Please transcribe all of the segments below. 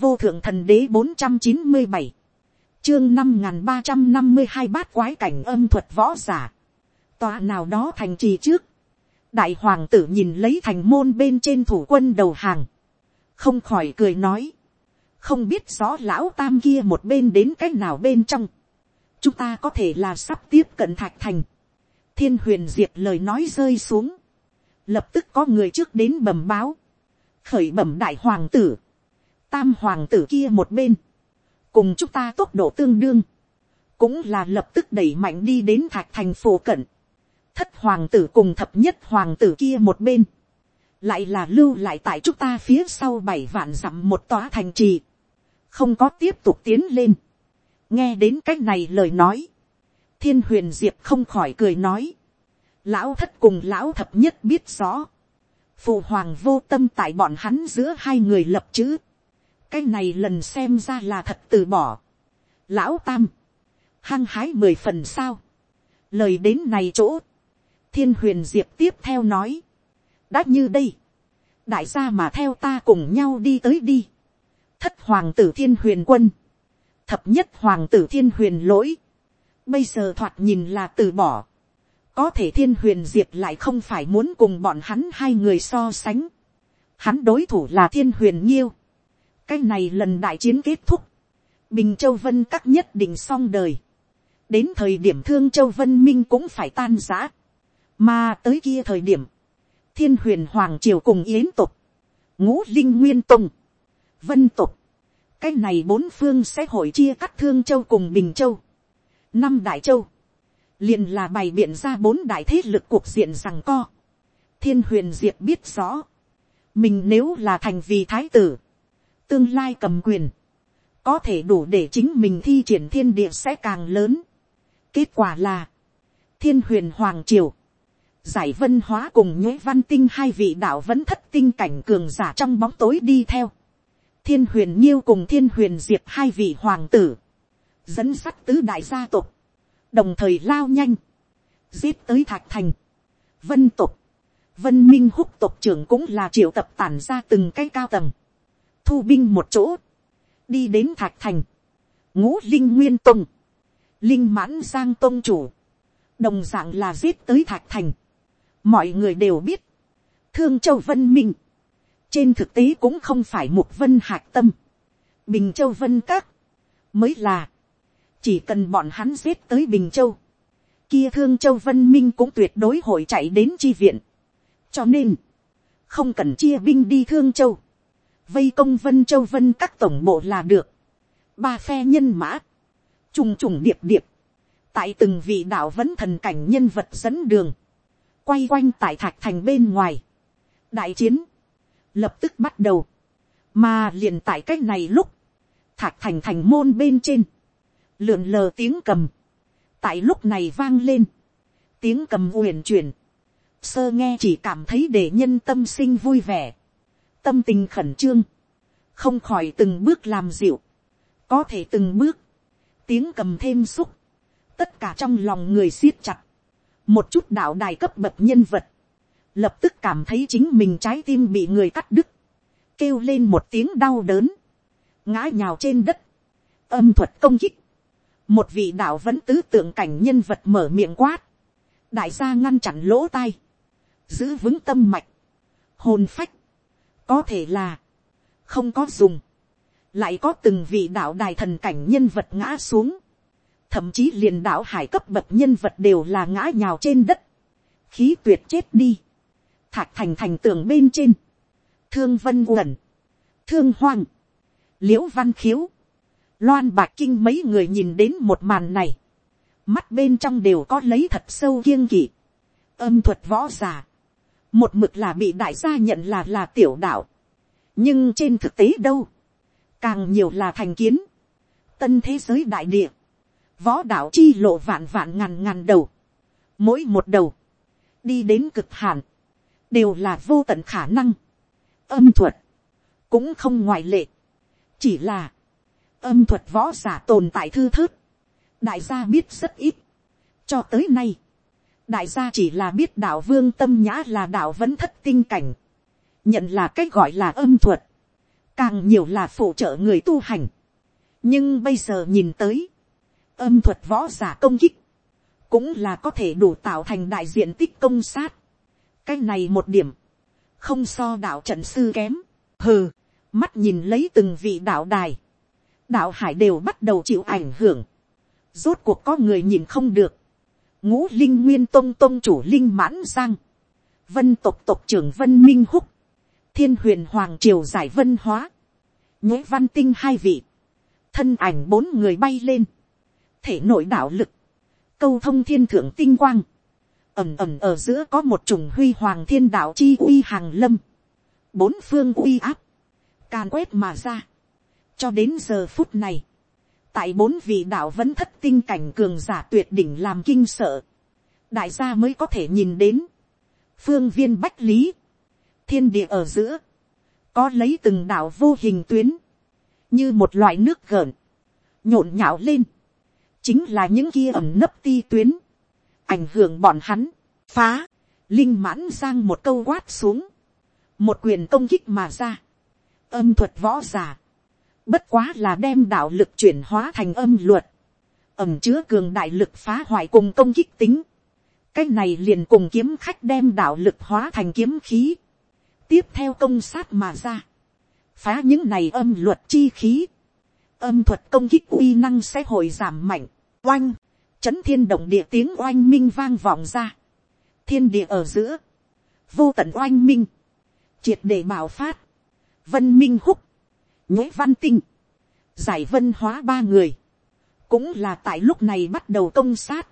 vô thượng thần đế bốn trăm chín mươi bảy, chương năm n g h n ba trăm năm mươi hai bát quái cảnh âm thuật võ giả, tòa nào đó thành trì trước, đại hoàng tử nhìn lấy thành môn bên trên thủ quân đầu hàng, không khỏi cười nói, không biết rõ lão tam kia một bên đến cách nào bên trong, chúng ta có thể là sắp tiếp cận thạch thành, thiên huyền diệt lời nói rơi xuống, lập tức có người trước đến bẩm báo, khởi bẩm đại hoàng tử, tam hoàng tử kia một bên, cùng chúng ta tốc độ tương đương, cũng là lập tức đẩy mạnh đi đến thạch thành phổ cận, thất hoàng tử cùng thập nhất hoàng tử kia một bên, lại là lưu lại tại chúng ta phía sau bảy vạn dặm một tòa thành trì, không có tiếp tục tiến lên, nghe đến c á c h này lời nói, thiên huyền diệp không khỏi cười nói, lão thất cùng lão thập nhất biết rõ, phụ hoàng vô tâm tại bọn hắn giữa hai người lập chữ, cái này lần xem ra là thật từ bỏ. lão tam, hăng hái mười phần sao. lời đến này chỗ, thiên huyền diệp tiếp theo nói, đã như đây, đại gia mà theo ta cùng nhau đi tới đi. thất hoàng tử thiên huyền quân, thập nhất hoàng tử thiên huyền lỗi, bây giờ thoạt nhìn là từ bỏ. có thể thiên huyền diệp lại không phải muốn cùng bọn hắn hai người so sánh. hắn đối thủ là thiên huyền nhiêu cái này lần đại chiến kết thúc, bình châu vân các nhất định xong đời, đến thời điểm thương châu vân minh cũng phải tan giã, mà tới kia thời điểm, thiên huyền hoàng triều cùng yến tục, ngũ linh nguyên tùng, vân tục, cái này bốn phương sẽ hội chia cắt thương châu cùng bình châu, năm đại châu, liền là bày biện ra bốn đại thế lực cuộc diện rằng co, thiên huyền diệp biết rõ, mình nếu là thành vì thái tử, tương lai cầm quyền, có thể đủ để chính mình thi triển thiên địa sẽ càng lớn. Kết quả là, thiên huyền hoàng triều, giải vân hóa cùng nhuế văn tinh hai vị đạo vẫn thất tinh cảnh cường giả trong bóng tối đi theo. thiên huyền nhiêu cùng thiên huyền diệp hai vị hoàng tử, dẫn sắt tứ đại gia tộc, đồng thời lao nhanh, giết tới thạch thành, vân tộc, vân minh húc tộc trưởng cũng là triệu tập tản ra từng cái cao tầng, thu binh một chỗ, đi đến thạch thành, ngũ linh nguyên tông, linh mãn giang tông chủ, đồng d ạ n g là giết tới thạch thành, mọi người đều biết, thương châu vân minh, trên thực tế cũng không phải một vân hạc tâm, bình châu vân các, mới là, chỉ cần bọn hắn giết tới bình châu, kia thương châu vân minh cũng tuyệt đối hội chạy đến chi viện, cho nên, không cần chia binh đi thương châu, vây công vân châu vân các tổng bộ là được, ba phe nhân mã, trùng trùng điệp điệp, tại từng vị đạo vẫn thần cảnh nhân vật dẫn đường, quay quanh tại thạch thành bên ngoài, đại chiến, lập tức bắt đầu, mà liền tại c á c h này lúc, thạch thành thành môn bên trên, lượn lờ tiếng cầm, tại lúc này vang lên, tiếng cầm uyển chuyển, sơ nghe chỉ cảm thấy để nhân tâm sinh vui vẻ, tâm tình khẩn trương, không khỏi từng bước làm dịu, có thể từng bước, tiếng cầm thêm xúc, tất cả trong lòng người siết chặt, một chút đạo đài cấp bậc nhân vật, lập tức cảm thấy chính mình trái tim bị người cắt đứt, kêu lên một tiếng đau đớn, ngã nhào trên đất, âm thuật công kích, một vị đạo vẫn tứ tượng cảnh nhân vật mở miệng quát, đại gia ngăn chặn lỗ tai, giữ vững tâm mạch, hồn phách, có thể là, không có dùng, lại có từng vị đạo đài thần cảnh nhân vật ngã xuống, thậm chí liền đạo hải cấp bậc nhân vật đều là ngã nhào trên đất, khí tuyệt chết đi, thạc thành thành tường bên trên, thương vân uẩn, thương hoang, l i ễ u văn khiếu, loan bạc kinh mấy người nhìn đến một màn này, mắt bên trong đều có lấy thật sâu kiêng kỵ, âm thuật võ g i ả một mực là bị đại gia nhận là là tiểu đạo, nhưng trên thực tế đâu, càng nhiều là thành kiến, tân thế giới đại địa, võ đạo chi lộ vạn vạn ngàn ngàn đầu, mỗi một đầu, đi đến cực hạn, đều là vô tận khả năng, âm thuật, cũng không ngoại lệ, chỉ là, âm thuật võ giả tồn tại thư thớt, đại gia biết rất ít, cho tới nay, đại gia chỉ là biết đạo vương tâm nhã là đạo vẫn thất tinh cảnh, nhận là cái gọi là âm thuật, càng nhiều là phụ trợ người tu hành. nhưng bây giờ nhìn tới, âm thuật võ giả công kích, cũng là có thể đủ tạo thành đại diện tích công sát. cái này một điểm, không so đạo trận sư kém, hừ, mắt nhìn lấy từng vị đạo đài, đạo hải đều bắt đầu chịu ảnh hưởng, rốt cuộc có người nhìn không được, ngũ linh nguyên tông tông chủ linh mãn giang, vân tộc tộc trưởng vân minh húc, thiên huyền hoàng triều giải vân hóa, nhế văn tinh hai vị, thân ảnh bốn người bay lên, thể nội đạo lực, câu thông thiên thượng tinh quang, ẩm ẩm ở giữa có một chủng huy hoàng thiên đạo chi uy hàng lâm, bốn phương uy áp, càn quét mà ra, cho đến giờ phút này, tại bốn vị đạo vẫn thất tinh cảnh cường giả tuyệt đỉnh làm kinh sợ, đại gia mới có thể nhìn đến, phương viên bách lý, thiên địa ở giữa, có lấy từng đạo vô hình tuyến, như một loại nước gợn, nhộn nhạo lên, chính là những kia ẩm nấp ti tuyến, ảnh hưởng bọn hắn, phá, linh mãn sang một câu quát xuống, một quyền công kích mà ra, âm thuật võ giả, bất quá là đem đạo lực chuyển hóa thành âm luật, ẩm chứa cường đại lực phá hoại cùng công kích tính, cái này liền cùng kiếm khách đem đạo lực hóa thành kiếm khí, tiếp theo công sát mà ra, phá những này âm luật chi khí, âm thuật công kích uy năng sẽ hồi giảm mạnh, oanh, chấn thiên động địa tiếng oanh minh vang vọng ra, thiên địa ở giữa, vô tận oanh minh, triệt để bảo phát, vân minh húc, nhuế văn tinh, giải vân hóa ba người, cũng là tại lúc này bắt đầu công sát,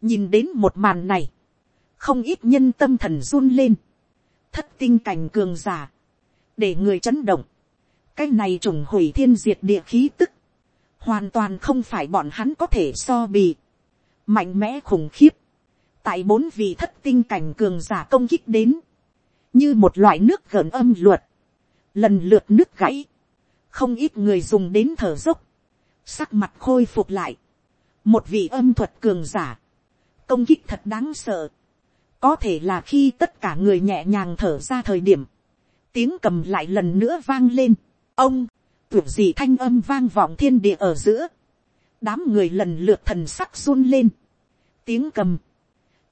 nhìn đến một màn này, không ít nhân tâm thần run lên, thất tinh cảnh cường giả, để người chấn động, cái này trùng hủy thiên diệt địa khí tức, hoàn toàn không phải bọn hắn có thể so bì, mạnh mẽ khủng khiếp, tại bốn vị thất tinh cảnh cường giả công kích đến, như một loại nước gợn âm luật, lần lượt nước gãy, không ít người dùng đến thở dốc, sắc mặt khôi phục lại, một vị âm thuật cường giả, công kích thật đáng sợ, có thể là khi tất cả người nhẹ nhàng thở ra thời điểm, tiếng cầm lại lần nữa vang lên, ông, tưởng gì thanh âm vang vọng thiên địa ở giữa, đám người lần lượt thần sắc run lên, tiếng cầm,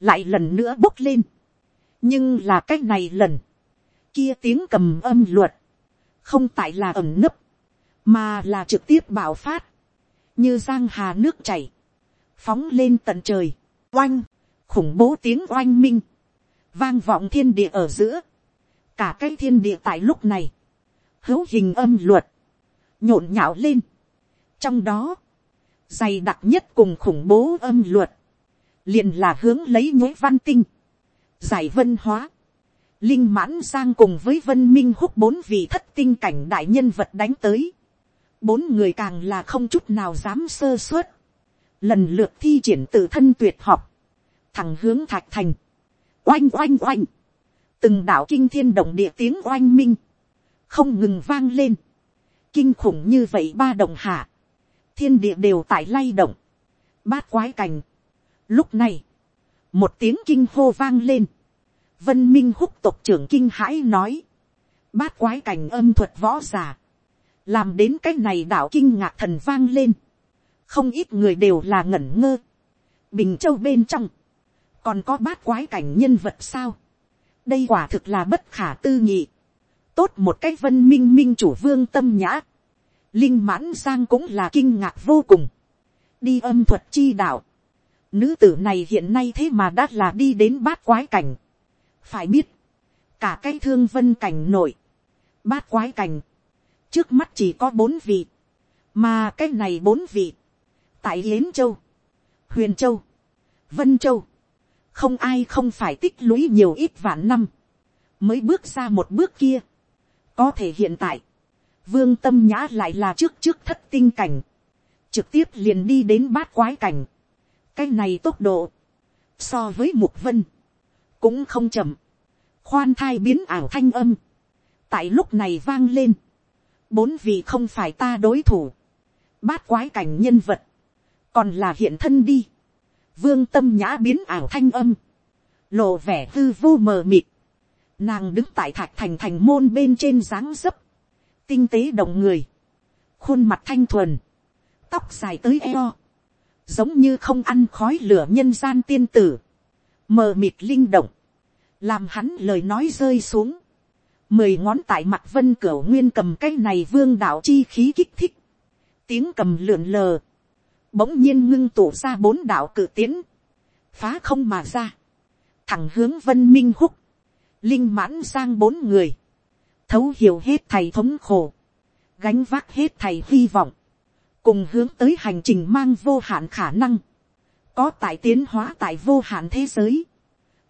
lại lần nữa bốc lên, nhưng là cái này lần, kia tiếng cầm âm luật, không tại là ẩm nấp, mà là trực tiếp bạo phát, như giang hà nước chảy, phóng lên tận trời, oanh, khủng bố tiếng oanh minh, vang vọng thiên địa ở giữa, cả cái thiên địa tại lúc này, hữu hình âm luật, nhộn nhạo lên. trong đó, dày đặc nhất cùng khủng bố âm luật, liền là hướng lấy nhuế văn tinh, giải vân hóa, linh mãn sang cùng với vân minh húc bốn vị thất tinh cảnh đại nhân vật đánh tới, bốn người càng là không chút nào dám sơ suất, lần lượt thi triển tự thân tuyệt học, thẳng hướng thạch thành, oanh oanh oanh, từng đạo kinh thiên động địa tiếng oanh minh, không ngừng vang lên, kinh khủng như vậy ba đồng hạ, thiên địa đều tại lay động, bát quái cảnh. Lúc này, một tiếng kinh hô vang lên, vân minh húc tộc trưởng kinh hãi nói, bát quái cảnh âm thuật võ giả, làm đến cái này đạo kinh ngạc thần vang lên, không ít người đều là ngẩn ngơ, bình châu bên trong, còn có bát quái cảnh nhân vật sao, đây quả thực là bất khả tư nghị, tốt một cách vân minh minh chủ vương tâm nhã, linh mãn sang cũng là kinh ngạc vô cùng, đi âm thuật chi đạo, nữ tử này hiện nay thế mà đã là đi đến bát quái cảnh, phải biết, cả cái thương vân cảnh nội, bát quái cảnh, trước mắt chỉ có bốn vị, mà cái này bốn vị, tại yến châu, huyền châu, vân châu, không ai không phải tích lũy nhiều ít vạn năm, mới bước ra một bước kia. có thể hiện tại, vương tâm nhã lại là trước trước thất tinh cảnh, trực tiếp liền đi đến bát quái cảnh. cái này tốc độ, so với mục vân, cũng không chậm, khoan thai biến ảo thanh âm, tại lúc này vang lên, bốn vị không phải ta đối thủ, bát quái cảnh nhân vật, còn là hiện thân đi, vương tâm nhã biến ảo thanh âm, lộ vẻ hư vô mờ mịt, nàng đứng tại thạch thành thành môn bên trên dáng dấp, tinh tế động người, khuôn mặt thanh thuần, tóc dài tới eo, giống như không ăn khói lửa nhân gian tiên tử, mờ mịt linh động, làm hắn lời nói rơi xuống, mười ngón tại mặt vân cửa nguyên cầm cái này vương đạo chi khí kích thích, tiếng cầm lượn lờ, bỗng nhiên ngưng tụ ra bốn đạo cử tiến, phá không mà ra, thẳng hướng vân minh húc, linh mãn sang bốn người, thấu hiểu hết thầy thống khổ, gánh vác hết thầy hy vọng, cùng hướng tới hành trình mang vô hạn khả năng, có tại tiến hóa tại vô hạn thế giới,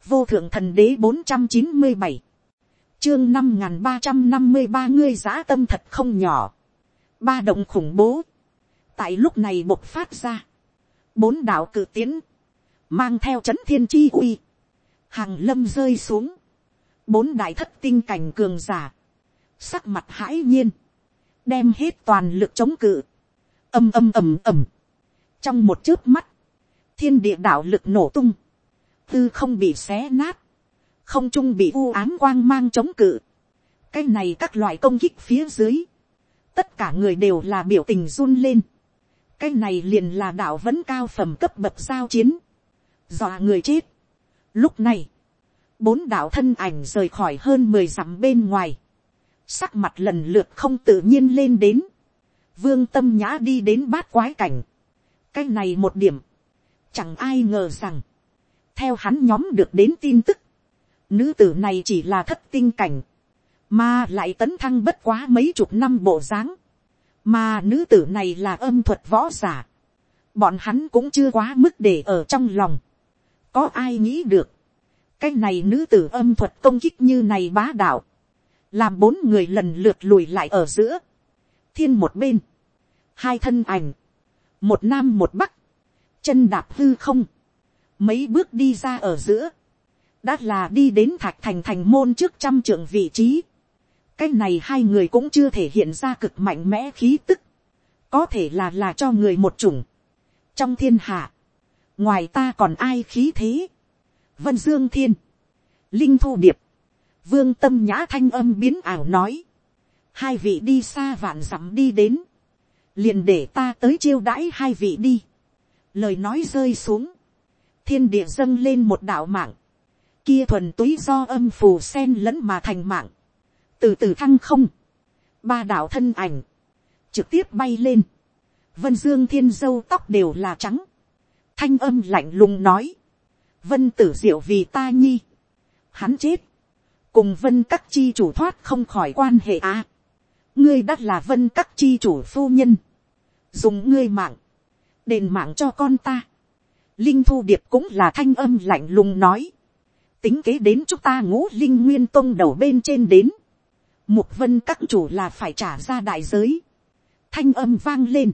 vô thượng thần đế bốn trăm chín mươi bảy, chương năm n g h n ba trăm năm mươi ba ngươi giã tâm thật không nhỏ, ba động khủng bố, tại lúc này bộc phát ra, bốn đạo cự tiến, mang theo c h ấ n thiên chi uy, hàng lâm rơi xuống, bốn đại thất tinh cảnh cường giả, sắc mặt hãi nhiên, đem hết toàn lực chống cự, âm âm ầm ầm, trong một chớp mắt, thiên địa đạo lực nổ tung, tư không bị xé nát, không trung bị u ám quang mang chống cự. cái này các loại công kích phía dưới, tất cả người đều là biểu tình run lên. cái này liền là đạo vẫn cao phẩm cấp bậc giao chiến, dọa người chết. lúc này, bốn đạo thân ảnh rời khỏi hơn mười dặm bên ngoài, sắc mặt lần lượt không tự nhiên lên đến, vương tâm nhã đi đến bát quái cảnh, cái này một điểm, chẳng ai ngờ rằng, theo hắn nhóm được đến tin tức, nữ tử này chỉ là thất tinh cảnh, mà lại tấn thăng bất quá mấy chục năm bộ dáng, mà nữ tử này là âm thuật võ giả, bọn hắn cũng chưa quá mức để ở trong lòng, có ai nghĩ được, cái này nữ tử âm thuật công kích như này bá đạo, làm bốn người lần lượt lùi lại ở giữa, thiên một bên, hai thân ảnh, một nam một bắc, chân đạp hư không, mấy bước đi ra ở giữa, đã là đi đến thạch thành thành môn trước trăm trưởng vị trí. cái này hai người cũng chưa thể hiện ra cực mạnh mẽ khí tức, có thể là là cho người một chủng. trong thiên hạ, ngoài ta còn ai khí thế, vân dương thiên, linh thu điệp, vương tâm nhã thanh âm biến ảo nói, hai vị đi xa vạn dặm đi đến, liền để ta tới chiêu đãi hai vị đi, lời nói rơi xuống, thiên địa dâng lên một đạo mạng, kia thuần túy do âm phù sen lẫn mà thành mạng, từ từ thăng không, ba đạo thân ảnh, trực tiếp bay lên, vân dương thiên dâu tóc đều là trắng, thanh âm lạnh lùng nói, vân tử diệu vì ta nhi, hắn chết, cùng vân các chi chủ thoát không khỏi quan hệ á, ngươi đã là vân các chi chủ phu nhân, dùng ngươi mạng, đền mạng cho con ta, linh thu điệp cũng là thanh âm lạnh lùng nói, tính kế đến chúng ta ngũ linh nguyên tôn đầu bên trên đến, mục vân các chủ là phải trả ra đại giới, thanh âm vang lên,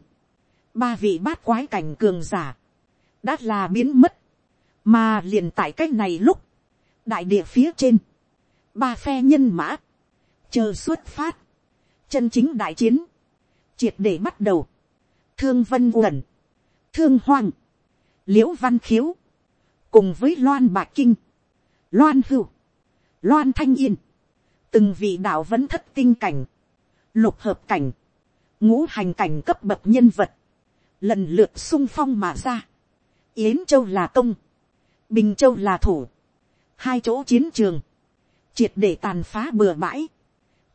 ba vị bát quái cảnh cường giả, đã là biến mất, mà liền tại cách này lúc, đại địa phía trên, ba phe nhân mã, chờ xuất phát, chân chính đại chiến, triệt để bắt đầu, thương vân uẩn, thương hoang, liễu văn khiếu, cùng với loan bạc kinh, loan hưu, loan thanh yên, từng vị đạo vẫn thất tinh cảnh, lục hợp cảnh, ngũ hành cảnh cấp bậc nhân vật, lần lượt sung phong mà ra, yến châu là công, bình châu là thủ, hai chỗ chiến trường, triệt để tàn phá bừa bãi,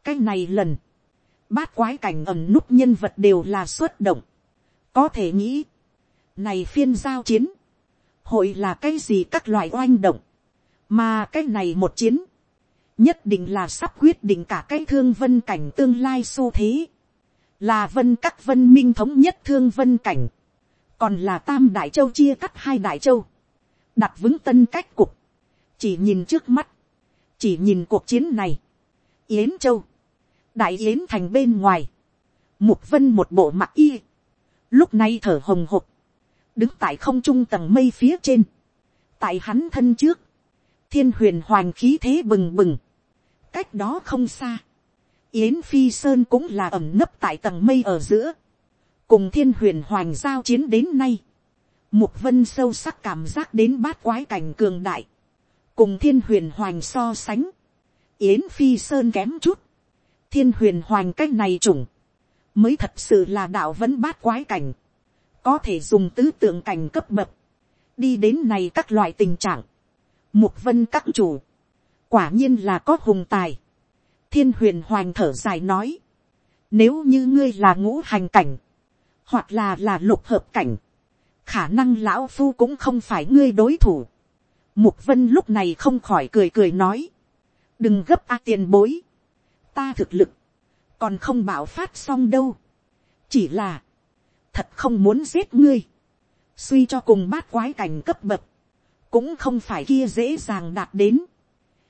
cái này lần, bát quái cảnh ẩm nút nhân vật đều là xuất động, có thể nghĩ, này phiên giao chiến, hội là cái gì các loại oanh động, mà cái này một chiến, nhất định là sắp quyết định cả cái thương vân cảnh tương lai xu thế, là vân các vân minh thống nhất thương vân cảnh, còn là tam đại châu chia cắt hai đại châu, đặt vững tân cách cục, chỉ nhìn trước mắt, chỉ nhìn cuộc chiến này, yến châu, đại yến thành bên ngoài, mục vân một bộ mặt y, lúc này thở hồng hộc, đứng tại không trung tầng mây phía trên, tại hắn thân trước, thiên huyền hoành khí thế bừng bừng, cách đó không xa, yến phi sơn cũng là ẩm nấp tại tầng mây ở giữa, cùng thiên huyền hoành giao chiến đến nay, mục vân sâu sắc cảm giác đến bát quái cảnh cường đại, cùng thiên huyền hoành so sánh, yến phi sơn kém chút, thiên huyền hoành cách này trùng, mới thật sự là đạo vẫn bát quái cảnh, có thể dùng tứ tượng cảnh cấp bậc, đi đến này các loại tình trạng, mục vân các chủ, quả nhiên là có hùng tài, thiên huyền hoành thở dài nói, nếu như ngươi là ngũ hành cảnh, hoặc là là lục hợp cảnh, khả năng lão phu cũng không phải ngươi đối thủ. Mục vân lúc này không khỏi cười cười nói, đừng gấp a tiền bối, ta thực lực, còn không bảo phát xong đâu, chỉ là, thật không muốn giết ngươi, suy cho cùng bát quái cảnh cấp bậc, cũng không phải kia dễ dàng đạt đến.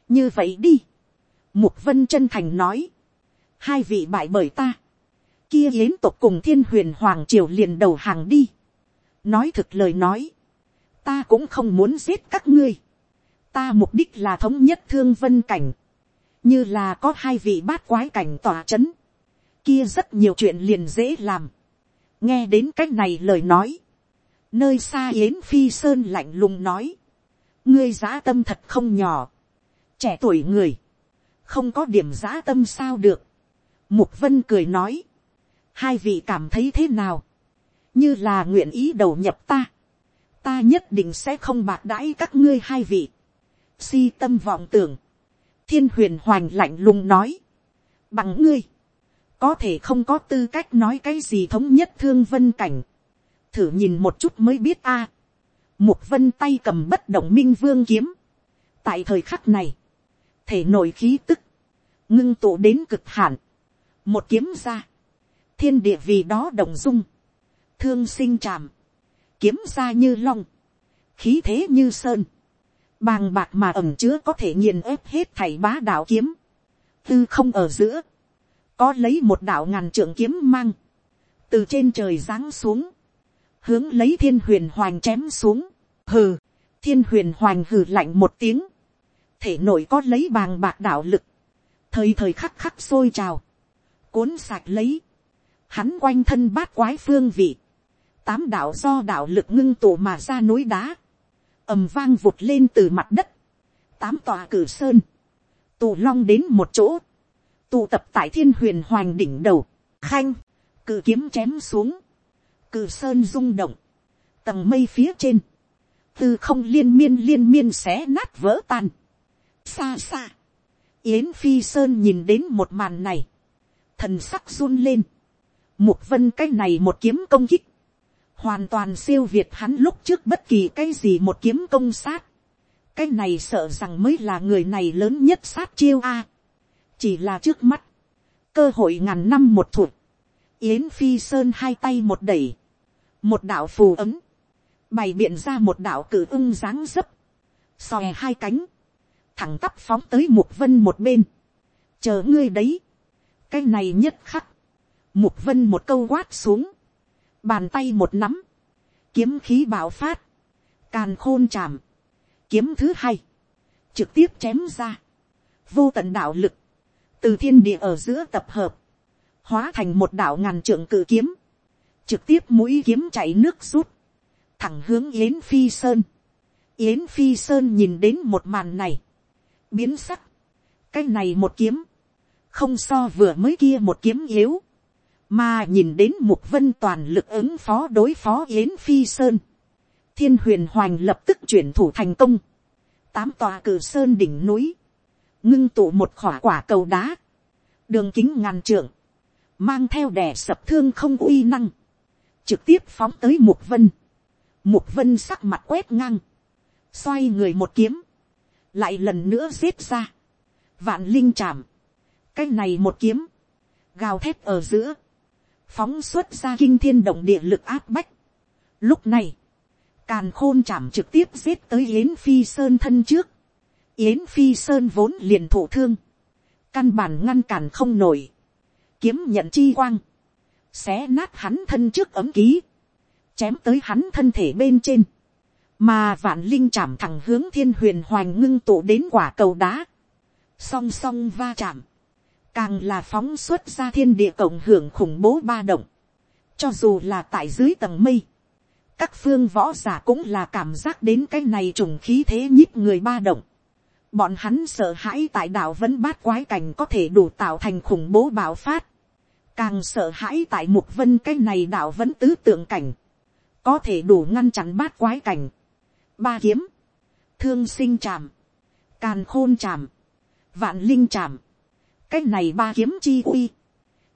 như vậy đi, mục vân chân thành nói, hai vị bại bởi ta, kia yến tộc cùng thiên huyền hoàng triều liền đầu hàng đi. nói thực lời nói, ta cũng không muốn giết các ngươi. ta mục đích là thống nhất thương vân cảnh, như là có hai vị bát quái cảnh tỏa c h ấ n kia rất nhiều chuyện liền dễ làm. nghe đến c á c h này lời nói, nơi xa yến phi sơn lạnh lùng nói, ngươi giã tâm thật không nhỏ, trẻ tuổi người, không có điểm giã tâm sao được. Mục vân cười nói, hai vị cảm thấy thế nào, như là nguyện ý đầu nhập ta, ta nhất định sẽ không bạc đãi các ngươi hai vị, si tâm vọng tưởng, thiên huyền hoành lạnh lùng nói, bằng ngươi, có thể không có tư cách nói cái gì thống nhất thương vân cảnh, thử nhìn một chút mới biết a, mục vân tay cầm bất động minh vương kiếm, tại thời khắc này, thể nội khí tức, ngưng tụ đến cực hạn, một kiếm ra, thiên địa vì đó đồng dung, thương sinh tràm, kiếm ra như long, khí thế như sơn, bàng bạc mà ẩm chứa có thể nghiền ép hết thảy bá đạo kiếm, tư không ở giữa, có lấy một đạo ngàn trượng kiếm mang, từ trên trời giáng xuống, hướng lấy thiên huyền hoàng chém xuống, hừ, thiên huyền hoành hừ lạnh một tiếng, thể nội có lấy bàng bạc đạo lực, thời thời khắc khắc sôi trào, cuốn sạch lấy, hắn quanh thân bát quái phương vị, tám đạo do đạo lực ngưng tụ mà ra núi đá, ầm vang vụt lên từ mặt đất, tám tòa cử sơn, tù long đến một chỗ, tụ tập tại thiên huyền hoành đỉnh đầu, khanh, cử kiếm chém xuống, cử sơn rung động, tầng mây phía trên, tư không liên miên liên miên xé nát vỡ tan, xa xa, yến phi sơn nhìn đến một màn này, thần sắc run lên, Mục vân cái này một kiếm công kích. Hoàn toàn siêu việt hắn lúc trước bất kỳ cái gì một kiếm công sát. Cái này sợ rằng mới là người này lớn nhất sát chiêu A. Chỉ là trước mắt. Cơ hội ngàn năm một thuộc. Yến Phi Sơn hai tay một đẩy. Một đạo phù ấm. Bày biện ra một đạo cử ưng dáng dấp. Xòe hai cánh. Thẳng tắp phóng tới Mục Vân một bên. Chờ ngươi đấy. Cái này nhất khắc Mục vân một câu quát xuống. Bàn tay một nắm. Kiếm khí bạo phát. Càn khôn chạm. Kiếm thứ hai. Trực tiếp chém ra. Vô tận đạo lực. Từ thiên địa ở giữa tập hợp. Hóa thành một đạo ngàn trượng cử kiếm. Trực tiếp mũi kiếm chạy nước rút. Thẳng hướng Yến Phi Sơn. Yến Phi Sơn nhìn đến một màn này. Biến sắc. Cái này một kiếm. Không so vừa mới kia một kiếm yếu mà nhìn đến mục vân toàn lực ứng phó đối phó yến phi sơn, thiên huyền hoành lập tức chuyển thủ thành công, tám tòa cử sơn đỉnh núi, ngưng tụ một khỏa quả cầu đá, đường kính ngàn trượng, mang theo đẻ sập thương không uy năng, trực tiếp phóng tới mục vân, mục vân sắc mặt quét ngang, xoay người một kiếm, lại lần nữa giết ra, vạn linh chạm, cái này một kiếm, gào thét ở giữa, phóng xuất ra kinh thiên động địa lực áp bách. Lúc này, càn khôn chạm trực tiếp giết tới yến phi sơn thân trước. yến phi sơn vốn liền thổ thương, căn bản ngăn cản không nổi, kiếm nhận chi quang, xé nát hắn thân trước ấm ký, chém tới hắn thân thể bên trên, mà vạn linh chạm thẳng hướng thiên huyền hoành ngưng tụ đến quả cầu đá, song song va chạm, càng là phóng xuất ra thiên địa cộng hưởng khủng bố ba động, cho dù là tại dưới tầng mây, các phương võ giả cũng là cảm giác đến cái này trùng khí thế nhíp người ba động, Bọn hắn sợ hãi tại đảo vẫn bát quái cảnh có thể đủ tạo thành khủng bố bạo phát. Càng sợ hãi tại mục vân cái này đảo vẫn tứ tượng cảnh. Có thể đủ ngăn chặn bát quái cảnh. Ba kiếm. Thương sinh chạm. Càn khôn chạm. Vạn linh chạm. Cái này ba kiếm chi uy.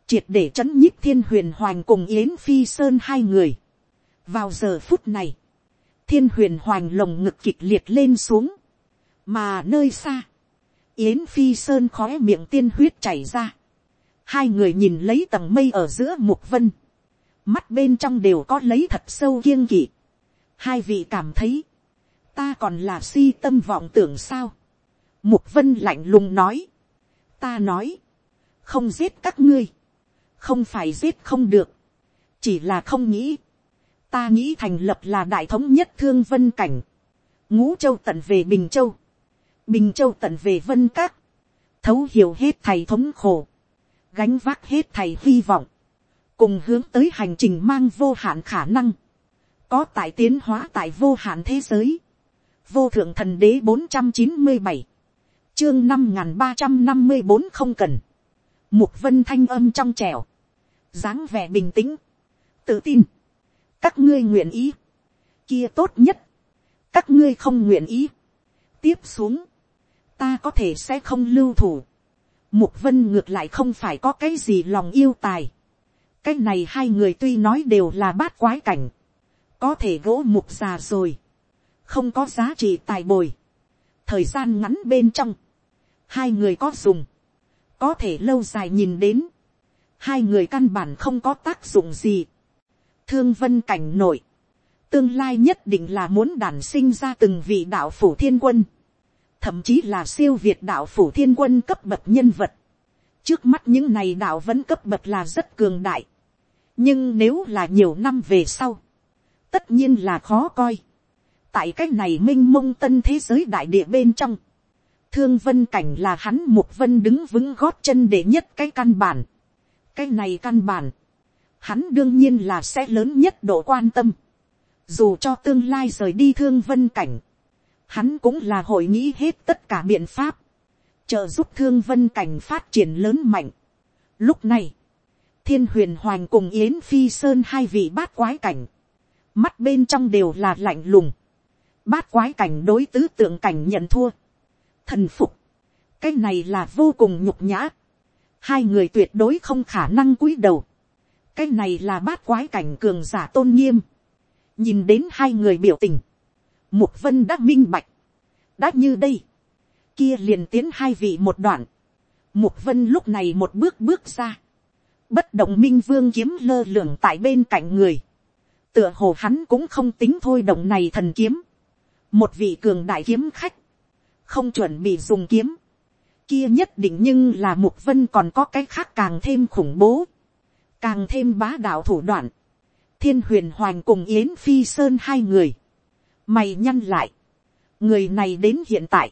Triệt để chấn nhích thiên huyền hoành cùng Yến Phi Sơn hai người. Vào giờ phút này. Thiên huyền hoành lồng ngực kịch liệt lên xuống mà nơi xa, yến phi sơn khói miệng tiên huyết chảy ra, hai người nhìn lấy tầng mây ở giữa mục vân, mắt bên trong đều có lấy thật sâu kiêng kỵ, hai vị cảm thấy, ta còn là si tâm vọng tưởng sao, mục vân lạnh lùng nói, ta nói, không giết các ngươi, không phải giết không được, chỉ là không nghĩ, ta nghĩ thành lập là đại thống nhất thương vân cảnh, ngũ châu tận về bình châu, Bình Châu tận về vân các. Thấu hiểu hết thầy thống khổ. Gánh vác hết thầy hy vọng. Cùng hướng tới hành trình mang vô hạn khả năng. Có tại tiến hóa tại vô hạn thế giới. Vô thượng thần đế bốn trăm chín mươi bảy, Chương năm ba trăm năm mươi bốn không cần. Mục vân thanh âm trong trẻo. dáng vẻ bình tĩnh. Tự tin. Các ngươi nguyện ý. Kia tốt nhất. Các ngươi không nguyện ý. Tiếp xuống, ta có thể sẽ không lưu thủ. Mục vân ngược lại không phải có cái gì lòng yêu tài. Cái này hai người tuy nói đều là bát quái cảnh. Có thể gỗ mục già rồi. Không có giá trị tài bồi. Thời gian ngắn bên trong. Hai người có dùng. Có thể lâu dài nhìn đến. Hai người căn bản không có tác dụng gì. Thương vân cảnh nội, Tương lai nhất định là muốn đản sinh ra từng vị đạo phủ thiên quân thậm chí là siêu việt đạo phủ thiên quân cấp bậc nhân vật. trước mắt những này đạo vẫn cấp bậc là rất cường đại nhưng nếu là nhiều năm về sau, tất nhiên là khó coi. tại cái này m i n h mông tân thế giới đại địa bên trong, thương vân cảnh là hắn một vân đứng vững gót chân để nhất cái căn bản. cái này căn bản, hắn đương nhiên là sẽ lớn nhất độ quan tâm. dù cho tương lai rời đi thương vân cảnh, hắn cũng là hội nghĩ hết tất cả biện pháp, trợ giúp thương vân cảnh phát triển lớn mạnh. Lúc này, thiên huyền hoành cùng yến phi sơn hai vị bát quái cảnh, mắt bên trong đều là lạnh lùng, bát quái cảnh đối tứ tượng cảnh nhận thua, thần phục, cái này là vô cùng nhục nhã, hai người tuyệt đối không khả năng cúi đầu, cái này là bát quái cảnh cường giả tôn nghiêm, nhìn đến hai người biểu tình, Mục vân đã minh bạch. Đã như đây. Kia liền tiến hai vị một đoạn. Mục vân lúc này một bước bước ra. Bất động minh vương kiếm lơ lửng tại bên cạnh người. Tựa hồ hắn cũng không tính thôi động này thần kiếm. Một vị cường đại kiếm khách. Không chuẩn bị dùng kiếm. Kia nhất định nhưng là mục vân còn có cái khác càng thêm khủng bố. Càng thêm bá đạo thủ đoạn. Thiên huyền hoàng cùng Yến Phi Sơn hai người Mày nhăn lại. Người này đến hiện tại.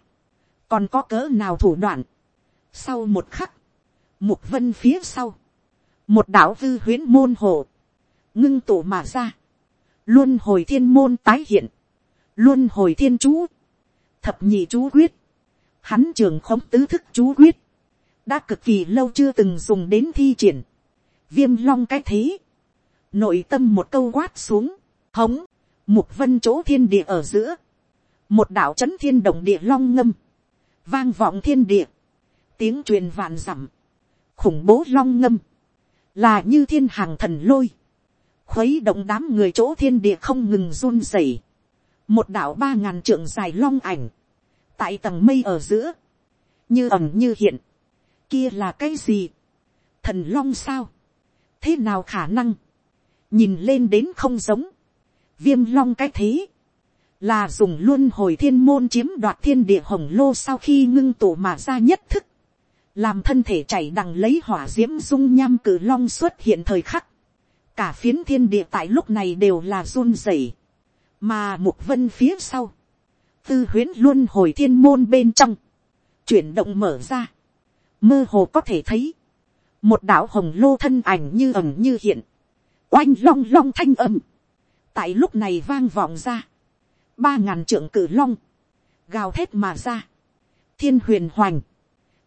Còn có cỡ nào thủ đoạn. Sau một khắc. Mục vân phía sau. Một đạo hư huyến môn hồ. Ngưng tụ mà ra. Luôn hồi thiên môn tái hiện. Luôn hồi thiên chú. Thập nhị chú quyết. Hắn trường khống tứ thức chú quyết. Đã cực kỳ lâu chưa từng dùng đến thi triển. Viêm long cái thế. Nội tâm một câu quát xuống. Hống, Mục vân chỗ thiên địa ở giữa. Một đạo chấn thiên động địa long ngâm. Vang vọng thiên địa. Tiếng truyền vạn dặm, Khủng bố long ngâm. Là như thiên hàng thần lôi. Khuấy động đám người chỗ thiên địa không ngừng run rẩy. Một đạo ba ngàn trượng dài long ảnh. Tại tầng mây ở giữa. Như ẩm như hiện. Kia là cái gì? Thần long sao? Thế nào khả năng? Nhìn lên đến không giống viêm long cái thế, là dùng luôn hồi thiên môn chiếm đoạt thiên địa hồng lô sau khi ngưng tụ mà ra nhất thức, làm thân thể chảy đằng lấy hỏa d i ễ m dung nham cử long xuất hiện thời khắc, cả phiến thiên địa tại lúc này đều là run rẩy, mà mục vân phía sau, tư huyến luôn hồi thiên môn bên trong, chuyển động mở ra, mơ hồ có thể thấy, một đạo hồng lô thân ảnh như ẩm như hiện, oanh long long thanh âm. Tại lúc này vang vọng ra, ba ngàn trượng cử long, gào thét mà ra, thiên huyền hoành,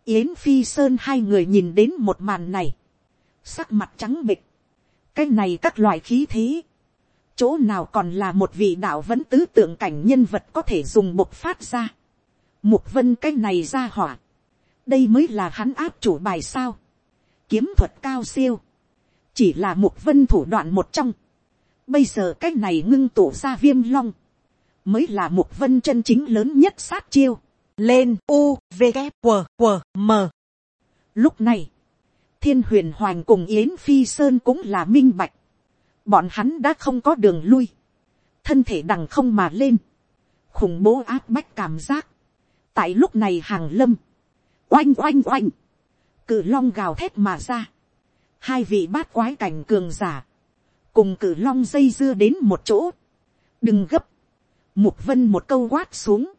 yến phi sơn hai người nhìn đến một màn này, sắc mặt trắng bịch, cái này các loại khí thế, chỗ nào còn là một vị đạo vẫn tứ tượng cảnh nhân vật có thể dùng bộc phát ra. Mục vân cái này ra hỏa. Đây mới là hắn áp chủ bài sao. Kiếm thuật cao siêu. Chỉ là mục vân thủ đoạn một trong. Bây giờ cái này ngưng tụ ra viêm long. Mới là mục vân chân chính lớn nhất sát chiêu. Lên U, V, K, W, W, M. Lúc này. Thiên huyền hoàng cùng Yến Phi Sơn cũng là minh bạch. Bọn hắn đã không có đường lui, thân thể đằng không mà lên, khủng bố áp bách cảm giác, tại lúc này hàng lâm, oanh oanh oanh, cử long gào thét mà ra, hai vị bát quái cảnh cường giả, cùng cử long dây dưa đến một chỗ, đừng gấp, mục vân một câu quát xuống,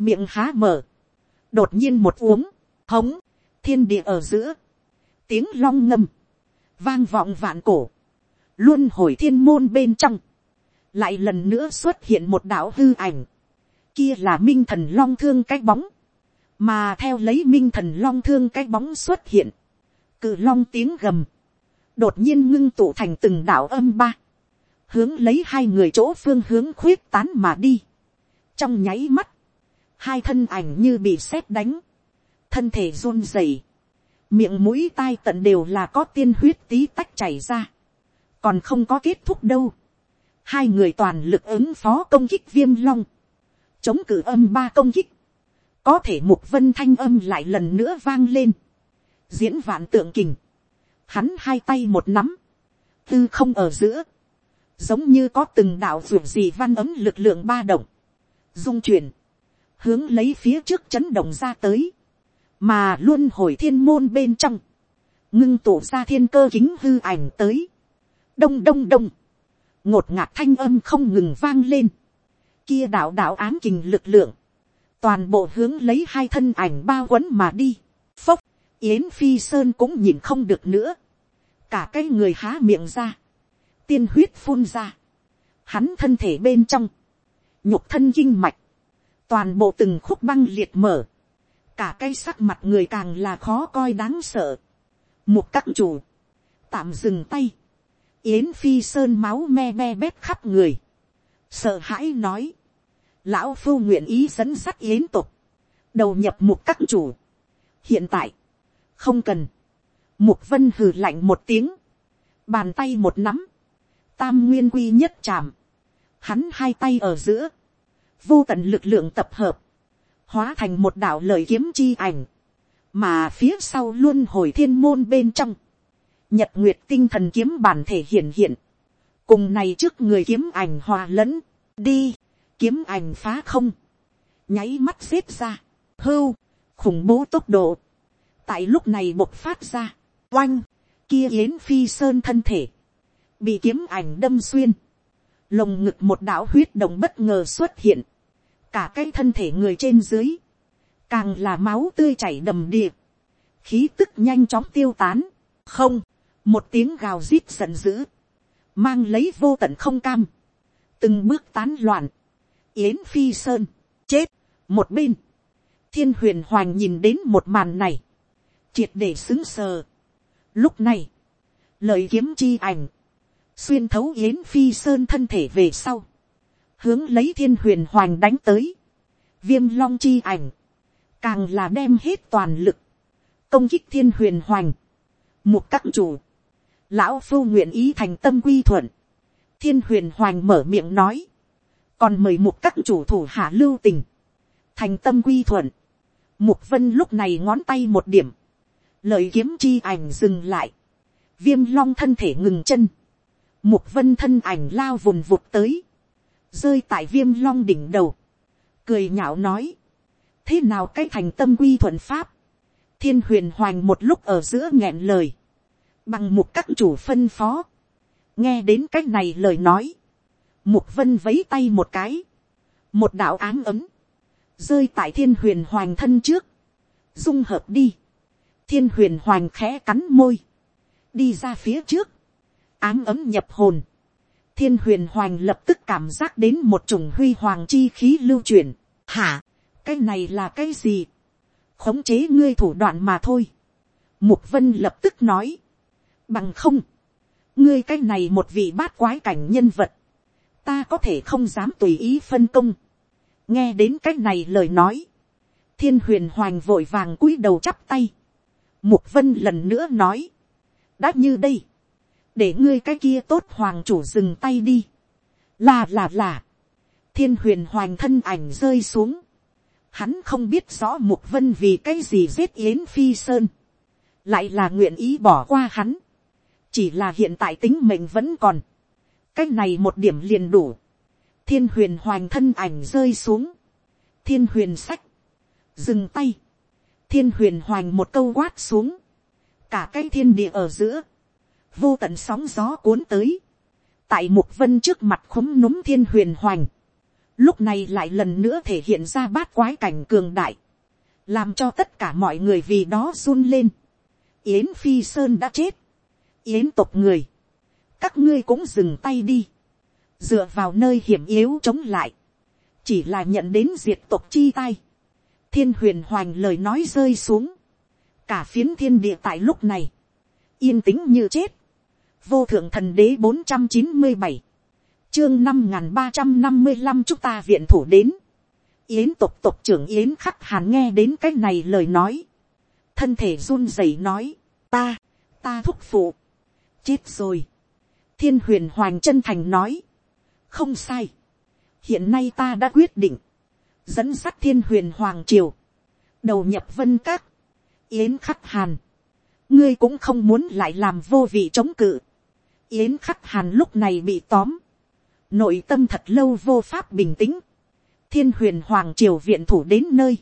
miệng há mở, đột nhiên một uống, hống, thiên địa ở giữa, tiếng long ngâm, vang vọng vạn cổ, luôn hồi thiên môn bên trong, lại lần nữa xuất hiện một đạo hư ảnh, kia là minh thần long thương cái bóng, mà theo lấy minh thần long thương cái bóng xuất hiện, cự long tiếng gầm, đột nhiên ngưng tụ thành từng đạo âm ba, hướng lấy hai người chỗ phương hướng khuyết tán mà đi. trong nháy mắt, hai thân ảnh như bị sét đánh, thân thể run rẩy, miệng mũi tai tận đều là có tiên huyết tí tách chảy ra. Còn không có kết thúc đâu. hai người toàn lực ứng phó công kích viêm long, chống cử âm ba công kích, có thể mục vân thanh âm lại lần nữa vang lên, diễn vạn tượng kình, hắn hai tay một nắm, tư không ở giữa, giống như có từng đạo ruột gì văn ấm lực lượng ba động, dung chuyển, hướng lấy phía trước chấn động ra tới, mà luôn hồi thiên môn bên trong, ngưng tụ ra thiên cơ kính hư ảnh tới, đông đông đông, ngột ngạt thanh âm không ngừng vang lên, kia đạo đạo ám kình lực lượng, toàn bộ hướng lấy hai thân ảnh bao quấn mà đi, phốc, yến phi sơn cũng nhìn không được nữa, cả cái người há miệng ra, tiên huyết phun ra, hắn thân thể bên trong, nhục thân kinh mạch, toàn bộ từng khúc băng liệt mở, cả cái sắc mặt người càng là khó coi đáng sợ, một các chủ, tạm dừng tay, Yến phi sơn máu me me bét khắp người. Sợ hãi nói. Lão phu nguyện ý dẫn sắt yến tục. Đầu nhập một các chủ. Hiện tại. Không cần. Mục vân hừ lạnh một tiếng. Bàn tay một nắm. Tam nguyên quy nhất chạm. Hắn hai tay ở giữa. Vô tận lực lượng tập hợp. Hóa thành một đạo lời kiếm chi ảnh. Mà phía sau luôn hồi thiên môn bên trong nhật nguyệt tinh thần kiếm bản thể hiện hiện, cùng này trước người kiếm ảnh hòa lẫn, đi, kiếm ảnh phá không, nháy mắt xếp ra, hưu, khủng bố tốc độ, tại lúc này bộc phát ra, oanh, kia yến phi sơn thân thể, bị kiếm ảnh đâm xuyên, lồng ngực một đạo huyết động bất ngờ xuất hiện, cả cái thân thể người trên dưới, càng là máu tươi chảy đầm đìa, khí tức nhanh chóng tiêu tán, không, một tiếng gào rít giận dữ, mang lấy vô tận không cam, từng bước tán loạn, yến phi sơn, chết, một bên, thiên huyền hoàng nhìn đến một màn này, triệt để xứng sờ. Lúc này, lời kiếm chi ảnh, xuyên thấu yến phi sơn thân thể về sau, hướng lấy thiên huyền hoàng đánh tới, viêm long chi ảnh, càng là đem hết toàn lực, công kích thiên huyền hoàng, một các chủ, lão phu nguyện ý thành tâm quy thuận, thiên huyền hoành mở miệng nói, còn mời mục các chủ thủ hạ lưu tình, thành tâm quy thuận, mục vân lúc này ngón tay một điểm, lời kiếm chi ảnh dừng lại, viêm long thân thể ngừng chân, mục vân thân ảnh lao vùn vụt tới, rơi tại viêm long đỉnh đầu, cười nhạo nói, thế nào cái thành tâm quy thuận pháp, thiên huyền hoành một lúc ở giữa nghẹn lời, bằng một các chủ phân phó, nghe đến c á c h này lời nói, mục vân vấy tay một cái, một đạo ám ấm, rơi tại thiên huyền hoàng thân trước, dung hợp đi, thiên huyền hoàng khẽ cắn môi, đi ra phía trước, ám ấm nhập hồn, thiên huyền hoàng lập tức cảm giác đến một chủng huy hoàng chi khí lưu chuyển. hả, cái này là cái gì, khống chế ngươi thủ đoạn mà thôi. Mục vân lập tức nói, bằng không, ngươi cái này một vị bát quái cảnh nhân vật, ta có thể không dám tùy ý phân công. nghe đến cái này lời nói, thiên huyền hoành vội vàng cúi đầu chắp tay. Mục vân lần nữa nói, đã như đây, để ngươi cái kia tốt hoàng chủ dừng tay đi. là là là, thiên huyền hoàng thân ảnh rơi xuống. Hắn không biết rõ mục vân vì cái gì giết yến phi sơn, lại là nguyện ý bỏ qua hắn. chỉ là hiện tại tính mệnh vẫn còn, cái này một điểm liền đủ. thiên huyền hoàng thân ảnh rơi xuống, thiên huyền sách, dừng tay, thiên huyền hoàng một câu quát xuống, cả cái thiên địa ở giữa, vô tận sóng gió cuốn tới, tại mục vân trước mặt khúm núm thiên huyền hoành, lúc này lại lần nữa thể hiện ra bát quái cảnh cường đại, làm cho tất cả mọi người vì đó run lên. Yến phi sơn đã chết, yến tộc người, các ngươi cũng dừng tay đi, dựa vào nơi hiểm yếu chống lại, chỉ là nhận đến diệt tộc chi tay, thiên huyền hoành lời nói rơi xuống, cả phiến thiên địa tại lúc này, yên tĩnh như chết, vô thượng thần đế bốn trăm chín mươi bảy, chương năm n g h n ba trăm năm mươi năm chúng ta viện thủ đến, yến tộc tộc trưởng yến khắc hàn nghe đến cái này lời nói, thân thể run rẩy nói, ta, ta thúc phụ, chết rồi, thiên huyền hoàng chân thành nói, không sai, hiện nay ta đã quyết định, dẫn sắt thiên huyền hoàng triều, đầu nhập vân các, yến khắc hàn, ngươi cũng không muốn lại làm vô vị chống cự, Yến khắc hàn lúc này bị tóm. Nội tâm thật lâu vô pháp bình tĩnh. Thiên huyền hoàng triều viện thủ đến nơi.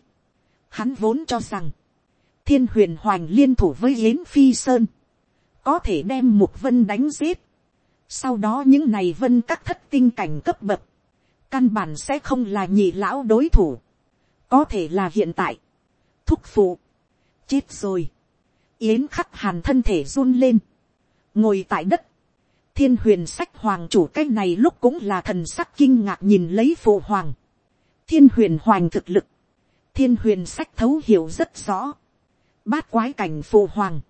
Hắn vốn cho rằng. Thiên huyền hoàng liên thủ với Yến Phi Sơn. Có thể đem một vân đánh giết. Sau đó những này vân các thất tinh cảnh cấp bậc. Căn bản sẽ không là nhị lão đối thủ. Có thể là hiện tại. Thúc phụ. Chết rồi. Yến khắc hàn thân thể run lên. Ngồi tại đất thiên huyền sách hoàng chủ cái này lúc cũng là thần sắc kinh ngạc nhìn lấy phụ hoàng. thiên huyền hoàng thực lực, thiên huyền sách thấu hiểu rất rõ. bát quái cảnh phụ hoàng,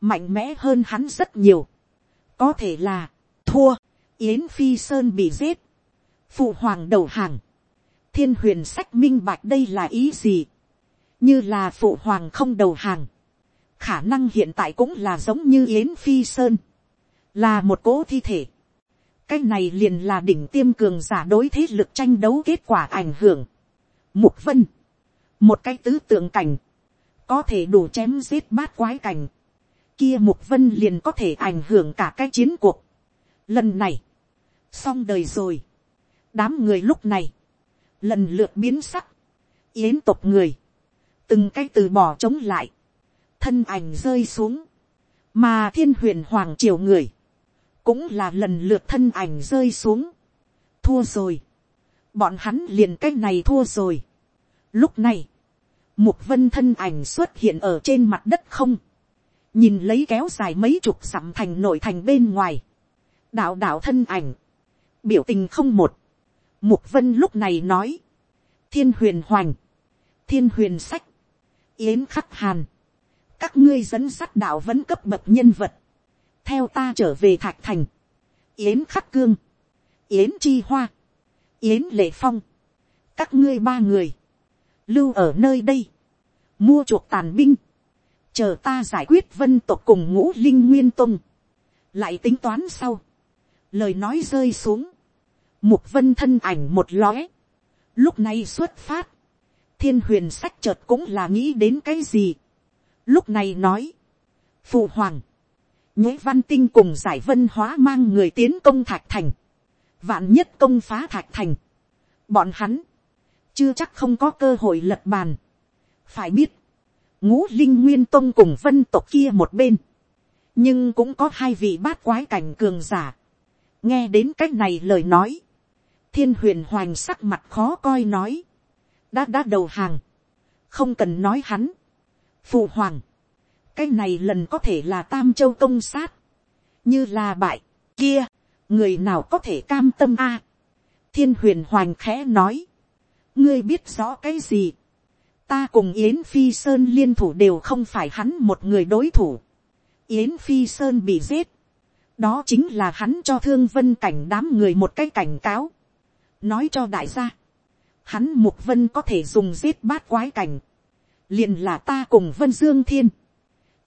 mạnh mẽ hơn hắn rất nhiều. có thể là, thua, yến phi sơn bị giết, phụ hoàng đầu hàng, thiên huyền sách minh bạch đây là ý gì, như là phụ hoàng không đầu hàng, khả năng hiện tại cũng là giống như yến phi sơn, là một cỗ thi thể. cái này liền là đỉnh tiêm cường giả đối thế lực tranh đấu kết quả ảnh hưởng. mục vân, một cái tứ tượng cảnh, có thể đủ chém giết bát quái cảnh, kia mục vân liền có thể ảnh hưởng cả cái chiến cuộc. lần này, xong đời rồi, đám người lúc này, lần lượt biến sắc, yến tộc người, từng cái từ bỏ chống lại, thân ảnh rơi xuống, mà thiên huyền hoàng triều người, cũng là lần lượt thân ảnh rơi xuống. thua rồi. bọn hắn liền cái này thua rồi. lúc này, mục vân thân ảnh xuất hiện ở trên mặt đất không. nhìn lấy kéo dài mấy chục sẵm thành nội thành bên ngoài. đạo đạo thân ảnh, biểu tình không một. mục vân lúc này nói, thiên huyền hoành, thiên huyền sách, yến khắc hàn, các ngươi dẫn sắt đạo vẫn cấp bậc nhân vật, theo ta trở về thạch thành, yến khắc cương, yến chi hoa, yến lệ phong, các ngươi ba người, lưu ở nơi đây, mua chuộc tàn binh, chờ ta giải quyết vân tộc cùng ngũ linh nguyên tung, lại tính toán sau, lời nói rơi xuống, mục vân thân ảnh một lóe, lúc này xuất phát, thiên huyền sách chợt cũng là nghĩ đến cái gì, lúc này nói, phụ hoàng, nhuế văn tinh cùng giải vân hóa mang người tiến công thạch thành, vạn nhất công phá thạch thành, bọn hắn, chưa chắc không có cơ hội lật bàn. phải biết, ngũ linh nguyên tông cùng vân tộc kia một bên, nhưng cũng có hai vị bát quái cảnh cường giả. nghe đến c á c h này lời nói, thiên huyền hoành sắc mặt khó coi nói, đã đã đầu hàng, không cần nói hắn, phụ hoàng, cái này lần có thể là tam châu công sát, như là bại, kia, người nào có thể cam tâm a. thiên huyền hoành khẽ nói, ngươi biết rõ cái gì, ta cùng yến phi sơn liên thủ đều không phải hắn một người đối thủ. yến phi sơn bị giết. đó chính là hắn cho thương vân cảnh đám người một cái cảnh cáo. nói cho đại gia. hắn mục vân có thể dùng giết bát quái cảnh. liền là ta cùng vân dương thiên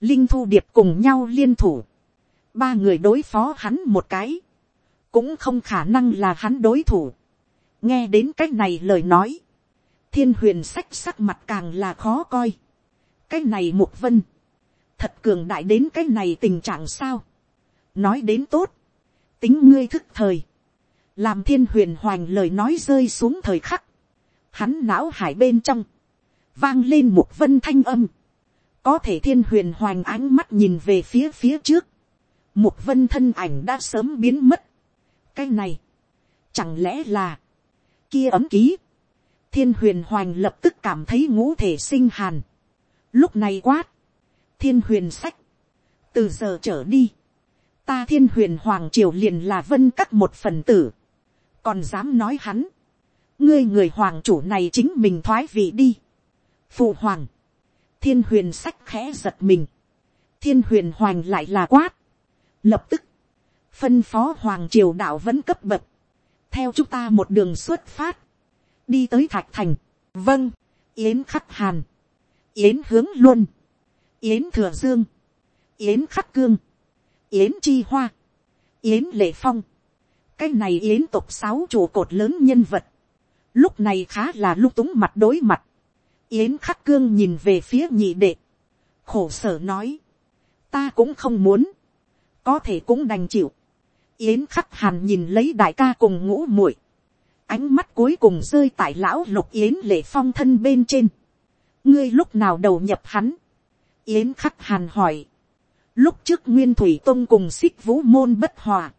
linh thu điệp cùng nhau liên thủ. ba người đối phó hắn một cái. cũng không khả năng là hắn đối thủ. nghe đến cái này lời nói thiên huyền sách sắc mặt càng là khó coi. cái này mục vân, thật cường đại đến cái này tình trạng sao. nói đến tốt, tính ngươi thức thời, làm thiên huyền hoành lời nói rơi xuống thời khắc, hắn não hải bên trong, vang lên một vân thanh âm, có thể thiên huyền hoành ánh mắt nhìn về phía phía trước, một vân thân ảnh đã sớm biến mất. cái này, chẳng lẽ là, kia ấm ký, thiên huyền hoành lập tức cảm thấy ngũ thể sinh hàn. lúc này quát, thiên huyền sách, từ giờ trở đi, ta thiên huyền hoàng triều liền là vân các một phần tử, còn dám nói hắn, ngươi người hoàng chủ này chính mình thoái vị đi. phụ hoàng, thiên huyền sách khẽ giật mình, thiên huyền hoành lại là quát, lập tức, phân phó hoàng triều đạo vẫn cấp bậc, theo chúng ta một đường xuất phát, đi tới thạch thành, vâng, yến khắc hàn, yến hướng luân, yến thừa dương, yến khắc cương, yến chi hoa, yến lệ phong, cái này yến tục sáu trụ cột lớn nhân vật, lúc này khá là lung túng mặt đối mặt, yến khắc cương nhìn về phía nhị đệ, khổ sở nói, ta cũng không muốn, có thể cũng đành chịu, yến khắc hàn nhìn lấy đại ca cùng ngũ muội, ánh mắt cuối cùng rơi tại lão lục yến lệ phong thân bên trên. ngươi lúc nào đầu nhập hắn. yến khắc hàn hỏi. lúc trước nguyên thủy tông cùng xích vũ môn bất hòa.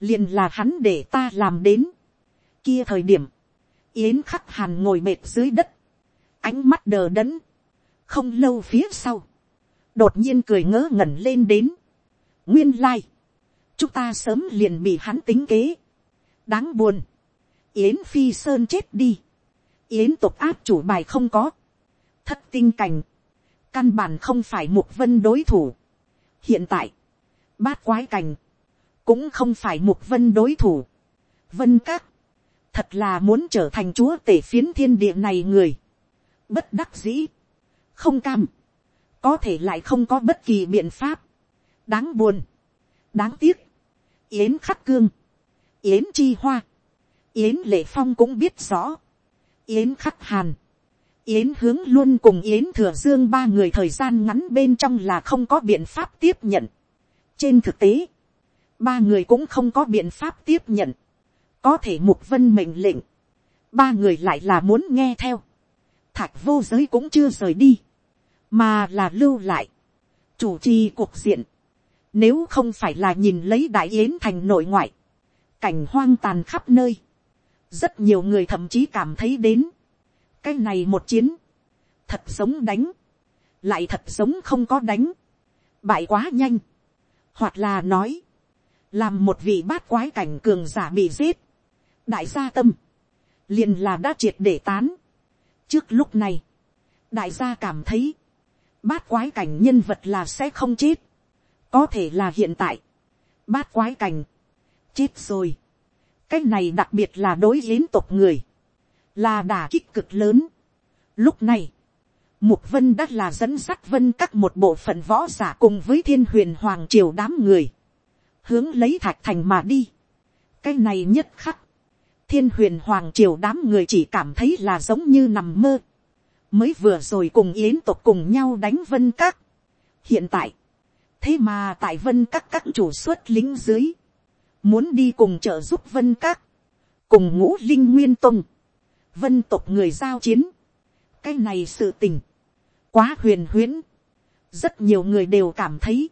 liền là hắn để ta làm đến. kia thời điểm, yến khắc hàn ngồi mệt dưới đất ánh mắt đờ đẫn. không lâu phía sau. đột nhiên cười ngớ ngẩn lên đến. nguyên lai. chúng ta sớm liền bị hắn tính kế. đáng buồn yến phi sơn chết đi, yến tục áp chủ bài không có, thất tinh cảnh, căn bản không phải mục vân đối thủ. hiện tại, bát quái cảnh, cũng không phải mục vân đối thủ. vân các, thật là muốn trở thành chúa tể phiến thiên địa này người, bất đắc dĩ, không cam, có thể lại không có bất kỳ biện pháp, đáng buồn, đáng tiếc, yến khắc cương, yến chi hoa, Yến Lệ Phong cũng biết rõ. Yến Khắc Hàn. Yến hướng luôn cùng Yến Thừa Dương ba người thời gian ngắn bên trong là không có biện pháp tiếp nhận. Trên thực tế, ba người cũng không có biện pháp tiếp nhận. Có thể mục vân mệnh lệnh. Ba người lại là muốn nghe theo. Thạch vô giới cũng chưa rời đi. Mà là lưu lại. Chủ trì cuộc diện. Nếu không phải là nhìn lấy đại yến thành nội ngoại. Cảnh hoang tàn khắp nơi rất nhiều người thậm chí cảm thấy đến, cái này một chiến, thật sống đánh, lại thật sống không có đánh, bại quá nhanh, hoặc là nói, làm một vị bát quái cảnh cường giả bị giết, đại gia tâm, liền là đã triệt để tán trước lúc này, đại gia cảm thấy, bát quái cảnh nhân vật là sẽ không chết, có thể là hiện tại, bát quái cảnh, chết rồi, cái này đặc biệt là đối yến tộc người, là đả kích cực lớn. Lúc này, mục vân đã là dẫn sắt vân các một bộ phận võ giả cùng với thiên huyền hoàng triều đám người, hướng lấy thạch thành mà đi. cái này nhất khắc, thiên huyền hoàng triều đám người chỉ cảm thấy là giống như nằm mơ, mới vừa rồi cùng yến tộc cùng nhau đánh vân các. hiện tại, thế mà tại vân các các chủ xuất lính dưới, muốn đi cùng trợ giúp vân các, cùng ngũ linh nguyên tông, vân tộc người giao chiến, cái này sự tình, quá huyền huyễn, rất nhiều người đều cảm thấy,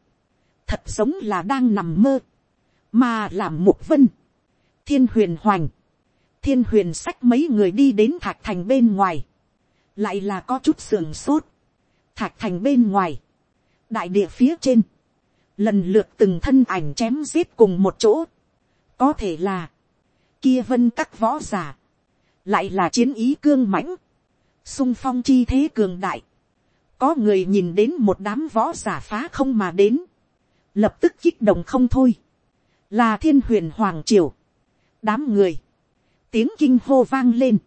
thật giống là đang nằm mơ, mà làm mục vân, thiên huyền hoành, thiên huyền sách mấy người đi đến thạch thành bên ngoài, lại là có chút sườn sốt, thạch thành bên ngoài, đại địa phía trên, lần lượt từng thân ảnh chém giết cùng một chỗ, có thể là, kia vân các võ giả, lại là chiến ý cương mãnh, sung phong chi thế cường đại, có người nhìn đến một đám võ giả phá không mà đến, lập tức kích động không thôi, là thiên huyền hoàng triều, đám người, tiếng kinh hô vang lên,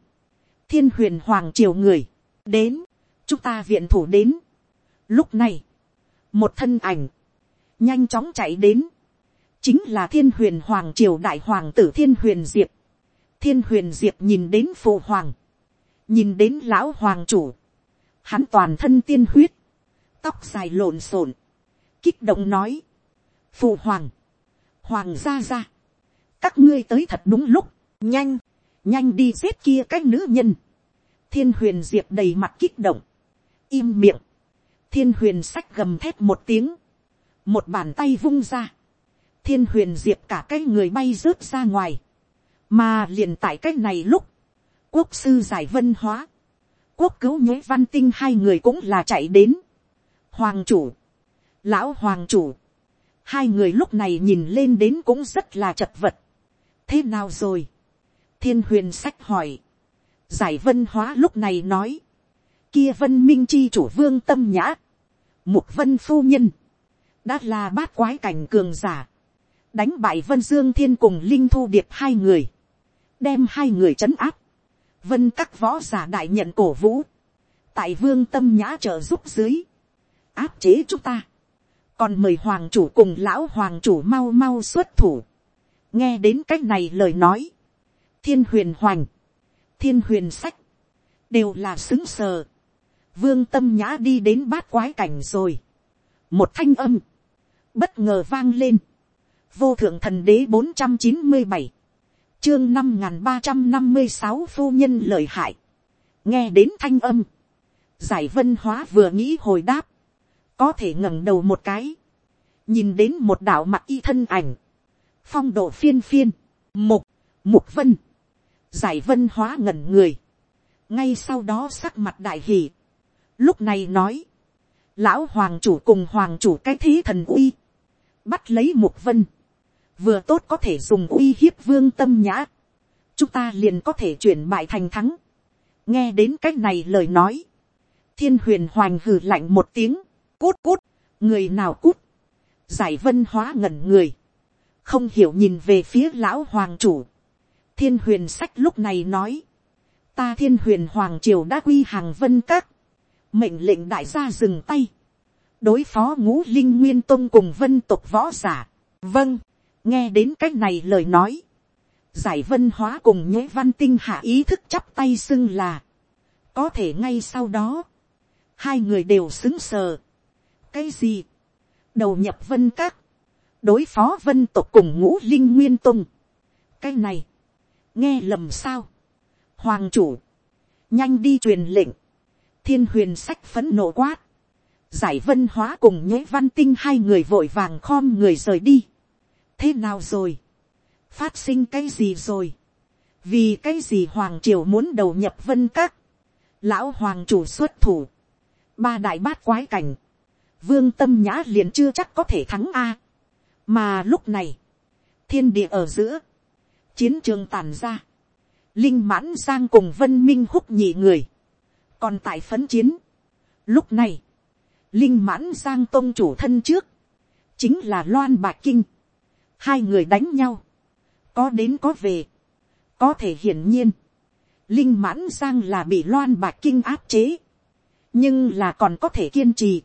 thiên huyền hoàng triều người, đến, chúng ta viện thủ đến. Lúc này, một thân ảnh, nhanh chóng chạy đến, chính là thiên huyền hoàng triều đại hoàng tử thiên huyền diệp. thiên huyền diệp nhìn đến phụ hoàng, nhìn đến lão hoàng chủ, hắn toàn thân tiên huyết, tóc dài lộn xộn, kích động nói, phụ hoàng, hoàng gia gia, các ngươi tới thật đúng lúc, nhanh, nhanh đi giết kia cái nữ nhân, thiên huyền diệp đầy mặt kích động, im miệng, thiên huyền sách gầm thét một tiếng, một bàn tay vung ra, thiên huyền diệp cả cái người bay rớt ra ngoài, mà liền tại cái này lúc, quốc sư giải vân hóa, quốc cứu nhuế văn tinh hai người cũng là chạy đến, hoàng chủ, lão hoàng chủ, hai người lúc này nhìn lên đến cũng rất là chật vật, thế nào rồi, thiên huyền sách hỏi, giải vân hóa lúc này nói, kia vân minh chi chủ vương tâm nhã, mục vân phu nhân, đã là bát quái cảnh cường giả, đánh bại vân dương thiên cùng linh thu điệp hai người, đem hai người trấn áp, vân các võ giả đại nhận cổ vũ, tại vương tâm nhã trợ giúp dưới, áp chế chúng ta, còn mời hoàng chủ cùng lão hoàng chủ mau mau xuất thủ, nghe đến c á c h này lời nói, thiên huyền hoành, thiên huyền sách, đều là xứng sờ, vương tâm nhã đi đến bát quái cảnh rồi. một thanh âm, bất ngờ vang lên. vô thượng thần đế bốn trăm chín mươi bảy, chương năm n g h n ba trăm năm mươi sáu phu nhân lợi hại. nghe đến thanh âm, giải vân hóa vừa nghĩ hồi đáp, có thể ngẩng đầu một cái, nhìn đến một đạo mặt y thân ảnh, phong độ phiên phiên, mục, mục vân, giải vân hóa ngẩn người, ngay sau đó sắc mặt đại hỉ, lúc này nói, lão hoàng chủ cùng hoàng chủ cái thế thần uy, bắt lấy mục vân, vừa tốt có thể dùng uy hiếp vương tâm nhã, chúng ta liền có thể chuyển bại thành thắng, nghe đến c á c h này lời nói, thiên huyền hoành hừ lạnh một tiếng, cút cút, người nào cút, giải vân hóa ngẩn người, không hiểu nhìn về phía lão hoàng chủ, thiên huyền sách lúc này nói, ta thiên huyền hoàng triều đã quy hàng vân các, mệnh lệnh đại gia dừng tay, đối phó ngũ linh nguyên tôn cùng vân tục võ giả. vâng, nghe đến c á c h này lời nói, giải vân hóa cùng nhuế văn tinh hạ ý thức chắp tay xưng là, có thể ngay sau đó, hai người đều xứng sờ. cái gì, đầu nhập vân các, đối phó vân tục cùng ngũ linh nguyên tung. cái này, nghe lầm sao, hoàng chủ, nhanh đi truyền lệnh, thiên huyền sách phấn nộ quát. giải vân hóa cùng nhuế văn tinh hai người vội vàng khom người rời đi. thế nào rồi. phát sinh cái gì rồi. vì cái gì hoàng triều muốn đầu nhập vân các. lão hoàng chủ xuất thủ. ba đại bát quái cảnh. vương tâm nhã liền chưa chắc có thể thắng a. mà lúc này, thiên địa ở giữa, chiến trường tàn ra, linh mãn giang cùng vân minh húc nhị người, còn tại phấn chiến, lúc này, linh mãn giang tôn chủ thân trước, chính là loan bạc kinh, hai người đánh nhau, có đến có về, có thể hiển nhiên, linh mãn giang là bị loan bạc kinh áp chế, nhưng là còn có thể kiên trì.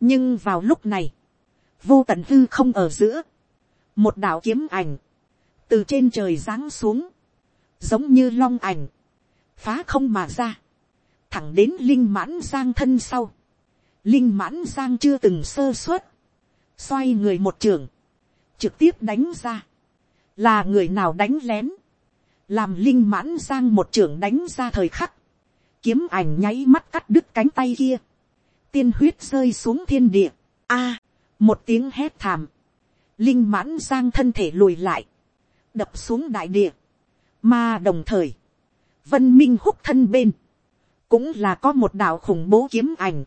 nhưng vào lúc này, vô tận hư không ở giữa, một đạo kiếm ảnh, từ trên trời giáng xuống, giống như long ảnh, phá không mà ra, thẳng đến linh mãn giang thân sau. linh mãn giang chưa từng sơ suất, xoay người một trường, trực tiếp đánh ra, là người nào đánh lén, làm linh mãn giang một trường đánh ra thời khắc, kiếm ảnh nháy mắt cắt đứt cánh tay kia, tiên huyết rơi xuống thiên địa, a, một tiếng hét thảm, linh mãn giang thân thể lùi lại, đập xuống đại địa, mà đồng thời, vân minh húc thân bên, cũng là có một đạo khủng bố kiếm ảnh,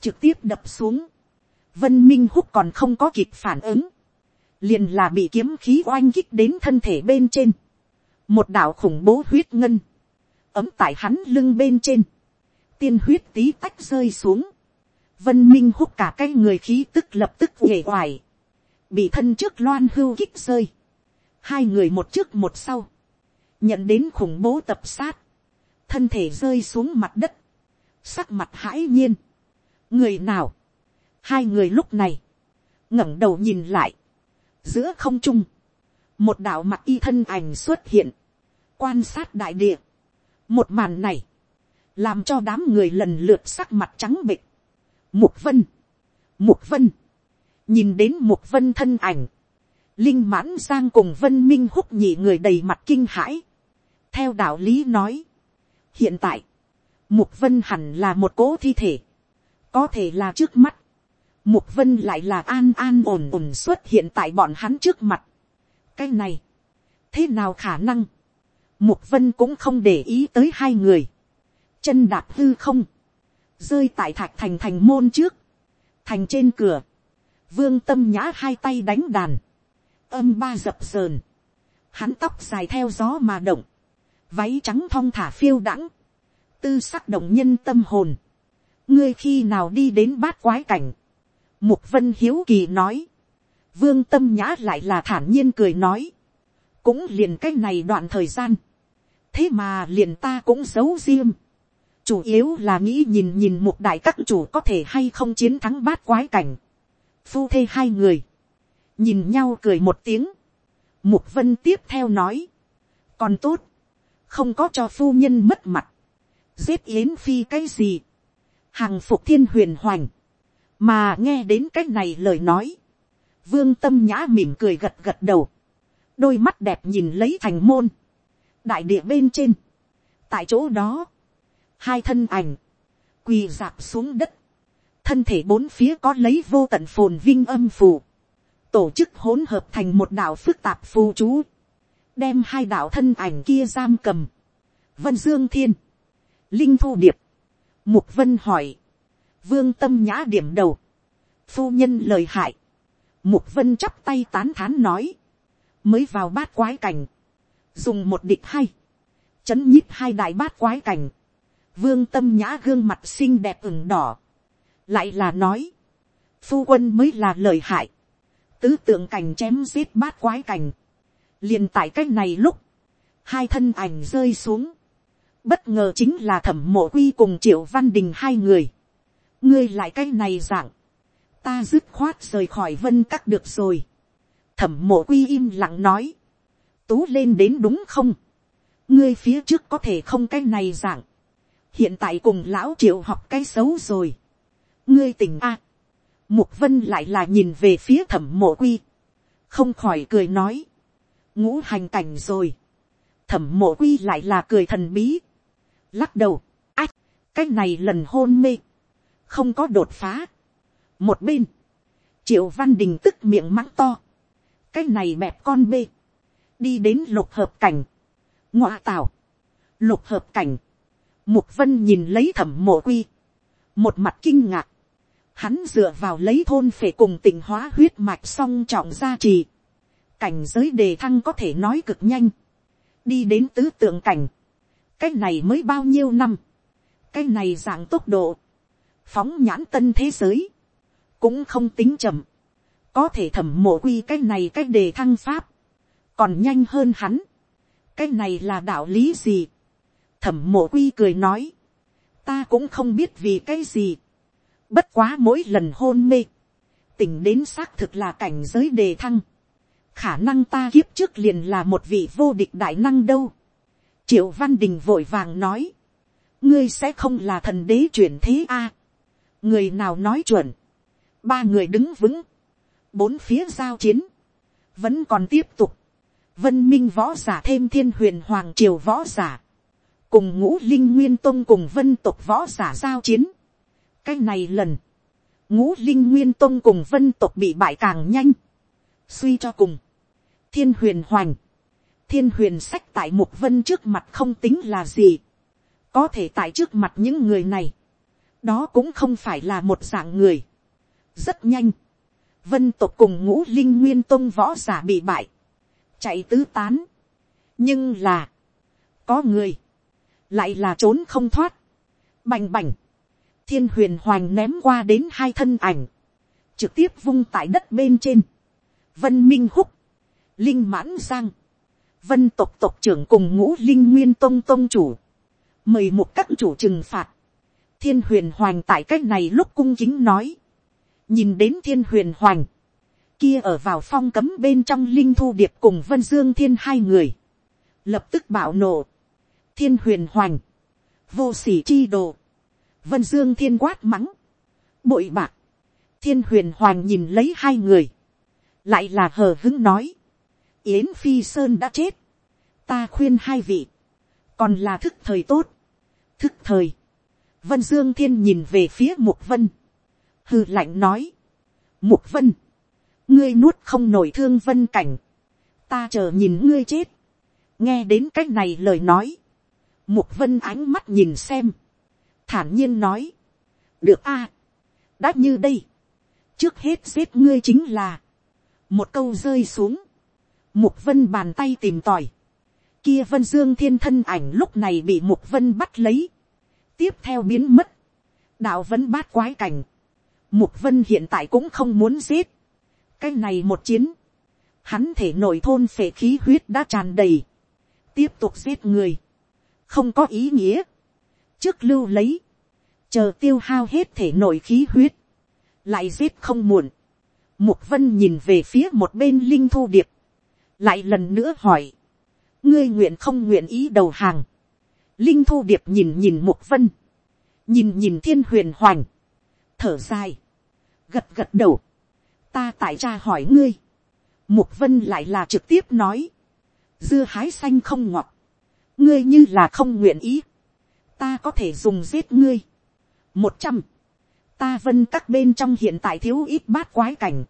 trực tiếp đập xuống, vân minh húc còn không có kịp phản ứng, liền là bị kiếm khí oanh kích đến thân thể bên trên, một đạo khủng bố huyết ngân, ấm tại hắn lưng bên trên, tiên huyết tí tách rơi xuống, vân minh Húc cả cái người khí tức lập tức uể oải, bị thân trước loan hưu kích rơi, hai người một trước một sau, nhận đến khủng bố tập sát, thân thể rơi xuống mặt đất, sắc mặt hãi nhiên, người nào, hai người lúc này, ngẩng đầu nhìn lại, giữa không trung, một đạo mặt y thân ảnh xuất hiện, quan sát đại địa, một màn này, làm cho đám người lần lượt sắc mặt trắng bịch, mục vân, mục vân, nhìn đến mục vân thân ảnh, linh mãn giang cùng vân minh húc nhị người đầy mặt kinh hãi, theo đạo lý nói, hiện tại, mục vân hẳn là một cố thi thể, có thể là trước mắt, mục vân lại là an an ổn ổn xuất hiện tại bọn hắn trước mặt. cái này, thế nào khả năng, mục vân cũng không để ý tới hai người, chân đạp hư không, rơi tại thạch thành thành môn trước, thành trên cửa, vương tâm nhã hai tay đánh đàn, âm ba dập sờn, hắn tóc dài theo gió mà động, váy trắng thong thả phiêu đãng, tư sắc động nhân tâm hồn, ngươi khi nào đi đến bát quái cảnh, mục vân hiếu kỳ nói, vương tâm nhã lại là thản nhiên cười nói, cũng liền cách này đoạn thời gian, thế mà liền ta cũng giấu riêng, chủ yếu là nghĩ nhìn nhìn một đại các chủ có thể hay không chiến thắng bát quái cảnh, phu thê hai người, nhìn nhau cười một tiếng, mục vân tiếp theo nói, còn tốt, không có cho phu nhân mất mặt, giết yến phi cái gì, hàng phục thiên huyền hoành, mà nghe đến cái này lời nói, vương tâm nhã mỉm cười gật gật đầu, đôi mắt đẹp nhìn lấy thành môn, đại địa bên trên, tại chỗ đó, hai thân ảnh, quỳ dạp xuống đất, thân thể bốn phía có lấy vô tận phồn vinh âm phù, tổ chức hỗn hợp thành một đạo phức tạp phù chú, đem hai đạo thân ảnh kia giam cầm, vân dương thiên, linh thu điệp, mục vân hỏi, vương tâm nhã điểm đầu, phu nhân lời hại, mục vân chắp tay tán thán nói, mới vào bát quái cảnh, dùng một địch hay, chấn nhíp hai đại bát quái cảnh, vương tâm nhã gương mặt xinh đẹp ửng đỏ, lại là nói, phu quân mới là lời hại, tứ tượng cảnh chém giết bát quái cảnh, liền tại cách này lúc, hai thân ảnh rơi xuống, bất ngờ chính là thẩm mộ quy cùng triệu văn đình hai người, ngươi lại cách này dạng, ta dứt khoát rời khỏi vân các được rồi, thẩm mộ quy im lặng nói, tú lên đến đúng không, ngươi phía trước có thể không cách này dạng, hiện tại cùng lão triệu học cái xấu rồi, ngươi tỉnh a, mục vân lại là nhìn về phía thẩm mộ quy, không khỏi cười nói, ngũ hành cảnh rồi, thẩm mộ quy lại là cười thần bí, lắc đầu, ách, cái này lần hôn mê, không có đột phá. một bên, triệu văn đình tức miệng mắng to, cái này mẹp con bê, đi đến lục hợp cảnh, ngoạ tảo. Lục hợp cảnh, mục vân nhìn lấy thẩm mộ quy, một mặt kinh ngạc, hắn dựa vào lấy thôn phệ cùng tình hóa huyết mạch song trọng gia trì, cảnh giới đề thăng có thể nói cực nhanh, đi đến tứ tượng cảnh, cái này mới bao nhiêu năm, cái này dạng tốc độ, phóng nhãn tân thế giới, cũng không tính chậm, có thể thẩm mộ quy cái này cái đề thăng pháp, còn nhanh hơn hắn, cái này là đạo lý gì, thẩm mộ quy cười nói, ta cũng không biết vì cái gì, bất quá mỗi lần hôn mê, tỉnh đến xác thực là cảnh giới đề thăng, khả năng ta kiếp trước liền là một vị vô địch đại năng đâu, triệu văn đình vội vàng nói, ngươi sẽ không là thần đế chuyển thế a, à, người nào nói chuẩn, ba người đứng vững, bốn phía giao chiến, vẫn còn tiếp tục, vân minh võ giả thêm thiên huyền hoàng triều võ giả, cùng ngũ linh nguyên tông cùng vân tộc võ giả giao chiến cái này lần, ngũ linh nguyên tông cùng vân tộc bị bại càng nhanh, suy cho cùng, thiên huyền hoành, thiên huyền sách tại mục vân trước mặt không tính là gì, có thể tại trước mặt những người này, đó cũng không phải là một dạng người. rất nhanh, vân tộc cùng ngũ linh nguyên tôn võ giả bị bại, chạy tứ tán. nhưng là, có người, lại là trốn không thoát, bành bành, thiên huyền hoành ném qua đến hai thân ảnh, trực tiếp vung tại đất bên trên, vân minh húc, linh mãn giang, vân tộc tộc trưởng cùng ngũ linh nguyên tông tông chủ, mời một các chủ trừng phạt, thiên huyền hoành tại c á c h này lúc cung chính nói, nhìn đến thiên huyền hoành, kia ở vào phong cấm bên trong linh thu điệp cùng vân dương thiên hai người, lập tức bạo nổ, thiên huyền hoành, vô s ỉ chi đồ, vân dương thiên quát mắng, bội bạc, thiên huyền Hoàng nhìn lấy hai người, lại là hờ hứng nói, yến phi sơn đã chết, ta khuyên hai vị, còn là thức thời tốt, thức thời, Vân Dương Thiên nhìn về phía Mục Vân. Hừ lạnh nói. Mục Vân. Ngươi nuốt không nổi thương vân cảnh. Ta chờ nhìn ngươi chết. Nghe đến cách này lời nói. Mục Vân ánh mắt nhìn xem. Thản nhiên nói. Được a à, Đã như đây. Trước hết giết ngươi chính là. Một câu rơi xuống. Mục Vân bàn tay tìm tòi. Kia Vân Dương Thiên thân ảnh lúc này bị Mục Vân bắt lấy tiếp theo biến mất. đạo vẫn bát quái cảnh. mục vân hiện tại cũng không muốn giết. cái này một chiến. hắn thể nội thôn phệ khí huyết đã tràn đầy. tiếp tục giết người. không có ý nghĩa trước lưu lấy. chờ tiêu hao hết thể nội khí huyết. lại giết không muộn. mục vân nhìn về phía một bên linh thu điệp. lại lần nữa hỏi. ngươi nguyện không nguyện ý đầu hàng Linh thu điệp nhìn nhìn mục vân. Nhìn nhìn thiên huyền hoành. Thở dài. Gật gật đầu. Ta tại cha hỏi ngươi. Mục vân lại là trực tiếp nói. Dưa hái xanh không ngọt. Ngươi như là không nguyện ý. Ta có thể dùng giết ngươi. Một trăm. Ta vân các bên trong hiện tại thiếu ít bát quái cảnh.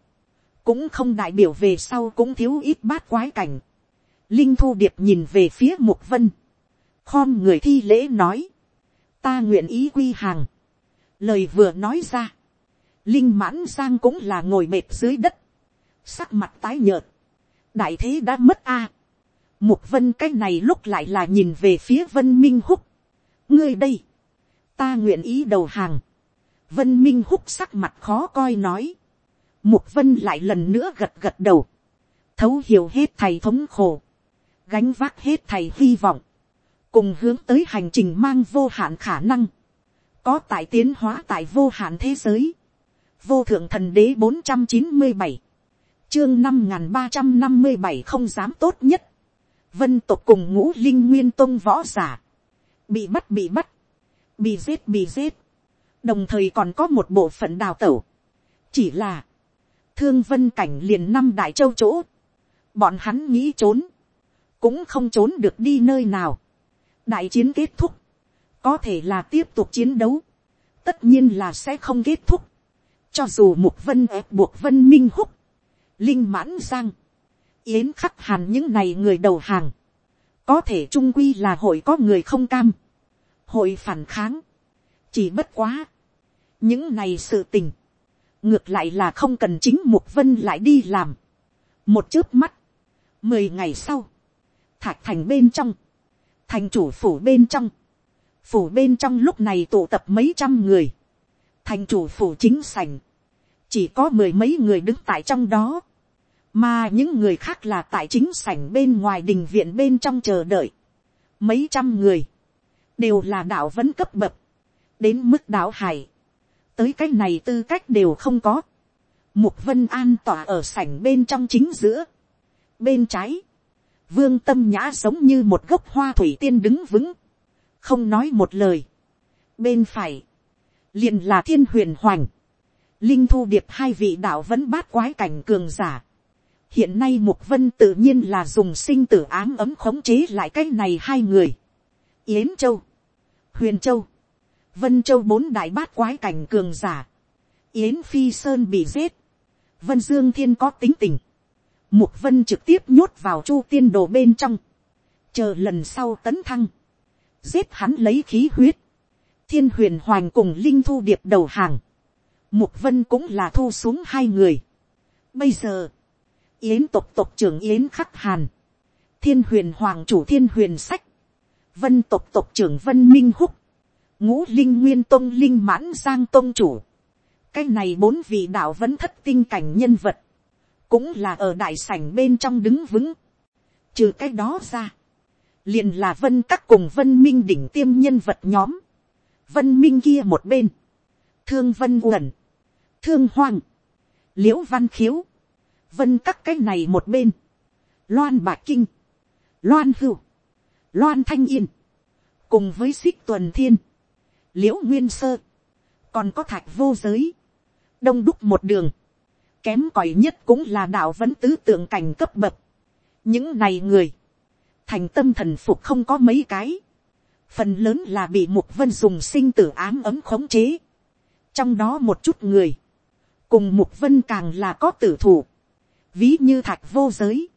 Cũng không đại biểu về sau cũng thiếu ít bát quái cảnh. Linh thu điệp nhìn về phía mục vân khom người thi lễ nói, ta nguyện ý quy hàng. lời vừa nói ra, linh mãn sang cũng là ngồi mệt dưới đất, sắc mặt tái nhợt, đại thế đã mất a. mục vân cái này lúc lại là nhìn về phía vân minh húc, ngươi đây, ta nguyện ý đầu hàng, vân minh húc sắc mặt khó coi nói, mục vân lại lần nữa gật gật đầu, thấu hiểu hết thầy thống khổ, gánh vác hết thầy hy vọng, cùng hướng tới hành trình mang vô hạn khả năng, có tại tiến hóa tại vô hạn thế giới, vô thượng thần đế bốn trăm chín mươi bảy, chương năm n g h n ba trăm năm mươi bảy không dám tốt nhất, vân tộc cùng ngũ linh nguyên tôn võ giả, bị bắt bị bắt, bị giết bị giết, đồng thời còn có một bộ phận đào tẩu, chỉ là, thương vân cảnh liền năm đại châu chỗ, bọn hắn nghĩ trốn, cũng không trốn được đi nơi nào, đại chiến kết thúc, có thể là tiếp tục chiến đấu, tất nhiên là sẽ không kết thúc, cho dù mục vân ép buộc vân minh húc, linh mãn giang, yến khắc hàn những này người đầu hàng, có thể trung quy là hội có người không cam, hội phản kháng, chỉ bất quá, những này sự tình, ngược lại là không cần chính mục vân lại đi làm, một chớp mắt, mười ngày sau, thạch thành bên trong, thành chủ phủ bên trong, phủ bên trong lúc này tụ tập mấy trăm người, thành chủ phủ chính sành, chỉ có mười mấy người đứng tại trong đó, mà những người khác là tại chính sảnh bên ngoài đình viện bên trong chờ đợi, mấy trăm người, đều là đạo vẫn cấp bậc, đến mức đạo hải, tới cái này tư cách đều không có, mục vân an tỏa ở sảnh bên trong chính giữa, bên trái, vương tâm nhã giống như một gốc hoa thủy tiên đứng vững, không nói một lời. bên phải, liền là thiên huyền hoành, linh thu điệp hai vị đạo vẫn bát quái cảnh cường giả hiện nay mục vân tự nhiên là dùng sinh tử ám ấm khống chế lại cái này hai người. yến châu, huyền châu, vân châu bốn đại bát quái cảnh cường giả. yến phi sơn bị giết, vân dương thiên có tính tình Mục vân trực tiếp nhốt vào chu tiên đồ bên trong. Chờ lần sau tấn thăng. Giết hắn lấy khí huyết. Thiên huyền hoàng cùng linh thu điệp đầu hàng. Mục vân cũng là thu xuống hai người. Bây giờ. Yến tộc tộc trưởng Yến khắc hàn. Thiên huyền hoàng chủ thiên huyền sách. Vân tộc tộc trưởng Vân Minh Húc. ngũ linh nguyên tôn linh mãn giang tôn chủ, cái này bốn vị đạo vẫn thất tinh cảnh nhân vật, cũng là ở đại sảnh bên trong đứng vững, trừ cái đó ra, liền là vân các cùng vân minh đỉnh tiêm nhân vật nhóm, vân minh kia một bên, thương vân uẩn, thương hoang, liễu văn khiếu, vân các cái này một bên, loan bạc kinh, loan hưu, loan thanh yên, cùng với xích tuần thiên, liễu nguyên sơ, còn có thạch vô giới, đông đúc một đường, kém cỏi nhất cũng là đạo vẫn tứ tượng cảnh cấp bậc. những này người, thành tâm thần phục không có mấy cái, phần lớn là bị mục vân dùng sinh tử ám ấm khống chế, trong đó một chút người, cùng mục vân càng là có tử thủ, ví như thạch vô giới,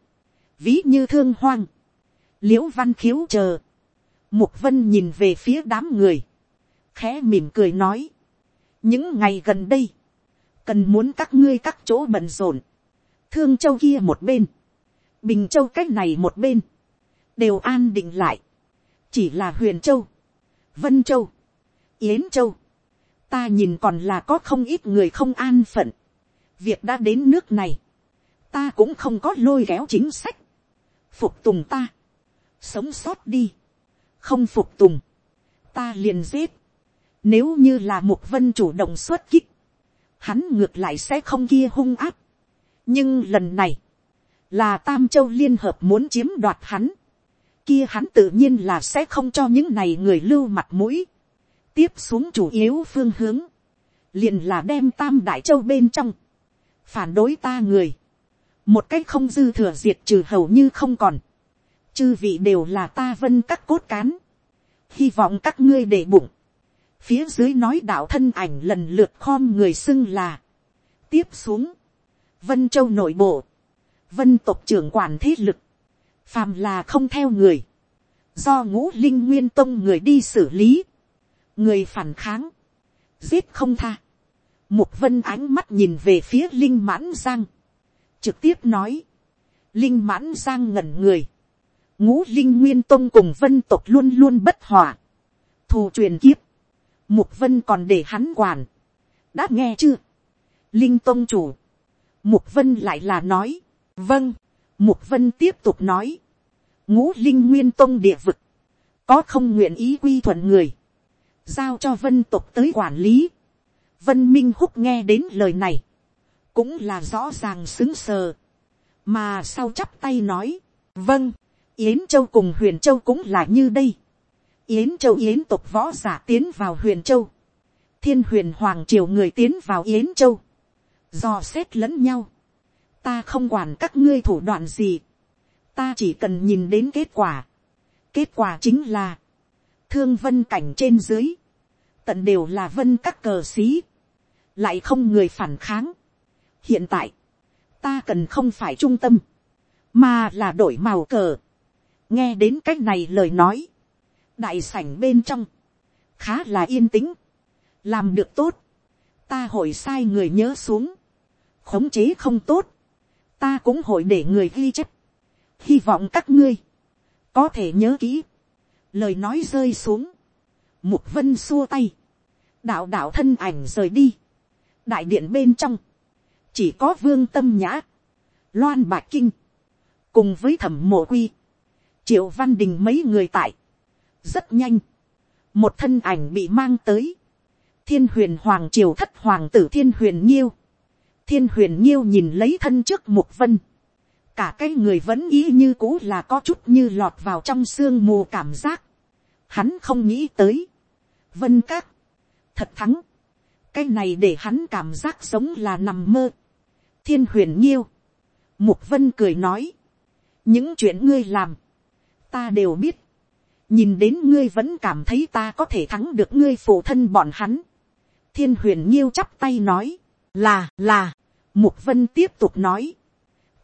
ví như thương hoang, liễu văn khiếu chờ, mục vân nhìn về phía đám người, khẽ mỉm cười nói, những ngày gần đây, cần muốn các ngươi các chỗ bận rộn, thương châu kia một bên, bình châu c á c h này một bên, đều an định lại, chỉ là huyền châu, vân châu, yến châu, ta nhìn còn là có không ít người không an phận, việc đã đến nước này, ta cũng không có lôi kéo chính sách, phục tùng ta, sống sót đi, không phục tùng, ta liền giết, nếu như là mục vân chủ động xuất kích, hắn ngược lại sẽ không kia hung áp. nhưng lần này, là tam châu liên hợp muốn chiếm đoạt hắn, kia hắn tự nhiên là sẽ không cho những này người lưu mặt mũi, tiếp xuống chủ yếu phương hướng, liền là đem tam đại châu bên trong, phản đối ta người, một cách không dư thừa diệt trừ hầu như không còn, chư vị đều là ta vân các cốt cán, hy vọng các ngươi để bụng, phía dưới nói đạo thân ảnh lần lượt khom người xưng là, tiếp xuống, vân châu nội bộ, vân tộc trưởng quản thế lực, phàm là không theo người, do ngũ linh nguyên tông người đi xử lý, người phản kháng, giết không tha, mục vân ánh mắt nhìn về phía linh mãn giang, trực tiếp nói, linh mãn giang ngẩn người, ngũ linh nguyên tôn cùng vân tộc luôn luôn bất hòa, thù truyền kiếp, Mục Vân còn để hắn quản. Đã nghe chưa? Linh tôn chủ. Mục Vân lại là nói. Vâng. Mục Vân tiếp tục nói. Ngũ Linh Nguyên tôn địa vực. Có không nguyện ý quy thuận người. Giao cho Vân tộc tới quản lý. Vân Minh Húc nghe đến lời này. Cũng là rõ ràng xứng sờ. Mà sau chắp tay nói. Vâng. Yến Châu cùng Huyền Châu cũng là như đây. Yến Châu Yến tộc võ giả tiến vào huyền Châu. Thiên huyền Hoàng Triều người tiến vào Yến Châu. Dò xét lẫn nhau. Ta không quản các ngươi thủ đoạn gì. Ta chỉ cần nhìn đến kết quả. Kết quả chính là. Thương vân cảnh trên dưới. Tận đều là vân các cờ xí. Lại không người phản kháng. Hiện tại. Ta cần không phải trung tâm. Mà là đổi màu cờ. Nghe đến cách này lời nói đại sảnh bên trong, khá là yên tĩnh, làm được tốt, ta hội sai người nhớ xuống, khống chế không tốt, ta cũng hội để người ghi chép, hy vọng các ngươi, có thể nhớ kỹ, lời nói rơi xuống, mục vân xua tay, đạo đạo thân ảnh rời đi, đại điện bên trong, chỉ có vương tâm nhã, loan bạc kinh, cùng với thẩm mộ quy, triệu văn đình mấy người tại, rất nhanh, một thân ảnh bị mang tới, thiên huyền hoàng triều thất hoàng tử thiên huyền nhiêu, thiên huyền nhiêu nhìn lấy thân trước mục vân, cả cái người vẫn ý như cũ là có chút như lọt vào trong sương mù cảm giác, hắn không nghĩ tới, vân các, thật thắng, cái này để hắn cảm giác sống là nằm mơ, thiên huyền nhiêu, mục vân cười nói, những chuyện ngươi làm, ta đều biết, nhìn đến ngươi vẫn cảm thấy ta có thể thắng được ngươi phụ thân bọn hắn. thiên huyền nhiêu chắp tay nói, là là, mục vân tiếp tục nói,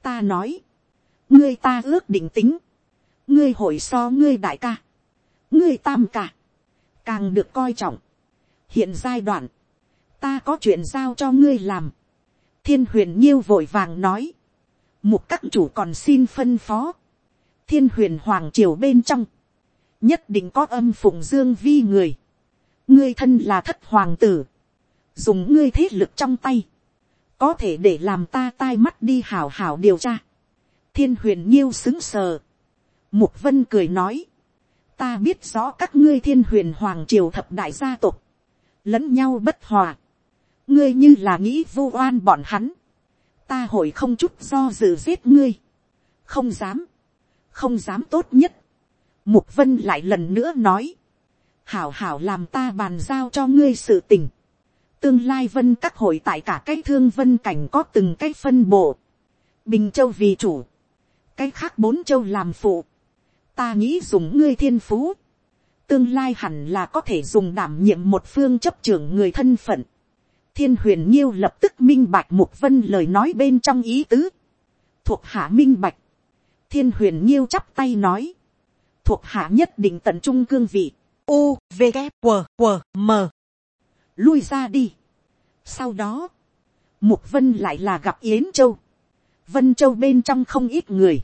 ta nói, ngươi ta ước định tính, ngươi hội so ngươi đại ca, ngươi tam ca, càng được coi trọng. hiện giai đoạn, ta có chuyện giao cho ngươi làm, thiên huyền nhiêu vội vàng nói, mục các chủ còn xin phân phó, thiên huyền hoàng triều bên trong, nhất định có âm phụng dương vi người, ngươi thân là thất hoàng tử, dùng ngươi thế lực trong tay, có thể để làm ta tai mắt đi hảo hảo điều tra. thiên huyền nhiêu xứng sờ. mục vân cười nói, ta biết rõ các ngươi thiên huyền hoàng triều thập đại gia tộc, lẫn nhau bất hòa ngươi như là nghĩ vô oan bọn hắn, ta hội không chút do dự giết ngươi, không dám, không dám tốt nhất. mục vân lại lần nữa nói, hảo hảo làm ta bàn giao cho ngươi sự tình. Tương lai vân các hội tại cả cái thương vân cảnh có từng cái phân bộ. Bình châu vì chủ. Cái khác bốn châu làm phụ. Ta nghĩ dùng ngươi thiên phú. Tương lai hẳn là có thể dùng đảm nhiệm một phương chấp trưởng người thân phận. Thiên huyền nhiêu lập tức minh bạch mục vân lời nói bên trong ý tứ. Thuộc hạ minh bạch. Thiên huyền nhiêu chắp tay nói. Thuộc hạ nhất định tận trung cương vị u v g q q m lui ra đi. sau đó, mục vân lại là gặp yến châu. vân châu bên trong không ít người,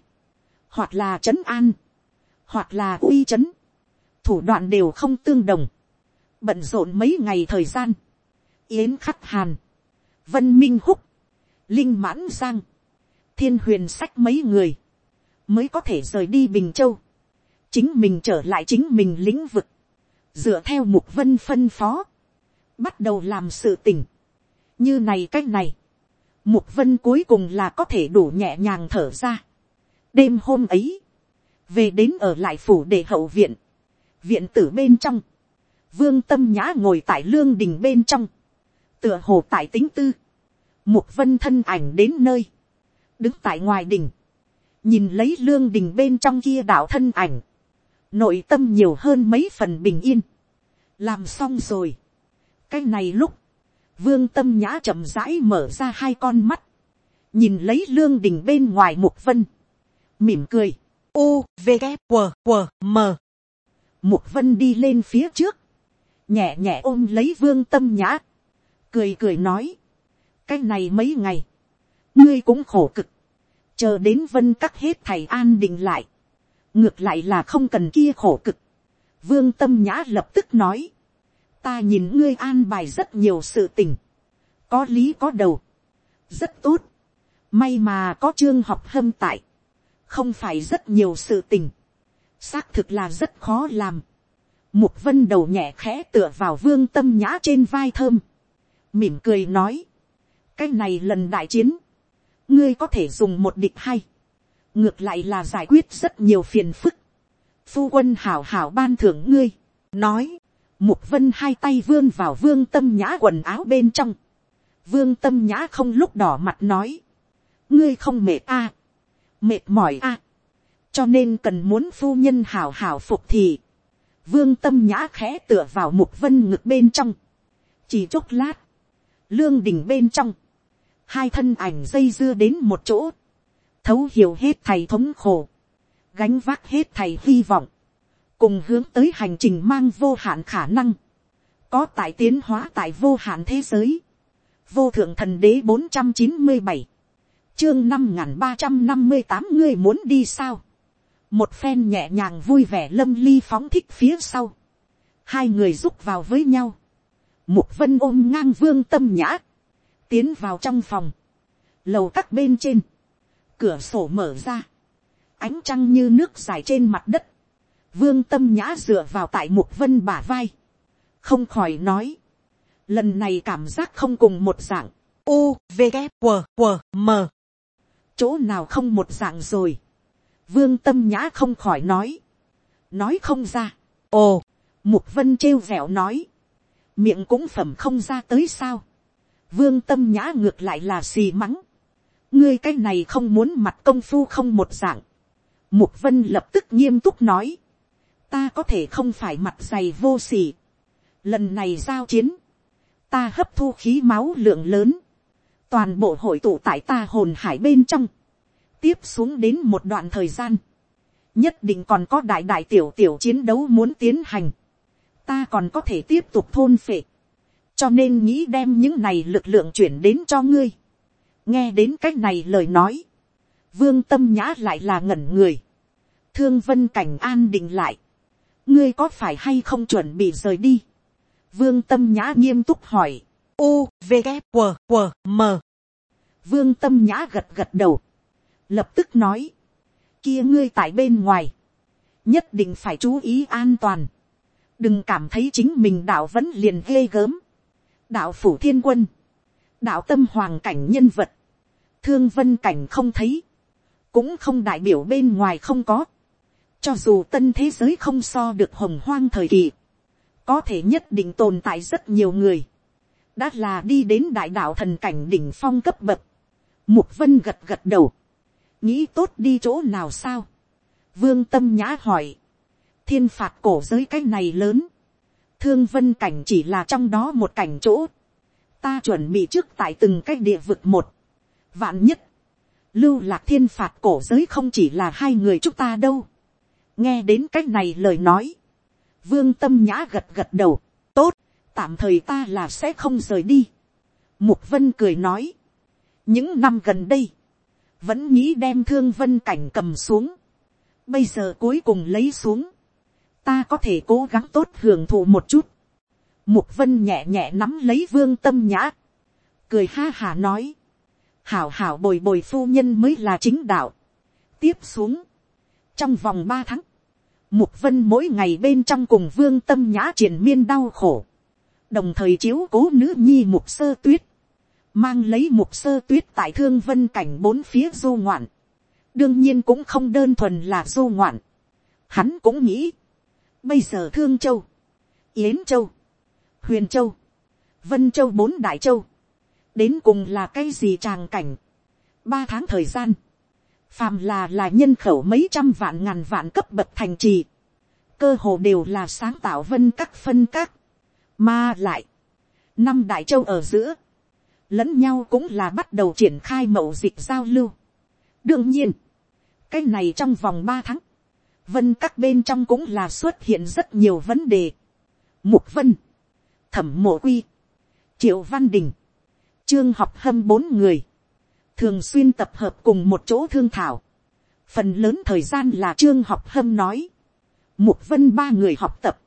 hoặc là trấn an, hoặc là uy trấn, thủ đoạn đều không tương đồng, bận rộn mấy ngày thời gian, yến khắc hàn, vân minh húc, linh mãn giang, thiên huyền sách mấy người, mới có thể rời đi bình châu, chính mình trở lại chính mình lĩnh vực, dựa theo mục vân phân phó, bắt đầu làm sự tỉnh, như này c á c h này, mục vân cuối cùng là có thể đủ nhẹ nhàng thở ra. đêm hôm ấy, về đến ở lại phủ để hậu viện, viện tử bên trong, vương tâm nhã ngồi tại lương đình bên trong, tựa hồ tại tính tư, mục vân thân ảnh đến nơi, đứng tại ngoài đình, nhìn lấy lương đình bên trong kia đạo thân ảnh, nội tâm nhiều hơn mấy phần bình yên, làm xong rồi. cái này lúc, vương tâm nhã chậm rãi mở ra hai con mắt, nhìn lấy lương đình bên ngoài mục vân, mỉm cười, u v g q q m. Mục vân đi lên phía trước, nhẹ nhẹ ôm lấy vương tâm nhã, cười cười nói, cái này mấy ngày, ngươi cũng khổ cực, chờ đến vân các hết thầy an định lại, ngược lại là không cần kia khổ cực. vương tâm nhã lập tức nói, ta nhìn ngươi an bài rất nhiều sự tình, có lý có đầu, rất tốt, may mà có chương học hâm tại, không phải rất nhiều sự tình, xác thực là rất khó làm. Mục vân đầu nhẹ khẽ tựa vào vương tâm nhã trên vai thơm, mỉm cười nói, cái này lần đại chiến, ngươi có thể dùng một địch hay, ngược lại là giải quyết rất nhiều phiền phức. phu quân hảo hảo ban thưởng ngươi, nói, mục vân hai tay vươn vào vương tâm nhã quần áo bên trong. vương tâm nhã không lúc đỏ mặt nói, ngươi không mệt a, mệt mỏi a, cho nên cần muốn phu nhân hảo hảo phục thì. vương tâm nhã khẽ tựa vào mục vân ngực bên trong, chỉ chốc lát, lương đình bên trong, hai thân ảnh dây dưa đến một chỗ, thấu hiểu hết thầy thống khổ, gánh vác hết thầy hy vọng, cùng hướng tới hành trình mang vô hạn khả năng, có tại tiến hóa tại vô hạn thế giới, vô thượng thần đế bốn trăm chín mươi bảy, chương năm n g h n ba trăm năm mươi tám người muốn đi sao, một phen nhẹ nhàng vui vẻ lâm ly phóng thích phía sau, hai người rúc vào với nhau, mục vân ôm ngang vương tâm nhã, tiến vào trong phòng, lầu các bên trên, cửa sổ mở ra, ánh trăng như nước dài trên mặt đất, vương tâm nhã dựa vào tại mục vân bả vai, không khỏi nói, lần này cảm giác không cùng một dạng, u v K, q q m. Chỗ nào không một dạng rồi, vương tâm nhã không khỏi nói, nói không ra, ồ, mục vân trêu vẹo nói, miệng cũng phẩm không ra tới sao, vương tâm nhã ngược lại là xì mắng, ngươi cái này không muốn mặt công phu không một dạng. Mục vân lập tức nghiêm túc nói. Ta có thể không phải mặt dày vô sỉ. Lần này giao chiến. Ta hấp thu khí máu lượng lớn. Toàn bộ hội tụ tại ta hồn hải bên trong. Tiếp xuống đến một đoạn thời gian. Nhất định còn có đại đại tiểu tiểu chiến đấu muốn tiến hành. Ta còn có thể tiếp tục thôn phệ. Cho nên nghĩ đem những này lực lượng chuyển đến cho ngươi. Nghe đến cái này lời nói, vương tâm nhã lại là ngẩn người, thương vân cảnh an định lại, ngươi có phải hay không chuẩn bị rời đi, vương tâm nhã nghiêm túc hỏi, u v g q q m. Vương tâm nhã gật gật đầu, lập tức nói, kia ngươi tại bên ngoài, nhất định phải chú ý an toàn, đừng cảm thấy chính mình đạo vẫn liền ghê gớm, đạo phủ thiên quân, đạo tâm hoàng cảnh nhân vật, thương vân cảnh không thấy, cũng không đại biểu bên ngoài không có, cho dù tân thế giới không so được hồng hoang thời kỳ, có thể nhất định tồn tại rất nhiều người, đã là đi đến đại đạo thần cảnh đỉnh phong cấp bậc, mục vân gật gật đầu, nghĩ tốt đi chỗ nào sao, vương tâm nhã hỏi, thiên phạt cổ giới cái này lớn, thương vân cảnh chỉ là trong đó một cảnh chỗ, ta chuẩn bị trước tại từng cái địa vực một, vạn nhất, lưu lạc thiên phạt cổ giới không chỉ là hai người chúng ta đâu, nghe đến cái này lời nói, vương tâm nhã gật gật đầu, tốt, tạm thời ta là sẽ không rời đi. mục vân cười nói, những năm gần đây, vẫn nghĩ đem thương vân cảnh cầm xuống, bây giờ cuối cùng lấy xuống, ta có thể cố gắng tốt hưởng thụ một chút. Mục vân nhẹ nhẹ nắm lấy vương tâm nhã, cười ha hà nói, hảo hảo bồi bồi phu nhân mới là chính đạo. tiếp xuống, trong vòng ba tháng, mục vân mỗi ngày bên trong cùng vương tâm nhã triển miên đau khổ, đồng thời chiếu cố nữ nhi mục sơ tuyết, mang lấy mục sơ tuyết tại thương vân cảnh bốn phía du ngoạn, đương nhiên cũng không đơn thuần là du ngoạn, hắn cũng nghĩ, bây giờ thương châu, yến châu, huyền châu, vân châu bốn đại châu, đến cùng là cái gì tràng cảnh, ba tháng thời gian, phàm là là nhân khẩu mấy trăm vạn ngàn vạn cấp bậc thành trì, cơ hồ đều là sáng tạo vân các phân các, mà lại, năm đại châu ở giữa, lẫn nhau cũng là bắt đầu triển khai mậu dịch giao lưu. đương nhiên, cái này trong vòng ba tháng, vân các bên trong cũng là xuất hiện rất nhiều vấn đề. mục vân, thẩm mộ quy, triệu văn đình, trương học hâm bốn người, thường xuyên tập hợp cùng một chỗ thương thảo. phần lớn thời gian là trương học hâm nói, mục vân ba người học tập.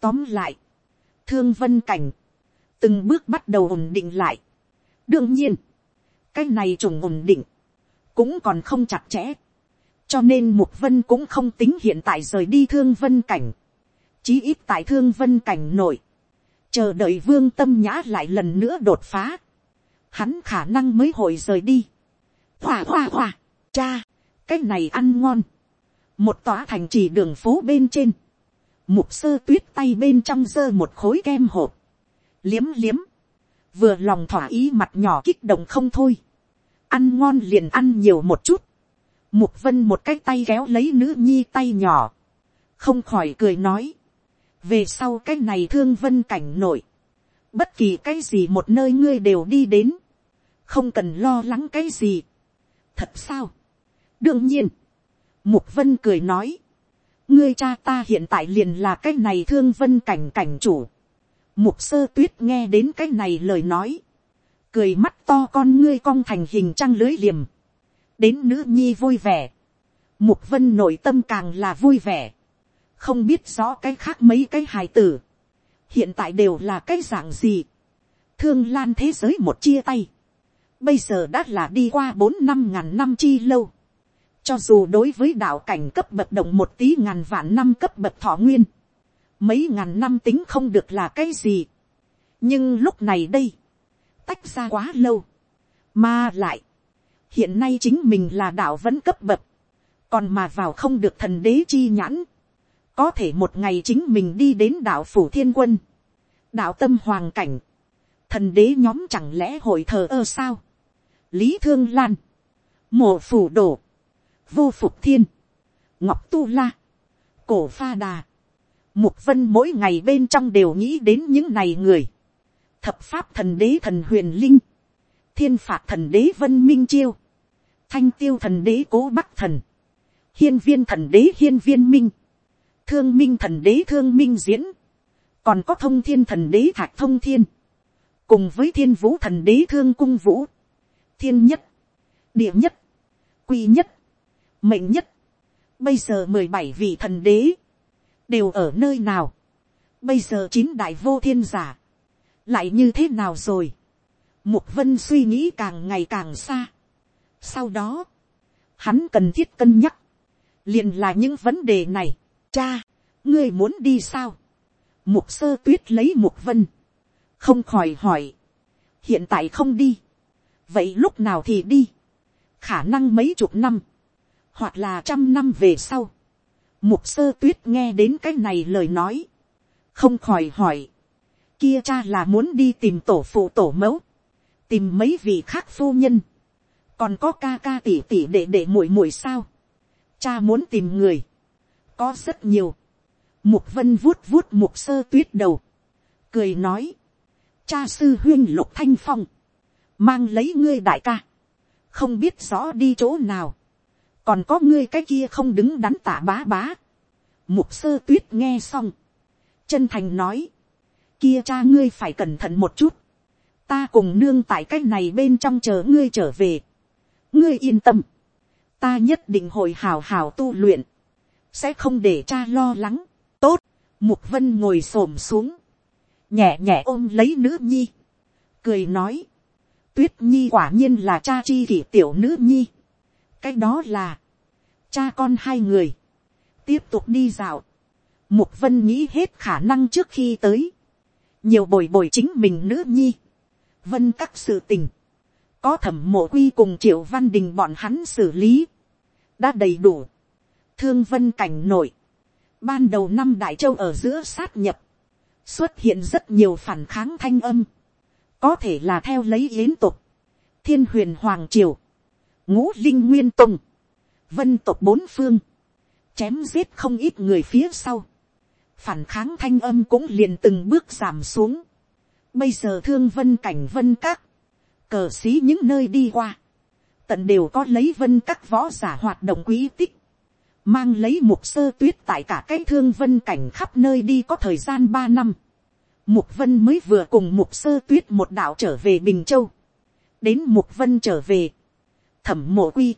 tóm lại, thương vân cảnh, từng bước bắt đầu ổn định lại. đương nhiên, cái này trùng ổn định, cũng còn không chặt chẽ cho nên mục vân cũng không tính hiện tại rời đi thương vân cảnh. chí ít tại thương vân cảnh nổi. chờ đợi vương tâm nhã lại lần nữa đột phá hắn khả năng mới hội rời đi. Hòa hòa hòa, cha, cái này ăn ngon. Một tòa thành trì đường phố bên trên. Mục sơ tuyết tay bên trong giơ một khối kem hộp. Liếm liếm. Vừa lòng thỏa ý mặt nhỏ kích động không thôi. Ăn ngon liền ăn nhiều một chút. Mục vân một cái tay kéo lấy nữ nhi tay nhỏ. Không khỏi cười nói. Về sau cái này thương vân cảnh nổi bất kỳ cái gì một nơi ngươi đều đi đến, không cần lo lắng cái gì. thật sao. đương nhiên, mục vân cười nói, ngươi cha ta hiện tại liền là cái này thương vân cảnh cảnh chủ. mục sơ tuyết nghe đến cái này lời nói, cười mắt to con ngươi cong thành hình trăng lưới liềm, đến nữ nhi vui vẻ, mục vân nội tâm càng là vui vẻ, không biết rõ cái khác mấy cái hài tử, hiện tại đều là cái dạng gì, thương lan thế giới một chia tay, bây giờ đã là đi qua bốn năm ngàn năm chi lâu, cho dù đối với đạo cảnh cấp bậc động một tí ngàn vạn năm cấp bậc thọ nguyên, mấy ngàn năm tính không được là cái gì, nhưng lúc này đây, tách ra quá lâu, mà lại, hiện nay chính mình là đạo vẫn cấp bậc, còn mà vào không được thần đế chi nhãn, có thể một ngày chính mình đi đến đạo phủ thiên quân, đạo tâm hoàng cảnh, thần đế nhóm chẳng lẽ hội thờ ơ sao, lý thương lan, mộ phủ đổ, vô phục thiên, ngọc tu la, cổ pha đà, mục vân mỗi ngày bên trong đều nghĩ đến những này người, thập pháp thần đế thần huyền linh, thiên phạt thần đế vân minh chiêu, thanh tiêu thần đế cố bắc thần, hiên viên thần đế hiên viên minh, thương minh thần đế thương minh diễn, còn có thông thiên thần đế thạch thông thiên, cùng với thiên vũ thần đế thương cung vũ, thiên nhất, địa nhất, quy nhất, mệnh nhất, bây giờ mười bảy vị thần đế, đều ở nơi nào, Bây giờ chín đại vô thiên giả. Lại như thế nào rồi? Mục vân suy nghĩ càng ngày càng xa. Sau đó, hắn cần thiết cân nhắc. liền là những vấn đề này. Cha, ngươi muốn đi sao? Mục sơ tuyết lấy mục vân. Không khỏi hỏi. Hiện tại không đi. Vậy lúc nào thì đi? Khả năng mấy chục năm. Hoặc là trăm năm về sau. Mục sơ tuyết nghe đến cái này lời nói. Không khỏi hỏi. Kia cha là muốn đi tìm tổ phụ tổ mẫu. Tìm mấy vị khác phu nhân. Còn có ca ca tỷ tỷ để để muội muội sao. Cha muốn tìm người. Có rất nhiều. Mục vân vuốt vuốt mục sơ tuyết đầu. Cười nói. Cha sư huyên lục thanh phong. Mang lấy ngươi đại ca. Không biết rõ đi chỗ nào còn có ngươi cái kia không đứng đắn tả bá bá. mục sơ tuyết nghe xong, chân thành nói, kia cha ngươi phải cẩn thận một chút, ta cùng nương tại cái này bên trong chờ ngươi trở về, ngươi yên tâm, ta nhất định hồi hào hào tu luyện, sẽ không để cha lo lắng, tốt, mục vân ngồi s ổ m xuống, nhẹ nhẹ ôm lấy nữ nhi, cười nói, tuyết nhi quả nhiên là cha chi kỷ tiểu nữ nhi, cái đó là, cha con hai người, tiếp tục đi dạo, mục vân nghĩ hết khả năng trước khi tới, nhiều bồi bồi chính mình nữ nhi, vân các sự tình, có thẩm mộ quy cùng triệu văn đình bọn hắn xử lý, đã đầy đủ, thương vân cảnh nội. Ban đầu năm đại châu ở giữa sát nhập, xuất hiện rất nhiều phản kháng thanh âm, có thể là theo lấy yến tục, thiên huyền hoàng triều, ngũ linh nguyên tùng, vân tộc bốn phương, chém giết không ít người phía sau, phản kháng thanh âm cũng liền từng bước giảm xuống. Bây giờ thương vân cảnh vân các, cờ xí những nơi đi qua, tận đều có lấy vân các võ giả hoạt động quý tích, mang lấy mục sơ tuyết tại cả cái thương vân cảnh khắp nơi đi có thời gian ba năm. Mục vân mới vừa cùng mục sơ tuyết một đạo trở về Bình Châu. Đến mục vân trở về. Thẩm mộ quy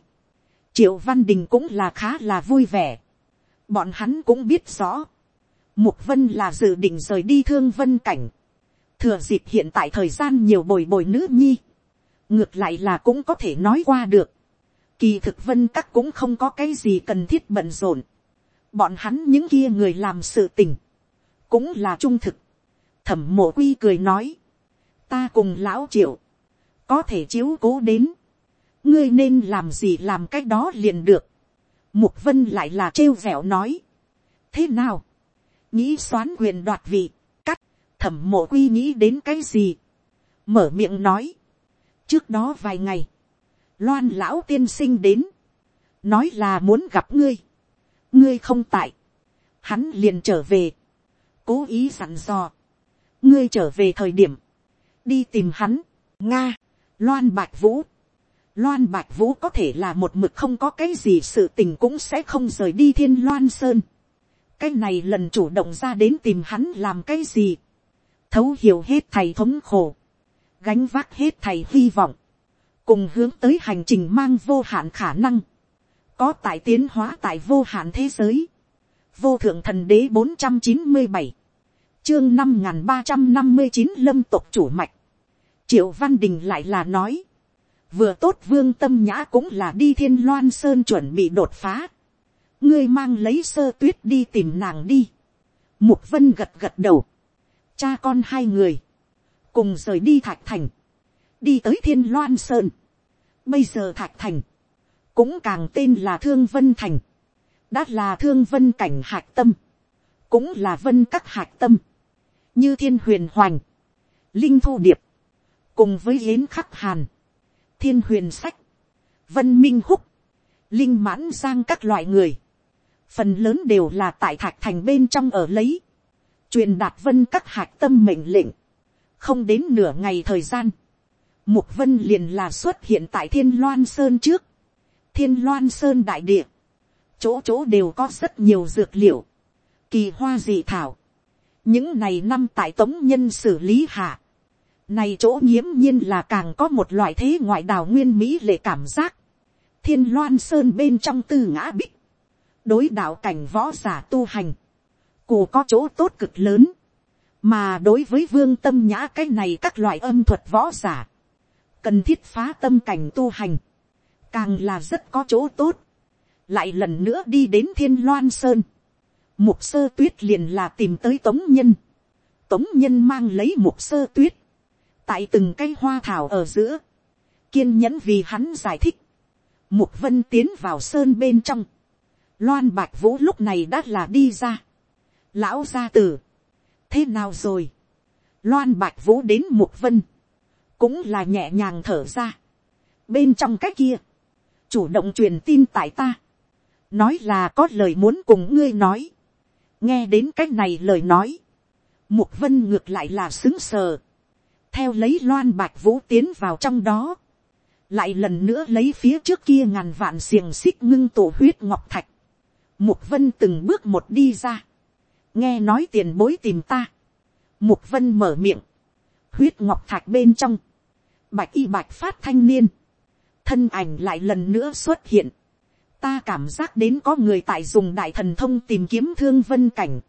triệu văn đình cũng là khá là vui vẻ. bọn hắn cũng biết rõ. mục vân là dự định rời đi thương vân cảnh thừa dịp hiện tại thời gian nhiều bồi bồi nữ nhi. ngược lại là cũng có thể nói qua được. kỳ thực vân các cũng không có cái gì cần thiết bận rộn. bọn hắn những kia người làm sự tình. cũng là trung thực. thẩm mộ quy cười nói. ta cùng lão triệu. có thể chiếu cố đến ngươi nên làm gì làm cái đó liền được. mục vân lại là trêu vẻo nói. thế nào, nghĩ xoán quyền đoạt vị, thẩm mộ quy nghĩ đến cái gì. mở miệng nói. trước đó vài ngày, loan lão tiên sinh đến, nói là muốn gặp ngươi, ngươi không tại, hắn liền trở về, cố ý sẵn dò, ngươi trở về thời điểm, đi tìm hắn, nga, loan bạch vũ, Loan Bạch Vũ có thể là một mực không có cái gì sự tình cũng sẽ không rời đi thiên loan sơn. Cái này lần chủ động ra đến tìm hắn làm cái gì. Thấu hiểu hết thầy thống khổ. Gánh vác hết thầy hy vọng. Cùng hướng tới hành trình mang vô hạn khả năng. Có tại tiến hóa tại vô hạn thế giới. Vô thượng thần đế bốn trăm chín mươi bảy, Chương năm ba trăm năm mươi chín lâm tộc chủ mạch. Triệu Văn Đình lại là nói, vừa tốt vương tâm nhã cũng là đi thiên loan sơn chuẩn bị đột phá. ngươi mang lấy sơ tuyết đi tìm nàng đi. mục vân gật gật đầu cha con hai người, cùng rời đi thạch thành, đi tới thiên loan sơn. bây giờ thạch thành, cũng càng tên là thương vân thành, đã là thương vân cảnh hạc tâm, cũng là vân các hạc tâm, như thiên huyền hoành, linh thu điệp, cùng với yến khắc hàn, thiên huyền sách, vân minh húc, linh mãn giang các loại người, phần lớn đều là tại thạch thành bên trong ở lấy, truyền đạt vân các hạc tâm mệnh lệnh, không đến nửa ngày thời gian, mục vân liền là xuất hiện tại thiên loan sơn trước, thiên loan sơn đại địa, chỗ chỗ đều có rất nhiều dược liệu, kỳ hoa dị thảo, những này năm tại tống nhân xử lý hạ, này chỗ nghiễm nhiên là càng có một loại thế ngoại đào nguyên mỹ lệ cảm giác. Thiên loan sơn bên trong tư ngã bích. Đối đạo cảnh võ giả tu hành cù có chỗ tốt cực lớn. mà đối với vương tâm nhã cái này các loại âm thuật võ giả, cần thiết phá tâm cảnh tu hành, càng là rất có chỗ tốt, lại lần nữa đi đến thiên loan sơn, mục sơ tuyết liền là tìm tới tống nhân, tống nhân mang lấy mục sơ tuyết, tại từng cây hoa thảo ở giữa, kiên nhẫn vì hắn giải thích, mục vân tiến vào sơn bên trong, loan bạch vũ lúc này đã là đi ra, lão gia tử, thế nào rồi, loan bạch vũ đến mục vân, cũng là nhẹ nhàng thở ra, bên trong cách kia, chủ động truyền tin tại ta, nói là có lời muốn cùng ngươi nói, nghe đến cái này lời nói, mục vân ngược lại là xứng sờ, theo lấy loan bạch vũ tiến vào trong đó, lại lần nữa lấy phía trước kia ngàn vạn xiềng xích ngưng tổ huyết ngọc thạch, mục vân từng bước một đi ra, nghe nói tiền bối tìm ta, mục vân mở miệng, huyết ngọc thạch bên trong, bạch y bạch phát thanh niên, thân ảnh lại lần nữa xuất hiện, ta cảm giác đến có người tại dùng đại thần thông tìm kiếm thương vân cảnh,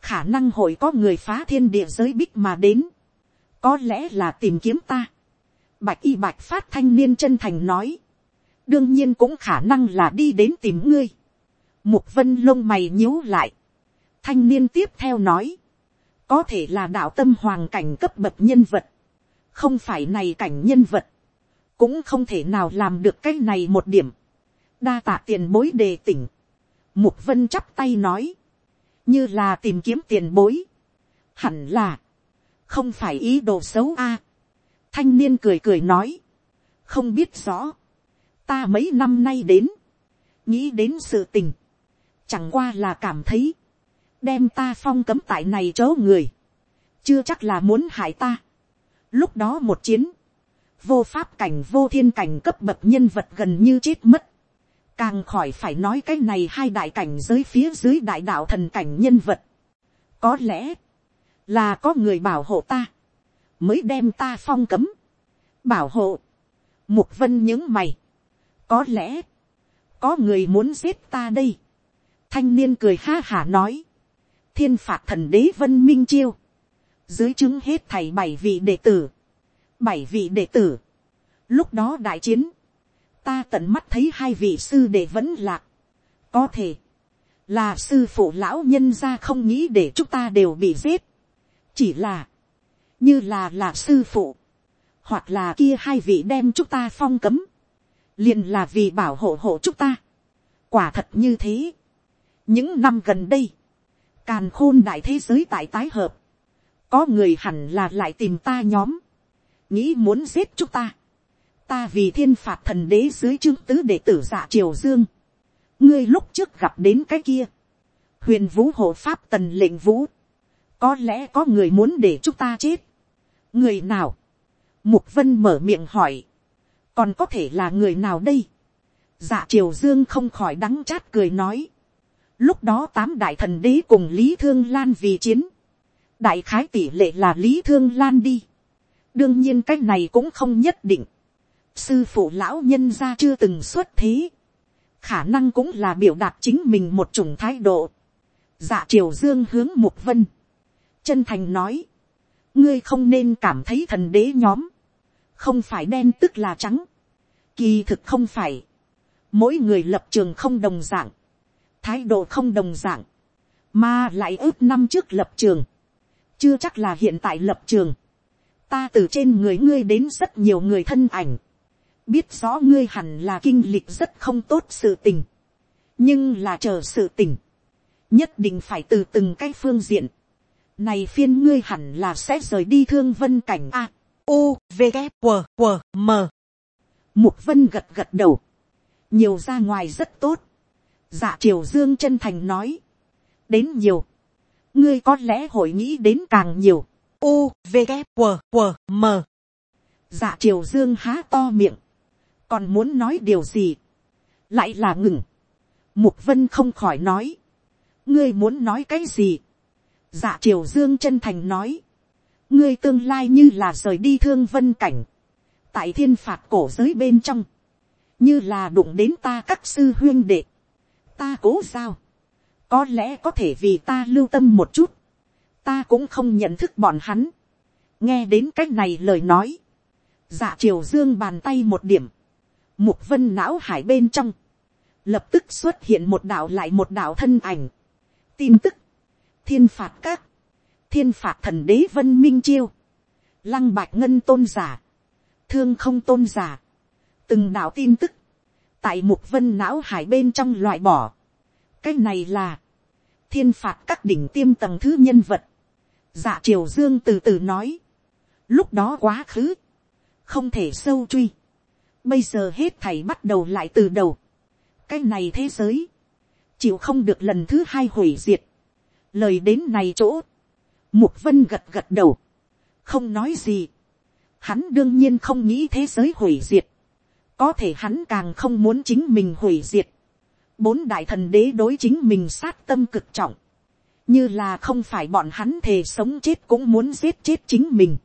khả năng hội có người phá thiên địa giới bích mà đến, có lẽ là tìm kiếm ta. Bạch y bạch phát thanh niên chân thành nói, đương nhiên cũng khả năng là đi đến tìm ngươi. Mục vân lông mày nhíu lại, thanh niên tiếp theo nói, có thể là đạo tâm hoàng cảnh cấp bậc nhân vật, không phải này cảnh nhân vật, cũng không thể nào làm được cái này một điểm đa tạ tiền bối đề tỉnh. Mục vân chắp tay nói. Như là tìm kiếm tiền bối. Hẳn là. Không phải ý đồ xấu a. Thanh niên cười cười nói. Không biết rõ. Ta mấy năm nay đến. Nghĩ đến sự tình. Chẳng qua là cảm thấy. Đem ta phong cấm tại này chỗ người. Chưa chắc là muốn hại ta. Lúc đó một chiến. Vô pháp cảnh vô thiên cảnh cấp bậc nhân vật gần như chết mất. Càng khỏi phải nói cái này hai đại cảnh giới phía dưới đại đạo thần cảnh nhân vật. có lẽ, là có người bảo hộ ta, mới đem ta phong cấm, bảo hộ, mục vân những mày, có lẽ, có người muốn giết ta đây, thanh niên cười ha hả nói, thiên phạt thần đế vân minh chiêu, dưới chứng hết thầy bảy vị đệ tử, bảy vị đệ tử, lúc đó đại chiến, ta tận mắt thấy hai vị sư đệ vẫn lạc. có thể, là sư phụ lão nhân ra không nghĩ để chúng ta đều bị giết. chỉ là, như là là sư phụ, hoặc là kia hai vị đem chúng ta phong cấm, liền là vì bảo hộ hộ chúng ta. quả thật như thế. những năm gần đây, càn khôn đại thế giới tại tái hợp, có người hẳn là lại tìm ta nhóm, nghĩ muốn giết chúng ta. Ta vì thiên phạt thần đế dưới chương tứ đệ tử dạ triều dương, ngươi lúc trước gặp đến cái kia, huyền vũ hộ pháp tần lệnh vũ, có lẽ có người muốn để chúng ta chết, người nào, mục vân mở miệng hỏi, còn có thể là người nào đây, dạ triều dương không khỏi đắng chát cười nói, lúc đó tám đại thần đế cùng lý thương lan vì chiến, đại khái tỷ lệ là lý thương lan đi, đương nhiên cách này cũng không nhất định, sư phụ lão nhân gia chưa từng xuất thế, khả năng cũng là biểu đạt chính mình một chủng thái độ. dạ triều dương hướng mục vân, chân thành nói, ngươi không nên cảm thấy thần đế nhóm, không phải đen tức là trắng, kỳ thực không phải, mỗi người lập trường không đồng dạng thái độ không đồng dạng, mà lại ước năm trước lập trường, chưa chắc là hiện tại lập trường, ta từ trên người ngươi đến rất nhiều người thân ảnh, biết rõ ngươi hẳn là kinh lịch rất không tốt sự tình, nhưng là chờ sự tình, nhất định phải từ từng cái phương diện, này phiên ngươi hẳn là sẽ rời đi thương vân cảnh a, u, v, g, w w m. mục vân gật gật đầu, nhiều ra ngoài rất tốt, dạ triều dương chân thành nói, đến nhiều, ngươi có lẽ hội nghĩ đến càng nhiều, u, v, g, q, q, m. dạ triều dương há to miệng, còn muốn nói điều gì, lại là ngừng. mục vân không khỏi nói, ngươi muốn nói cái gì. dạ triều dương chân thành nói, ngươi tương lai như là rời đi thương vân cảnh, tại thiên phạt cổ giới bên trong, như là đụng đến ta các sư huyên đệ, ta cố sao, có lẽ có thể vì ta lưu tâm một chút, ta cũng không nhận thức bọn hắn, nghe đến c á c h này lời nói, dạ triều dương bàn tay một điểm, mục vân não hải bên trong, lập tức xuất hiện một đạo lại một đạo thân ảnh, tin tức, thiên phạt các, thiên phạt thần đế vân minh chiêu, lăng bạch ngân tôn giả, thương không tôn giả, từng đạo tin tức, tại mục vân não hải bên trong loại bỏ, cái này là, thiên phạt các đỉnh tiêm tầng thứ nhân vật, dạ triều dương từ từ nói, lúc đó quá khứ, không thể sâu truy, bây giờ hết thầy bắt đầu lại từ đầu, cái này thế giới, chịu không được lần thứ hai hủy diệt, lời đến này chỗ, mục vân gật gật đầu, không nói gì, hắn đương nhiên không nghĩ thế giới hủy diệt, có thể hắn càng không muốn chính mình hủy diệt, bốn đại thần đế đối chính mình sát tâm cực trọng, như là không phải bọn hắn thề sống chết cũng muốn giết chết chính mình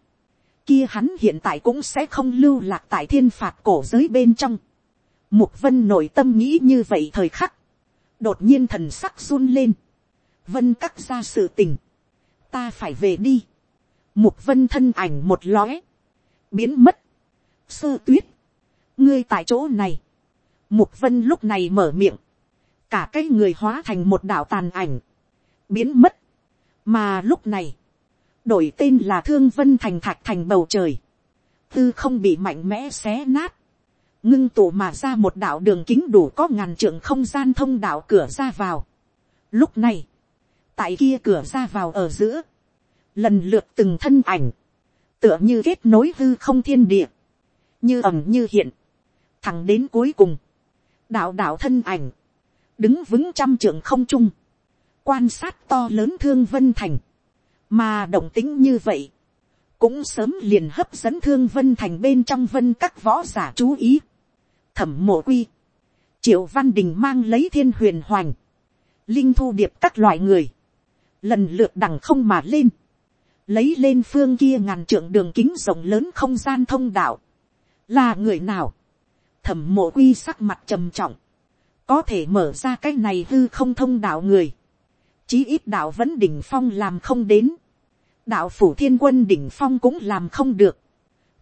kia hắn hiện tại cũng sẽ không lưu lạc tại thiên phạt cổ giới bên trong. Mục vân nội tâm nghĩ như vậy thời khắc. Đột nhiên thần sắc run lên. Vân cắt ra sự tình. Ta phải về đi. Mục vân thân ảnh một lóe. Biến mất. Sơ tuyết. Ngươi tại chỗ này. Mục vân lúc này mở miệng. Cả cái người hóa thành một đạo tàn ảnh. Biến mất. Mà lúc này đổi tên là thương vân thành thạch thành bầu trời, tư không bị mạnh mẽ xé nát, ngưng tụ mà ra một đạo đường kính đủ có ngàn trượng không gian thông đạo cửa ra vào. Lúc này, tại kia cửa ra vào ở giữa, lần lượt từng thân ảnh, tựa như kết nối hư không thiên địa, như ẩm như hiện, thẳng đến cuối cùng, đạo đạo thân ảnh, đứng vững trăm trưởng không trung, quan sát to lớn thương vân thành, mà động tính như vậy, cũng sớm liền hấp dẫn thương vân thành bên trong vân các võ giả chú ý. thẩm mộ quy, triệu văn đình mang lấy thiên huyền hoành, linh thu điệp các loại người, lần lượt đằng không mà lên, lấy lên phương kia ngàn trượng đường kính rộng lớn không gian thông đạo, là người nào, thẩm mộ quy sắc mặt trầm trọng, có thể mở ra cái này hư không thông đạo người, chí ít đạo vẫn đỉnh phong làm không đến, đạo phủ thiên quân đỉnh phong cũng làm không được.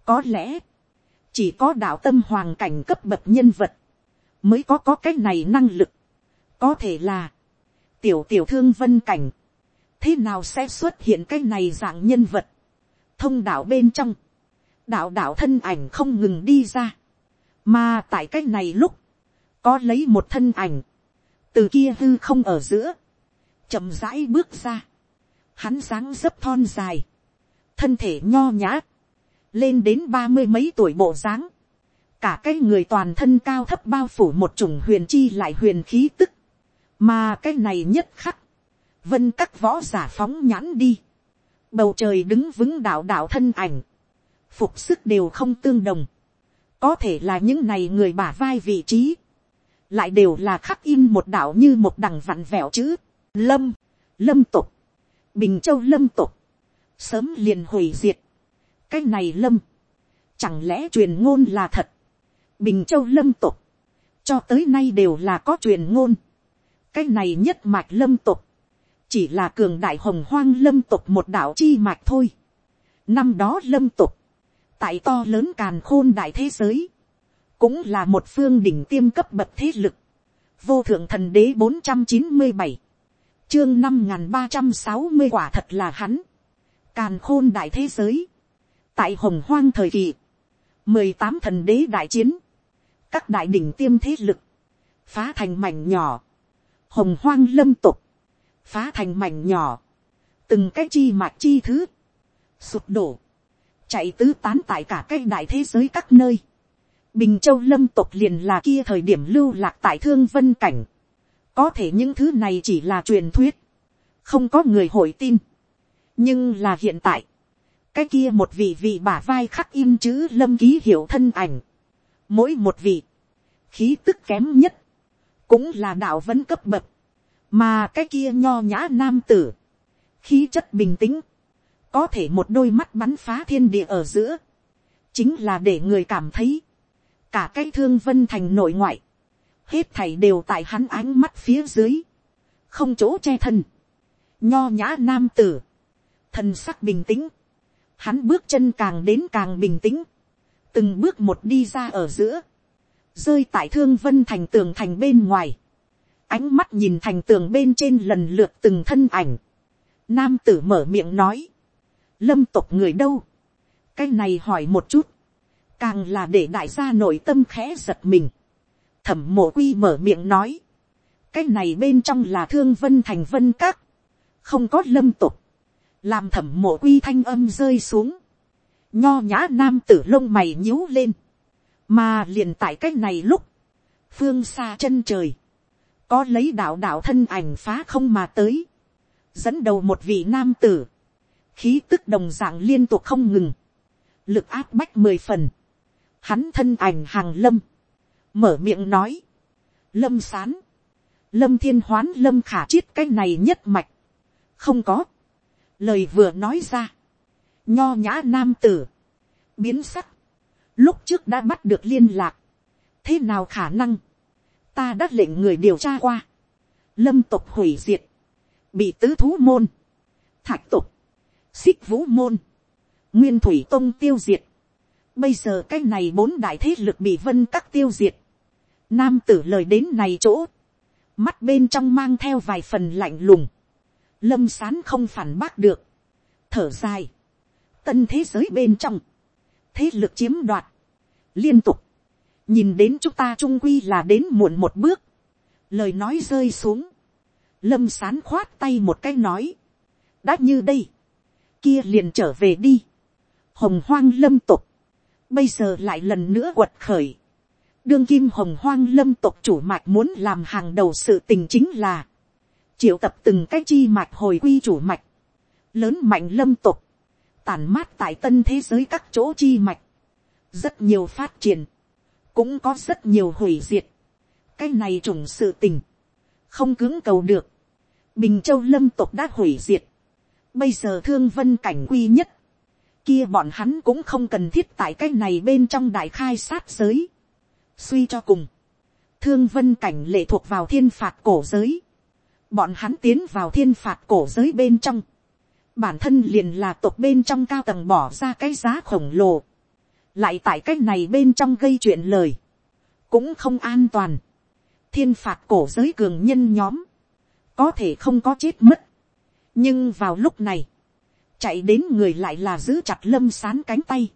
có lẽ, chỉ có đạo tâm hoàng cảnh cấp bậc nhân vật, mới có có cái này năng lực. có thể là, tiểu tiểu thương vân cảnh, thế nào sẽ xuất hiện cái này dạng nhân vật, thông đạo bên trong, đạo đạo thân ảnh không ngừng đi ra, mà tại cái này lúc, có lấy một thân ảnh, từ kia hư không ở giữa, chậm rãi bước ra, hắn dáng dấp thon dài, thân thể nho nhã, lên đến ba mươi mấy tuổi bộ dáng, cả cái người toàn thân cao thấp bao phủ một chủng huyền chi lại huyền khí tức, mà cái này nhất khắc, vân các võ giả phóng nhãn đi, bầu trời đứng vững đạo đạo thân ảnh, phục sức đều không tương đồng, có thể là những này người bả vai vị trí, lại đều là khắc in một đạo như một đằng vặn vẹo chữ, lâm, lâm tục, bình châu lâm tục, sớm liền hủy diệt, cái này lâm, chẳng lẽ truyền ngôn là thật, bình châu lâm tục, cho tới nay đều là có truyền ngôn, cái này nhất mạch lâm tục, chỉ là cường đại hồng hoang lâm tục một đạo chi mạch thôi. năm đó lâm tục, tại to lớn càn khôn đại thế giới, cũng là một phương đỉnh tiêm cấp bậc thế lực, vô thượng thần đế bốn trăm chín mươi bảy, chương năm n ba trăm sáu mươi quả thật là hắn, càn khôn đại thế giới, tại hồng hoang thời kỳ, mười tám thần đế đại chiến, các đại đỉnh tiêm thế lực, phá thành mảnh nhỏ, hồng hoang lâm tục, phá thành mảnh nhỏ, từng cái chi mạch chi thứ, sụp đổ, chạy tứ tán tại cả cái đại thế giới các nơi, bình châu lâm tộc liền là kia thời điểm lưu lạc tại thương vân cảnh, có thể những thứ này chỉ là truyền thuyết, không có người hội tin. nhưng là hiện tại, cái kia một vị vị bả vai khắc im chữ lâm ký hiệu thân ảnh, mỗi một vị, khí tức kém nhất, cũng là đạo vẫn cấp bậc, mà cái kia nho nhã nam tử, khí chất bình tĩnh, có thể một đôi mắt bắn phá thiên địa ở giữa, chính là để người cảm thấy, cả cái thương vân thành nội ngoại, hết thảy đều tại hắn ánh mắt phía dưới, không chỗ che thân, nho nhã nam tử, thân sắc bình tĩnh, hắn bước chân càng đến càng bình tĩnh, từng bước một đi ra ở giữa, rơi tại thương vân thành tường thành bên ngoài, ánh mắt nhìn thành tường bên trên lần lượt từng thân ảnh, nam tử mở miệng nói, lâm tộc người đâu, cái này hỏi một chút, càng là để đại gia nội tâm khẽ giật mình, thẩm mộ quy mở miệng nói, cái này bên trong là thương vân thành vân các, không có lâm tục, làm thẩm mộ quy thanh âm rơi xuống, nho nhã nam tử lông mày nhíu lên, mà liền tại cái này lúc, phương xa chân trời, có lấy đạo đạo thân ảnh phá không mà tới, dẫn đầu một vị nam tử, khí tức đồng dạng liên tục không ngừng, lực áp bách mười phần, hắn thân ảnh hàng lâm, mở miệng nói, lâm sán, lâm thiên hoán lâm khả chiết cái này nhất mạch, không có, lời vừa nói ra, nho nhã nam tử, biến sắc, lúc trước đã bắt được liên lạc, thế nào khả năng, ta đã lệnh người điều tra qua, lâm tục hủy diệt, bị tứ thú môn, thạch tục, xích vũ môn, nguyên thủy tông tiêu diệt, bây giờ cái này bốn đại thế lực bị vân các tiêu diệt, nam tử lời đến này chỗ, mắt bên trong mang theo vài phần lạnh lùng, lâm sán không phản bác được, thở dài, tân thế giới bên trong, thế lực chiếm đoạt, liên tục, nhìn đến chúng ta trung quy là đến muộn một bước, lời nói rơi xuống, lâm sán khoát tay một cái nói, đã như đây, kia liền trở về đi, hồng hoang lâm tục, bây giờ lại lần nữa quật khởi, đương kim hồng hoang lâm tục chủ mạch muốn làm hàng đầu sự tình chính là, triệu tập từng cái chi mạch hồi quy chủ mạch, lớn mạnh lâm tục, tản mát tại tân thế giới các chỗ chi mạch, rất nhiều phát triển, cũng có rất nhiều hủy diệt, cái này trùng sự tình, không cứng cầu được, bình châu lâm tục đã hủy diệt, bây giờ thương vân cảnh quy nhất, kia bọn hắn cũng không cần thiết tại cái này bên trong đại khai sát giới, suy cho cùng, thương vân cảnh lệ thuộc vào thiên phạt cổ giới, bọn hắn tiến vào thiên phạt cổ giới bên trong, bản thân liền là tộc bên trong cao tầng bỏ ra cái giá khổng lồ, lại tại cái này bên trong gây chuyện lời, cũng không an toàn, thiên phạt cổ giới cường nhân nhóm, có thể không có chết mất, nhưng vào lúc này, chạy đến người lại là giữ chặt lâm sán cánh tay,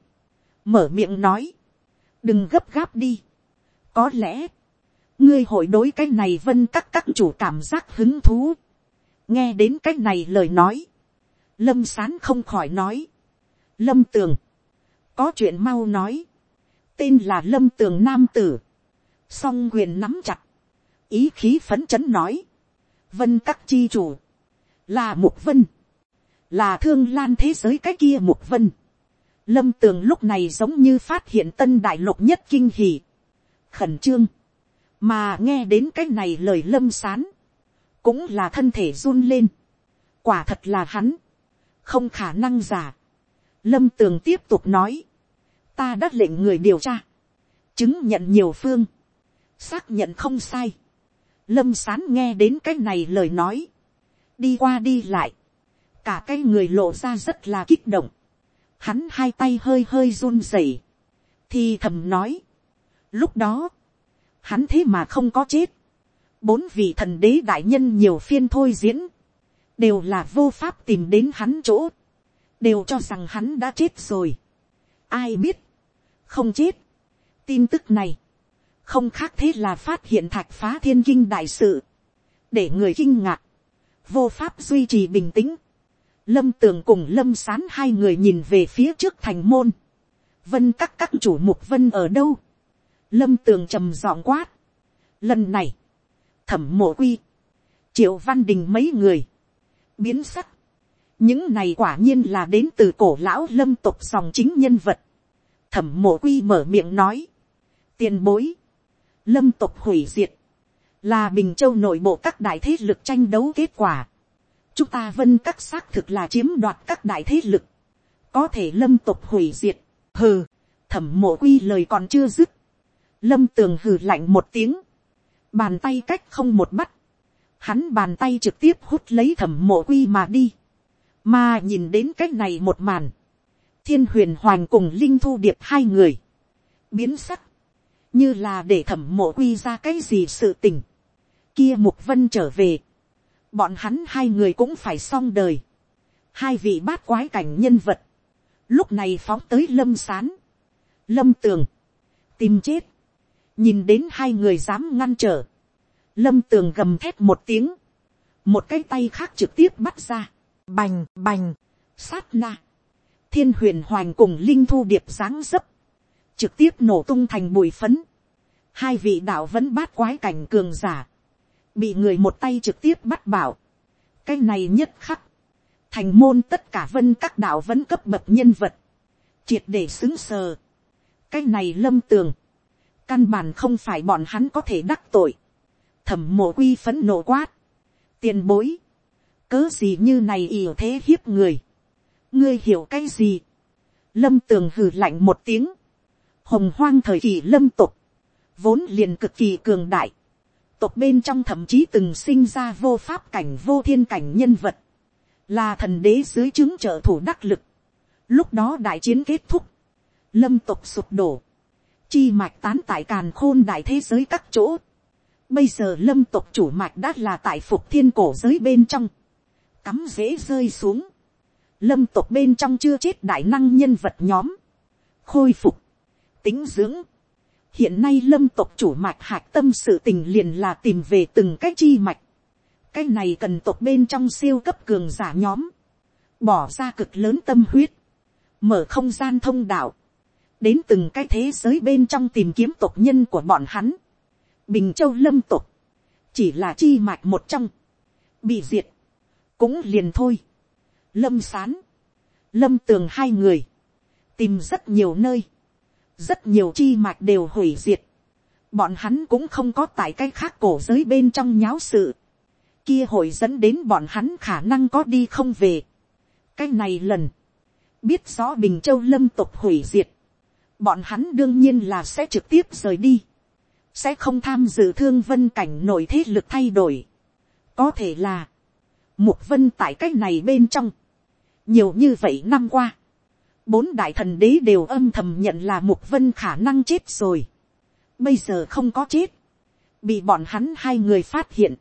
mở miệng nói, đừng gấp gáp đi, có lẽ, ngươi hội đối cái này vân các các chủ cảm giác hứng thú, nghe đến cái này lời nói, lâm sán không khỏi nói, lâm tường, có chuyện mau nói, tên là lâm tường nam tử, song quyền nắm chặt, ý khí phấn chấn nói, vân các chi chủ, là mục vân, là thương lan thế giới cái kia mục vân. Lâm tường lúc này giống như phát hiện tân đại lục nhất kinh hỉ, khẩn trương, mà nghe đến cái này lời lâm sán, cũng là thân thể run lên, quả thật là hắn, không khả năng giả. Lâm tường tiếp tục nói, ta đã lệnh người điều tra, chứng nhận nhiều phương, xác nhận không sai. Lâm sán nghe đến cái này lời nói, đi qua đi lại, cả cái người lộ ra rất là kích động, hắn hai tay hơi hơi run rẩy, thì thầm nói, lúc đó, hắn thế mà không có chết, bốn vị thần đế đại nhân nhiều phiên thôi diễn, đều là vô pháp tìm đến hắn chỗ, đều cho rằng hắn đã chết rồi. ai biết, không chết. tin tức này, không khác thế là phát hiện thạch phá thiên kinh đại sự, để người kinh ngạc, vô pháp duy trì bình tĩnh. Lâm tường cùng lâm sán hai người nhìn về phía trước thành môn. Vân các các chủ mục vân ở đâu? Lâm tường trầm giọng quát. Lần này, thẩm mộ quy, triệu văn đình mấy người, biến sắc. những này quả nhiên là đến từ cổ lão lâm tục dòng chính nhân vật. thẩm mộ quy mở miệng nói. tiền bối, lâm tục hủy diệt, là bình châu nội bộ các đại thế lực tranh đấu kết quả. chúng ta vân các xác thực là chiếm đoạt các đại thế lực, có thể lâm tục hủy diệt, hừ, thẩm mộ quy lời còn chưa dứt, lâm tường hừ lạnh một tiếng, bàn tay cách không một bắt, hắn bàn tay trực tiếp hút lấy thẩm mộ quy mà đi, mà nhìn đến cái này một màn, thiên huyền hoàng cùng linh thu điệp hai người, biến sắc, như là để thẩm mộ quy ra cái gì sự tình, kia mục vân trở về, bọn hắn hai người cũng phải xong đời, hai vị bát quái cảnh nhân vật, lúc này phóng tới lâm sán, lâm tường, tìm chết, nhìn đến hai người dám ngăn trở, lâm tường gầm thét một tiếng, một cái tay khác trực tiếp bắt ra, bành bành, sát na, thiên huyền hoành cùng linh thu điệp dáng dấp, trực tiếp nổ tung thành bụi phấn, hai vị đạo vẫn bát quái cảnh cường giả, bị người một tay trực tiếp bắt bảo, cái này nhất khắc, thành môn tất cả vân các đạo vẫn cấp bậc nhân vật, triệt để xứng sờ, cái này lâm tường, căn bản không phải bọn hắn có thể đắc tội, thẩm mộ quy phấn nộ quát, tiền bối, cớ gì như này ỉ thế hiếp người, ngươi hiểu cái gì, lâm tường hừ lạnh một tiếng, hồng hoang thời kỳ lâm tục, vốn liền cực kỳ cường đại, tộc bên trong thậm chí từng sinh ra vô pháp cảnh vô thiên cảnh nhân vật, là thần đế dưới chứng trợ thủ đắc lực. Lúc đó đại chiến kết thúc, lâm tộc sụp đổ, chi mạch tán tại càn khôn đại thế giới các chỗ. Bây giờ lâm tộc chủ mạch đã là tại phục thiên cổ giới bên trong, cắm dễ rơi xuống. Lâm tộc bên trong chưa chết đại năng nhân vật nhóm, khôi phục, tính dưỡng, hiện nay lâm tộc chủ mạch hạc tâm sự tình liền là tìm về từng cái chi mạch. cái này cần tộc bên trong siêu cấp cường giả nhóm, bỏ ra cực lớn tâm huyết, mở không gian thông đạo, đến từng cái thế giới bên trong tìm kiếm tộc nhân của bọn hắn. bình châu lâm tộc, chỉ là chi mạch một trong, bị diệt, cũng liền thôi. lâm sán, lâm tường hai người, tìm rất nhiều nơi, rất nhiều chi mạch đều hủy diệt, bọn hắn cũng không có tại cái khác cổ giới bên trong nháo sự, kia hội dẫn đến bọn hắn khả năng có đi không về. cái này lần, biết rõ bình châu lâm tục hủy diệt, bọn hắn đương nhiên là sẽ trực tiếp rời đi, sẽ không tham dự thương vân cảnh nổi thế lực thay đổi. có thể là, mục vân tại cái này bên trong, nhiều như vậy năm qua, bốn đại thần đế đều âm thầm nhận là mục vân khả năng chết rồi. bây giờ không có chết, bị bọn hắn hai người phát hiện.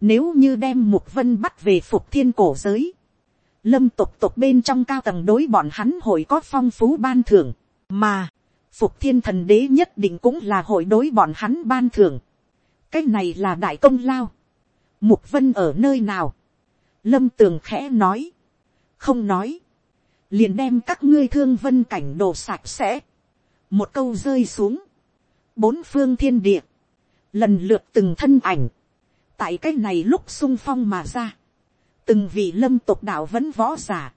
nếu như đem mục vân bắt về phục thiên cổ giới, lâm tục tục bên trong cao tầng đối bọn hắn hội có phong phú ban thưởng, mà phục thiên thần đế nhất định cũng là hội đối bọn hắn ban thưởng. cái này là đại công lao. mục vân ở nơi nào. lâm tường khẽ nói. không nói liền đem các ngươi thương vân cảnh đồ sạch sẽ, một câu rơi xuống, bốn phương thiên địa, lần lượt từng thân ảnh, tại cái này lúc sung phong mà ra, từng vị lâm tộc đạo vẫn võ giả,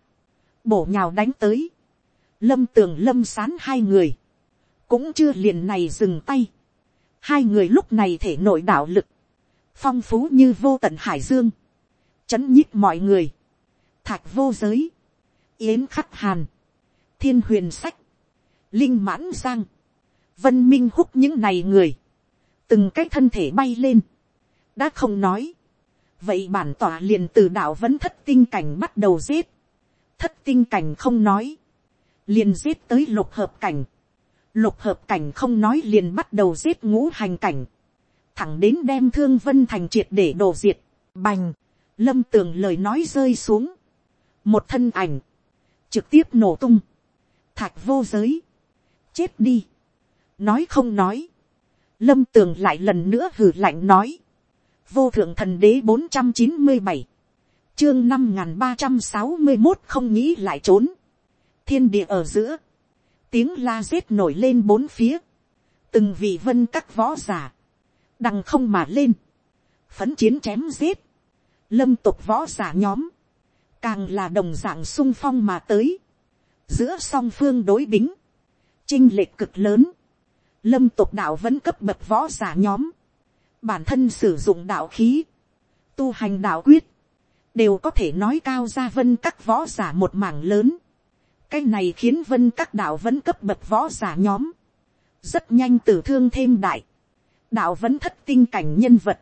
bổ nhào đánh tới, lâm tường lâm sán hai người, cũng chưa liền này dừng tay, hai người lúc này thể nội đạo lực, phong phú như vô tận hải dương, chấn nhích mọi người, thạch vô giới, yến khắc hàn, thiên huyền sách, linh mãn giang, vân minh húc những này người, từng cái thân thể bay lên, đã không nói, vậy bản tỏa liền từ đạo vẫn thất tinh cảnh bắt đầu giết, thất tinh cảnh không nói, liền giết tới lục hợp cảnh, lục hợp cảnh không nói liền bắt đầu giết ngũ hành cảnh, thẳng đến đem thương vân thành triệt để đổ diệt, bành, lâm tường lời nói rơi xuống, một thân ảnh, trực tiếp nổ tung, thạch vô giới, chết đi, nói không nói, lâm tường lại lần nữa hử lạnh nói, vô thượng thần đế bốn trăm chín mươi bảy, chương năm n g h n ba trăm sáu mươi một không nghĩ lại trốn, thiên địa ở giữa, tiếng la rết nổi lên bốn phía, từng vị vân các võ giả, đằng không mà lên, phấn chiến chém giết, lâm tục võ giả nhóm, càng là đồng dạng sung phong mà tới, giữa song phương đối bính, chinh lệch cực lớn, lâm tục đạo vẫn cấp bậc võ giả nhóm, bản thân sử dụng đạo khí, tu hành đạo quyết, đều có thể nói cao ra vân các võ giả một mảng lớn, cái này khiến vân các đạo vẫn cấp bậc võ giả nhóm, rất nhanh tử thương thêm đại, đạo vẫn thất tinh cảnh nhân vật,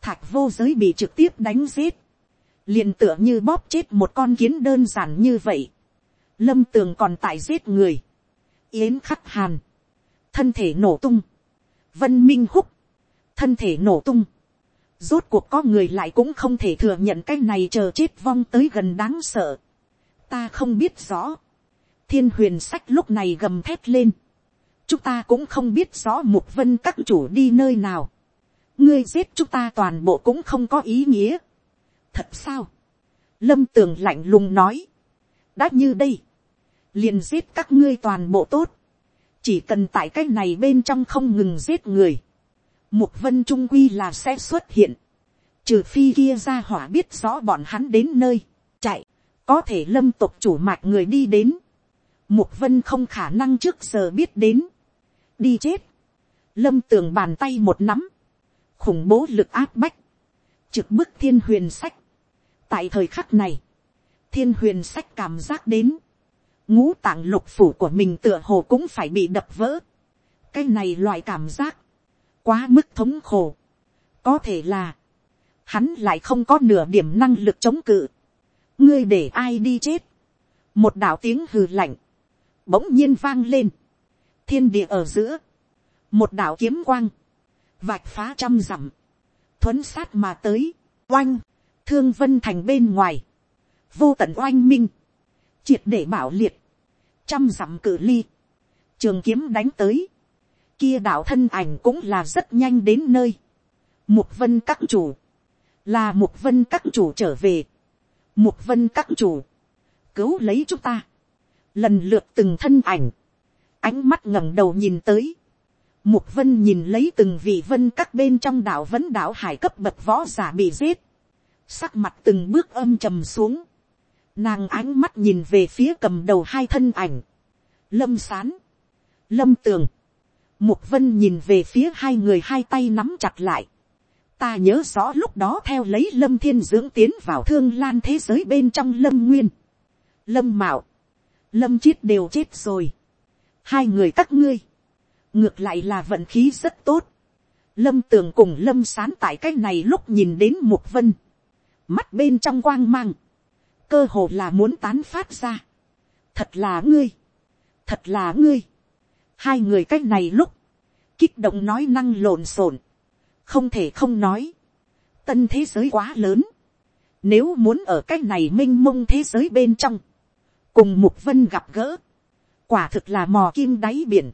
thạch vô giới bị trực tiếp đánh giết, liền tựa như bóp chết một con kiến đơn giản như vậy, lâm tường còn tại giết người, yến khắc hàn, thân thể nổ tung, vân minh húc, thân thể nổ tung, rốt cuộc có người lại cũng không thể thừa nhận cái này chờ chết vong tới gần đáng sợ, ta không biết rõ, thiên huyền sách lúc này gầm thét lên, chúng ta cũng không biết rõ mục vân các chủ đi nơi nào, ngươi giết chúng ta toàn bộ cũng không có ý nghĩa, thật sao, lâm tường lạnh lùng nói, đã như đây, liền giết các ngươi toàn bộ tốt, chỉ cần tại cái này bên trong không ngừng giết người, mục vân trung quy là sẽ xuất hiện, trừ phi kia ra hỏa biết rõ bọn hắn đến nơi, chạy, có thể lâm tục chủ mạch người đi đến, mục vân không khả năng trước giờ biết đến, đi chết, lâm tường bàn tay một nắm, khủng bố lực áp bách, trực bức thiên huyền sách, tại thời khắc này, thiên huyền sách cảm giác đến, ngũ tạng lục phủ của mình tựa hồ cũng phải bị đập vỡ. cái này loại cảm giác, quá mức thống khổ. có thể là, hắn lại không có nửa điểm năng lực chống cự. ngươi để ai đi chết. một đạo tiếng hừ lạnh, bỗng nhiên vang lên, thiên địa ở giữa, một đạo kiếm quang, vạch phá trăm dặm, thuấn sát mà tới, oanh, thương vân thành bên ngoài, vô tận oanh minh, triệt để bảo liệt, trăm dặm cự ly, trường kiếm đánh tới, kia đạo thân ảnh cũng là rất nhanh đến nơi, mục vân các chủ, là mục vân các chủ trở về, mục vân các chủ, cứu lấy chúng ta, lần lượt từng thân ảnh, ánh mắt ngẩng đầu nhìn tới, mục vân nhìn lấy từng vị vân các bên trong đạo vấn đảo hải cấp bậc võ giả bị giết, sắc mặt từng bước âm trầm xuống, nàng ánh mắt nhìn về phía cầm đầu hai thân ảnh, lâm sán, lâm tường, mục vân nhìn về phía hai người hai tay nắm chặt lại, ta nhớ rõ lúc đó theo lấy lâm thiên dưỡng tiến vào thương lan thế giới bên trong lâm nguyên, lâm mạo, lâm chiết đều chết rồi, hai người các ngươi, ngược lại là vận khí rất tốt, lâm tường cùng lâm sán tại cái này lúc nhìn đến mục vân, mắt bên trong quang mang, cơ hồ là muốn tán phát ra. thật là ngươi, thật là ngươi. hai người cách này lúc, kích động nói năng lộn xộn, không thể không nói. tân thế giới quá lớn, nếu muốn ở cách này m i n h mông thế giới bên trong, cùng mục vân gặp gỡ, quả thực là mò kim đáy biển,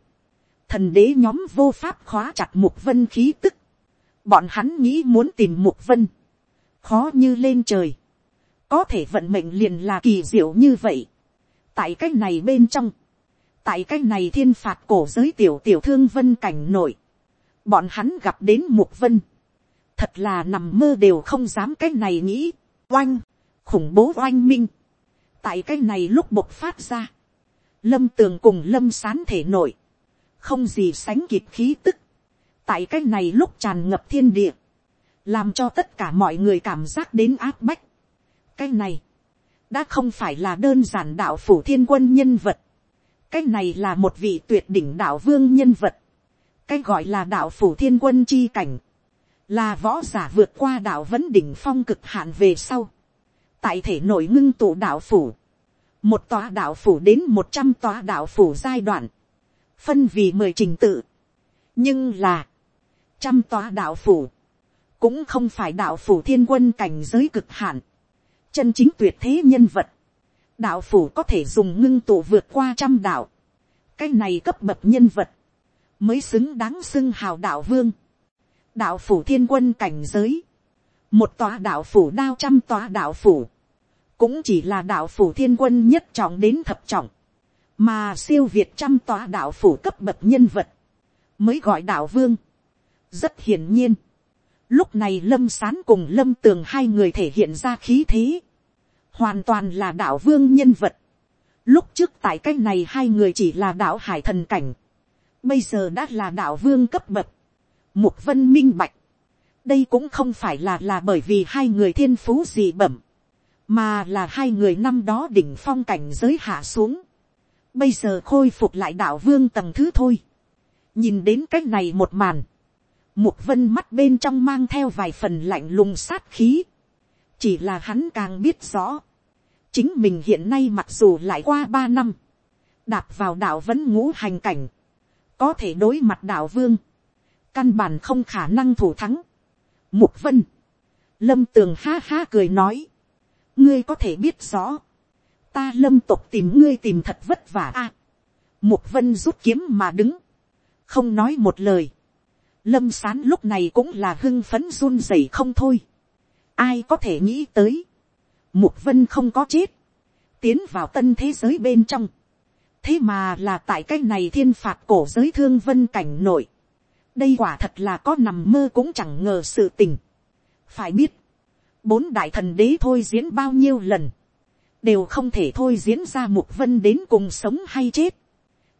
thần đế nhóm vô pháp khóa chặt mục vân khí tức, bọn hắn nghĩ muốn tìm mục vân, khó như lên trời, có thể vận mệnh liền là kỳ diệu như vậy. tại cách này bên trong, tại cách này thiên phạt cổ giới tiểu tiểu thương vân cảnh nổi, bọn hắn gặp đến mục vân, thật là nằm mơ đều không dám cách này nghĩ, oanh, khủng bố oanh minh, tại cái này lúc bộc phát ra, lâm tường cùng lâm sán thể nổi, không gì sánh kịp khí tức, tại cái này lúc tràn ngập thiên địa, làm cho tất cả mọi người cảm giác đến áp bách, cái này, đã không phải là đơn giản đạo phủ thiên quân nhân vật. cái này là một vị tuyệt đỉnh đạo vương nhân vật. cái gọi là đạo phủ thiên quân chi cảnh, là võ giả vượt qua đạo vấn đỉnh phong cực hạn về sau. tại thể nội ngưng tụ đạo phủ, một tòa đạo phủ đến một trăm tòa đạo phủ giai đoạn, phân vì mười trình tự. nhưng là, trăm tòa đạo phủ, cũng không phải đạo phủ thiên quân cảnh giới cực hạn. Chân chính tuyệt thế nhân vật, đạo phủ có thể dùng ngưng tụ vượt qua trăm đạo, cái này cấp bậc nhân vật, mới xứng đáng xưng hào đạo vương, đạo phủ thiên quân cảnh giới, một tòa đạo phủ đao trăm tòa đạo phủ, cũng chỉ là đạo phủ thiên quân nhất trọng đến thập trọng, mà siêu việt trăm tòa đạo phủ cấp bậc nhân vật, mới gọi đạo vương. rất hiển nhiên, lúc này lâm sán cùng lâm tường hai người thể hiện ra khí thế, hoàn toàn là đạo vương nhân vật. Lúc trước tại cái này hai người chỉ là đạo hải thần cảnh, bây giờ đã là đạo vương cấp bậc. Mục vân minh bạch, đây cũng không phải là là bởi vì hai người thiên phú gì bẩm, mà là hai người năm đó đỉnh phong cảnh giới hạ xuống. Bây giờ khôi phục lại đạo vương tầng thứ thôi. Nhìn đến cách này một màn, mục vân mắt bên trong mang theo vài phần lạnh lùng sát khí. Chỉ là hắn càng biết rõ, chính mình hiện nay mặc dù lại qua ba năm, đạp vào đảo vẫn ngũ hành cảnh, có thể đối mặt đảo vương, căn bản không khả năng thủ thắng. Mục vân, lâm tường ha ha cười nói, ngươi có thể biết rõ, ta lâm tục tìm ngươi tìm thật vất vả a. mục vân rút kiếm mà đứng, không nói một lời lâm sán lúc này cũng là hưng phấn run rẩy không thôi. ai có thể nghĩ tới, mục vân không có chết, tiến vào tân thế giới bên trong. thế mà là tại cái này thiên phạt cổ giới thương vân cảnh nội. đây quả thật là có nằm mơ cũng chẳng ngờ sự tình. phải biết, bốn đại thần đế thôi diễn bao nhiêu lần, đều không thể thôi diễn ra mục vân đến cùng sống hay chết,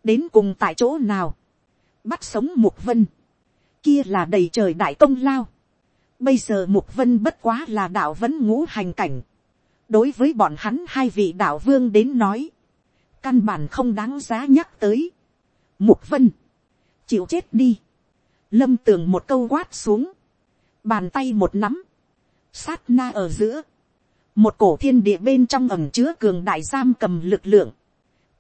đến cùng tại chỗ nào, bắt sống mục vân, kia là đầy trời đại công lao, bây giờ mục vân bất quá là đạo vẫn ngũ hành cảnh, đối với bọn hắn hai vị đạo vương đến nói, căn bản không đáng giá nhắc tới. Mục vân, chịu chết đi, lâm tường một câu quát xuống, bàn tay một nắm, sát na ở giữa, một cổ thiên địa bên trong ẩm chứa cường đại giam cầm lực lượng,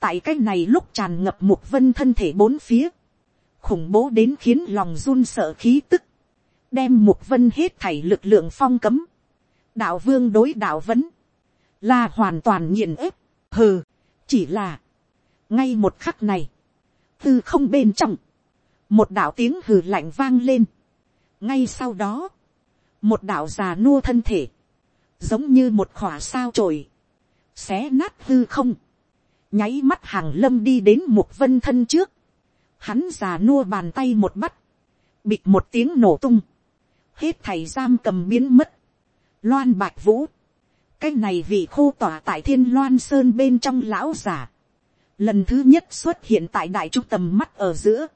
tại cách này lúc tràn ngập mục vân thân thể bốn phía, khủng bố đến khiến lòng run sợ khí tức, đem mục vân hết thảy lực lượng phong cấm, đạo vương đối đạo vấn, là hoàn toàn nghiền ép, hừ, chỉ là, ngay một khắc này, tư không bên trong, một đạo tiếng hừ lạnh vang lên, ngay sau đó, một đạo già nua thân thể, giống như một khỏa sao trồi, xé nát hư không, nháy mắt hàng lâm đi đến một vân thân trước, hắn già nua bàn tay một bắt, bịt một tiếng nổ tung, hết thầy giam cầm biến mất, loan bạch vũ, cái này vị khô tỏa tại thiên loan sơn bên trong lão giả, lần thứ nhất xuất hiện tại đại trung tầm mắt ở giữa,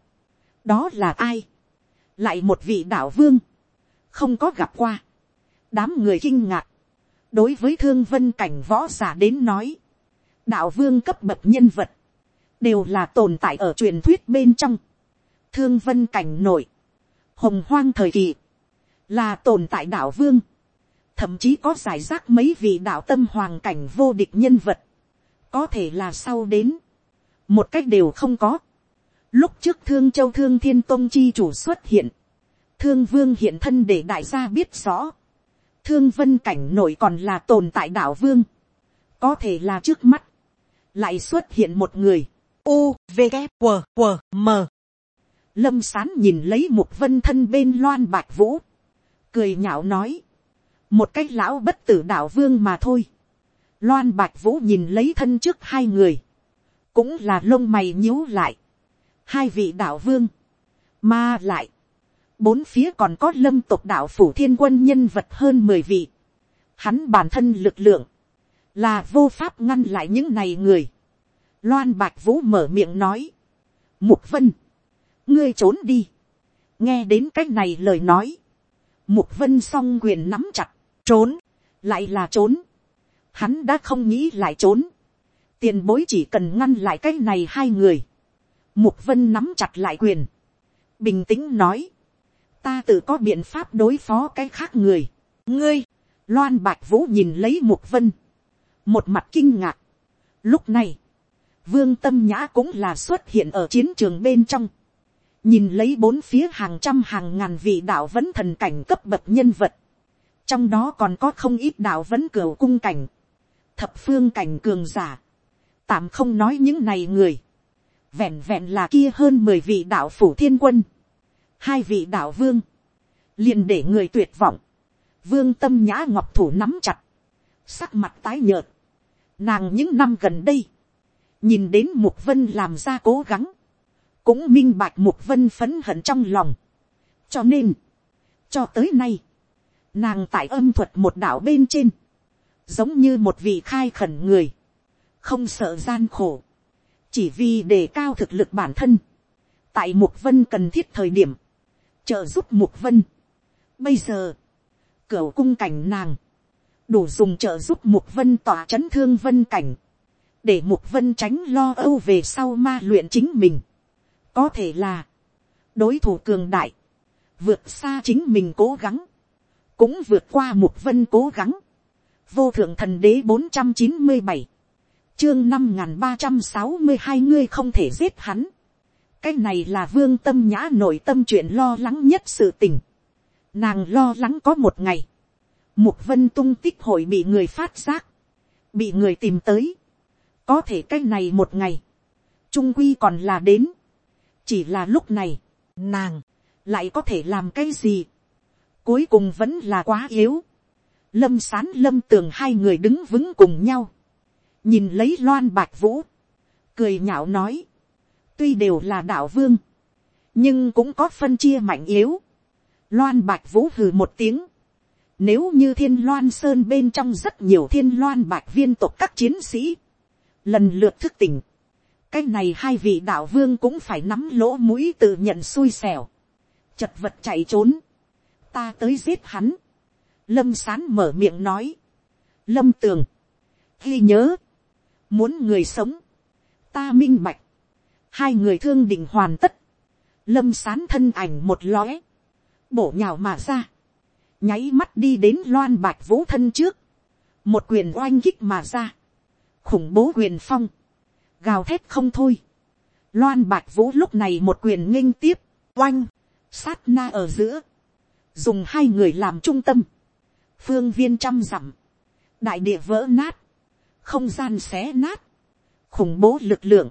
đó là ai, lại một vị đạo vương, không có gặp qua, đám người kinh ngạc, đối với thương vân cảnh võ giả đến nói, đạo vương cấp bậc nhân vật, đều là tồn tại ở truyền thuyết bên trong, thương vân cảnh nổi, hồng hoang thời kỳ, là tồn tại đạo vương, thậm chí có giải rác mấy vị đạo tâm hoàng cảnh vô địch nhân vật, có thể là sau đến, một cách đều không có. Lúc trước thương châu thương thiên tôn chi chủ xuất hiện, thương vương hiện thân để đại gia biết rõ, thương vân cảnh nổi còn là tồn tại đạo vương, có thể là trước mắt, lại xuất hiện một người, u v g q q m lâm sán nhìn lấy một vân thân bên loan bạch vũ, cười nhạo nói, một cái lão bất tử đạo vương mà thôi. Loan bạch vũ nhìn lấy thân trước hai người, cũng là lông mày nhíu lại. hai vị đạo vương, mà lại, bốn phía còn có lâm Tộc đạo phủ thiên quân nhân vật hơn mười vị. Hắn bản thân lực lượng, là vô pháp ngăn lại những này người. Loan bạch vũ mở miệng nói, mục vân, ngươi trốn đi. nghe đến c á c h này lời nói, mục vân song quyền nắm chặt, trốn, lại là trốn. Hắn đã không nghĩ lại trốn. Tiền bối chỉ cần ngăn lại cái này hai người. Mục vân nắm chặt lại quyền. Bình tĩnh nói. Ta tự có biện pháp đối phó cái khác người. Ngươi, loan bạch vũ nhìn lấy mục vân. Một mặt kinh ngạc. Lúc này, vương tâm nhã cũng là xuất hiện ở chiến trường bên trong. Nhìn lấy bốn phía hàng trăm hàng ngàn vị đạo vẫn thần cảnh cấp bậc nhân vật. Trong đó còn có không ít đạo vẫn cửa cung cảnh, thập phương cảnh cường giả, tạm không nói những này người, vẹn vẹn là kia hơn mười vị đạo phủ thiên quân, hai vị đạo vương, liền để người tuyệt vọng, vương tâm nhã ngọc thủ nắm chặt, sắc mặt tái nhợt, nàng những năm gần đây, nhìn đến mục vân làm ra cố gắng, cũng minh bạch mục vân phấn hận trong lòng, cho nên, cho tới nay, Nàng tại âm thuật một đảo bên trên. Giống như một vị khai khẩn người. Không sợ gian khổ. Chỉ vì đề cao thực lực bản thân. Tại Mục Vân cần thiết thời điểm. Trợ giúp Mục Vân. Bây giờ. cửa cung cảnh nàng. Đủ dùng trợ giúp Mục Vân tỏa chấn thương vân cảnh. Để Mục Vân tránh lo âu về sau ma luyện chính mình. Có thể là. Đối thủ cường đại vượt xa chính mình cố gắng cũng vượt qua Mục vân cố gắng. vô thượng thần đế bốn trăm chín mươi bảy, chương năm n g h n ba trăm sáu mươi hai ngươi không thể giết hắn. cái này là vương tâm nhã nội tâm chuyện lo lắng nhất sự tình. nàng lo lắng có một ngày, mục vân tung tích hội bị người phát giác, bị người tìm tới có thể cái này một ngày, trung quy còn là đến. chỉ là lúc này, nàng, lại có thể làm cái gì. cuối cùng vẫn là quá yếu. Lâm sán lâm tường hai người đứng vững cùng nhau, nhìn lấy loan bạch vũ, cười nhạo nói, tuy đều là đạo vương, nhưng cũng có phân chia mạnh yếu, loan bạch vũ hừ một tiếng, nếu như thiên loan sơn bên trong rất nhiều thiên loan bạch viên tộc các chiến sĩ, lần lượt thức tỉnh, cái này hai vị đạo vương cũng phải nắm lỗ mũi tự nhận xui xẻo, chật vật chạy trốn, ta tới giết hắn, lâm sán mở miệng nói, lâm tường, ghi nhớ, muốn người sống, ta minh bạch, hai người thương định hoàn tất, lâm sán thân ảnh một lóe, bổ nhào mà ra, nháy mắt đi đến loan bạch vũ thân trước, một quyền oanh kích mà ra, khủng bố quyền phong, gào thét không thôi, loan bạch vũ lúc này một quyền nghênh tiếp, oanh, sát na ở giữa, dùng hai người làm trung tâm, phương viên trăm dặm, đại địa vỡ nát, không gian xé nát, khủng bố lực lượng,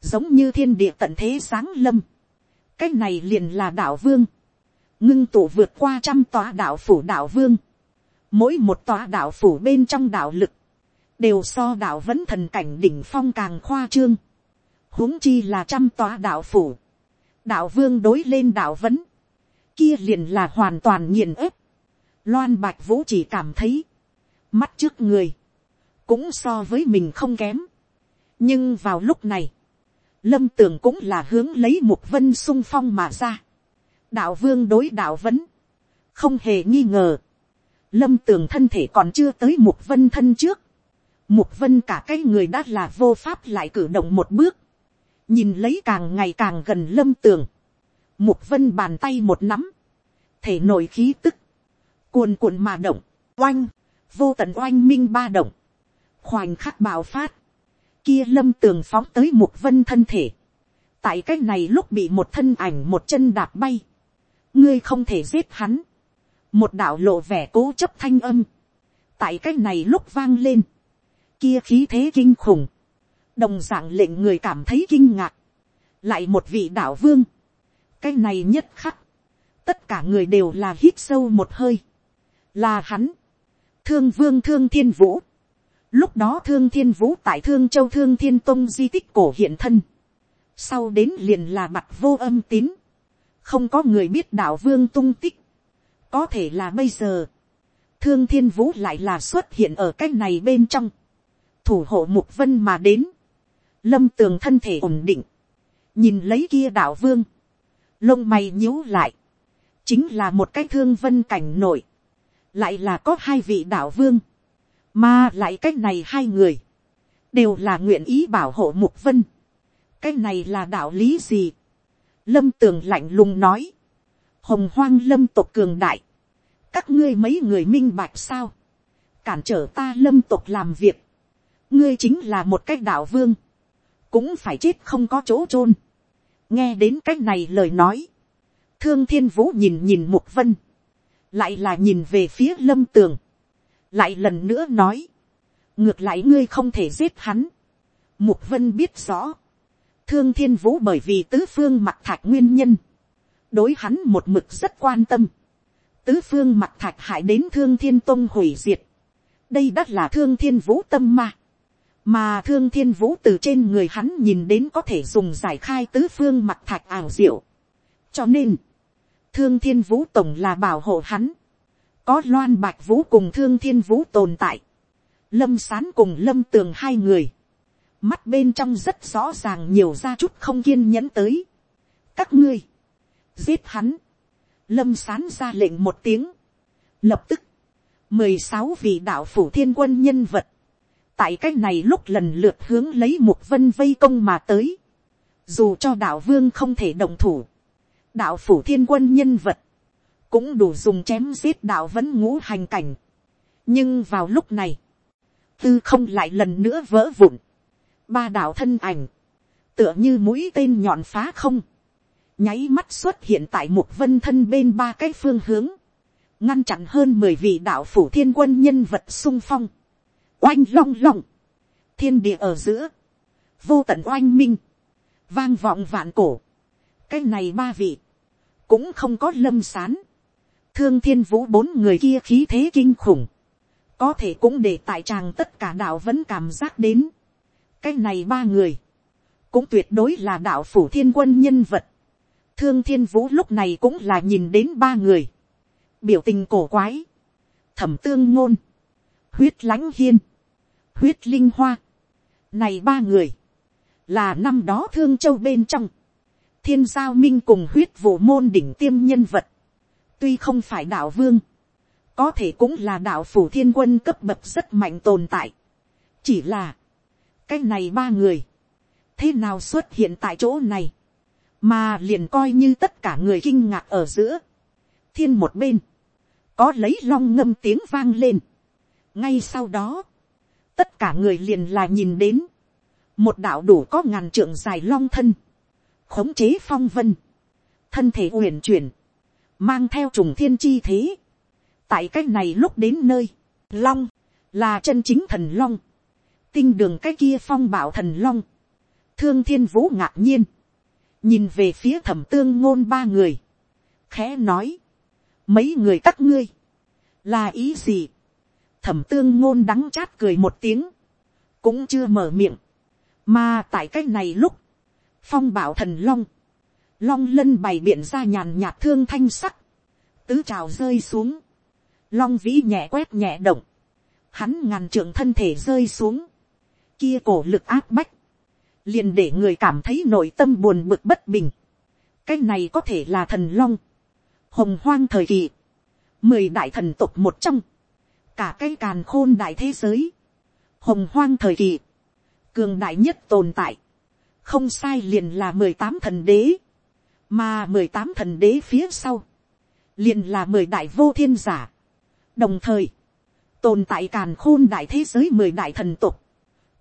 giống như thiên địa tận thế sáng lâm, cái này liền là đạo vương, ngưng tụ vượt qua trăm tòa đạo phủ đạo vương, mỗi một tòa đạo phủ bên trong đạo lực, đều so đạo vẫn thần cảnh đỉnh phong càng khoa trương, huống chi là trăm tòa đạo phủ, đạo vương đối lên đạo vấn, kia liền là hoàn toàn nghiền ép, Loan Bạch Vũ chỉ cảm thấy, mắt trước người, cũng so với mình không kém. Nhưng vào lúc này, lâm tường cũng là hướng lấy một vân sung phong mà ra. đạo vương đối đạo vấn, không hề nghi ngờ. lâm tường thân thể còn chưa tới một vân thân trước một vân cả cái người đã là vô pháp lại cử động một bước. nhìn lấy càng ngày càng gần lâm tường. một vân bàn tay một nắm. thể nổi khí tức. Cuồn cuộn mà động, oanh, vô tận oanh minh ba động, khoảnh khắc bạo phát, kia lâm tường phóng tới một vân thân thể, tại cái này lúc bị một thân ảnh một chân đạp bay, ngươi không thể giết hắn, một đạo lộ vẻ cố chấp thanh âm, tại cái này lúc vang lên, kia khí thế kinh khủng, đồng d ạ n g lệnh người cảm thấy kinh ngạc, lại một vị đạo vương, cái này nhất khắc, tất cả người đều là hít sâu một hơi, là hắn, thương vương thương thiên vũ. Lúc đó thương thiên vũ tại thương châu thương thiên tông di tích cổ hiện thân. Sau đến liền là mặt vô âm tín. Không có người biết đạo vương tung tích. Có thể là bây giờ. Thương thiên vũ lại là xuất hiện ở cái này bên trong. Thủ hộ mục vân mà đến. Lâm tường thân thể ổn định. Nhìn lấy kia đạo vương. Lông mày nhíu lại. Chính là một cái thương vân cảnh nổi lại là có hai vị đạo vương, mà lại cách này hai người, đều là nguyện ý bảo hộ mục vân. cái này là đạo lý gì. lâm tường lạnh lùng nói, hồng hoang lâm tộc cường đại, các ngươi mấy người minh bạch sao, cản trở ta lâm tộc làm việc, ngươi chính là một cái đạo vương, cũng phải chết không có chỗ chôn. nghe đến cái này lời nói, thương thiên vũ nhìn nhìn mục vân, lại là nhìn về phía lâm tường, lại lần nữa nói, ngược lại ngươi không thể giết hắn. Mục vân biết rõ, thương thiên vũ bởi vì tứ phương mặt thạch nguyên nhân, đối hắn một mực rất quan tâm, tứ phương mặt thạch hại đến thương thiên tông hủy diệt, đây đ là thương thiên vũ tâm mà mà thương thiên vũ từ trên người hắn nhìn đến có thể dùng giải khai tứ phương mặt thạch ảo diệu, cho nên, thương thiên vũ tổng là bảo hộ hắn, có loan bạch vũ cùng thương thiên vũ tồn tại, lâm sán cùng lâm tường hai người, mắt bên trong rất rõ ràng nhiều ra chút không kiên nhẫn tới. các ngươi, giết hắn, lâm sán ra lệnh một tiếng, lập tức, mười sáu vị đạo phủ thiên quân nhân vật, tại cái này lúc lần lượt hướng lấy một vân vây công mà tới, dù cho đạo vương không thể đồng thủ, đạo phủ thiên quân nhân vật, cũng đủ dùng chém giết đạo vẫn ngũ hành cảnh. nhưng vào lúc này, tư không lại lần nữa vỡ vụn, ba đạo thân ảnh, tựa như mũi tên nhọn phá không, nháy mắt xuất hiện tại một vân thân bên ba cái phương hướng, ngăn chặn hơn mười vị đạo phủ thiên quân nhân vật sung phong, oanh long long, thiên địa ở giữa, vô tận oanh minh, vang vọng vạn cổ, cái này ba vị, cũng không có lâm sán, thương thiên vũ bốn người kia khí thế kinh khủng, có thể cũng để tại tràng tất cả đạo vẫn cảm giác đến, cái này ba người, cũng tuyệt đối là đạo phủ thiên quân nhân vật, thương thiên vũ lúc này cũng là nhìn đến ba người, biểu tình cổ quái, thẩm tương ngôn, huyết lãnh hiên, huyết linh hoa, này ba người, là năm đó thương châu bên trong, thiên giao minh cùng huyết vụ môn đỉnh tiêm nhân vật, tuy không phải đạo vương, có thể cũng là đạo phủ thiên quân cấp bậc rất mạnh tồn tại. chỉ là, cái này ba người, thế nào xuất hiện tại chỗ này, mà liền coi như tất cả người kinh ngạc ở giữa, thiên một bên, có lấy long ngâm tiếng vang lên. ngay sau đó, tất cả người liền là nhìn đến, một đạo đủ có ngàn trượng dài long thân, khống chế phong vân, thân thể uyển chuyển, mang theo trùng thiên chi thế. tại cái này lúc đến nơi, long, là chân chính thần long, tinh đường cái kia phong bảo thần long, thương thiên vũ ngạc nhiên, nhìn về phía thẩm tương ngôn ba người, khẽ nói, mấy người các ngươi, là ý gì, thẩm tương ngôn đắng chát cười một tiếng, cũng chưa mở miệng, mà tại cái này lúc, phong bảo thần long, long lân bày biện ra nhàn nhạt thương thanh sắc, tứ trào rơi xuống, long vĩ nhẹ quét nhẹ động, hắn ngàn trượng thân thể rơi xuống, kia cổ lực áp bách, liền để người cảm thấy nội tâm buồn bực bất bình. cái này có thể là thần long, hồng hoang thời kỳ, mười đại thần tục một trong, cả cái càn khôn đại thế giới, hồng hoang thời kỳ, cường đại nhất tồn tại, không sai liền là mười tám thần đế, mà mười tám thần đế phía sau, liền là mười đại vô thiên giả. đồng thời, tồn tại càn khôn đại thế giới mười đại thần tục,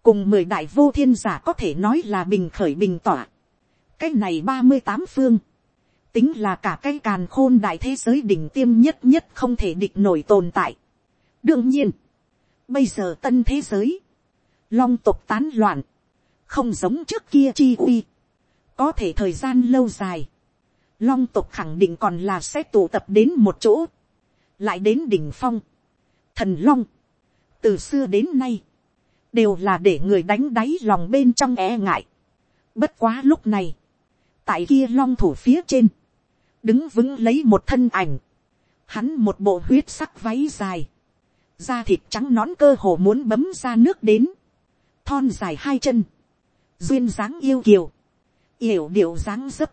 cùng mười đại vô thiên giả có thể nói là bình khởi bình tỏa. cái này ba mươi tám phương, tính là cả cái càn khôn đại thế giới đỉnh tiêm nhất nhất không thể địch nổi tồn tại đương nhiên, bây giờ tân thế giới, long tục tán loạn, không giống trước kia chi uy, có thể thời gian lâu dài, long tục khẳng định còn là sẽ tụ tập đến một chỗ, lại đến đỉnh phong, thần long, từ xưa đến nay, đều là để người đánh đáy lòng bên trong e ngại. Bất quá lúc này, tại kia long thủ phía trên, đứng vững lấy một thân ảnh, hắn một bộ huyết sắc váy dài, da thịt trắng nón cơ hồ muốn bấm ra nước đến, thon dài hai chân, duyên dáng yêu kiều, yểu điệu dáng dấp,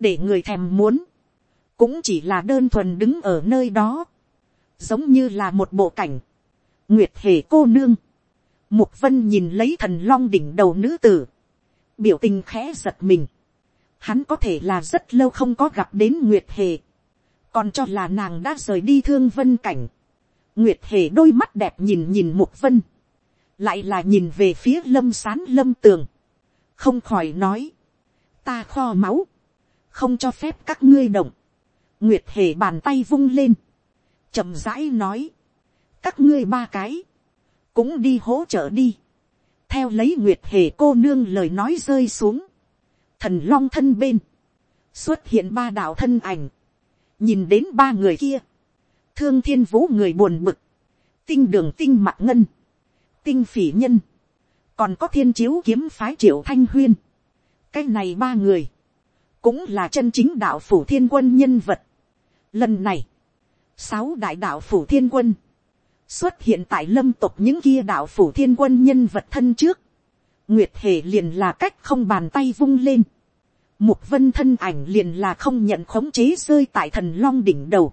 để người thèm muốn, cũng chỉ là đơn thuần đứng ở nơi đó, giống như là một bộ cảnh, nguyệt hề cô nương, mục vân nhìn lấy thần long đỉnh đầu nữ tử, biểu tình khẽ giật mình, hắn có thể là rất lâu không có gặp đến nguyệt hề, còn cho là nàng đã rời đi thương vân cảnh, nguyệt hề đôi mắt đẹp nhìn nhìn mục vân, lại là nhìn về phía lâm sán lâm tường, không khỏi nói, ta kho máu, không cho phép các ngươi động, nguyệt hề bàn tay vung lên, chậm rãi nói, các ngươi ba cái, cũng đi hỗ trợ đi, theo lấy nguyệt hề cô nương lời nói rơi xuống, thần long thân bên, xuất hiện ba đạo thân ảnh, nhìn đến ba người kia, thương thiên vũ người buồn bực, tinh đường tinh mạc ngân, tinh phỉ nhân, còn có thiên chiếu kiếm phái triệu thanh huyên, cái này ba người, cũng là chân chính đạo phủ thiên quân nhân vật. Lần này, sáu đại đạo phủ thiên quân, xuất hiện tại lâm tục những kia đạo phủ thiên quân nhân vật thân trước, nguyệt hề liền là cách không bàn tay vung lên, mục vân thân ảnh liền là không nhận khống chế rơi tại thần long đỉnh đầu,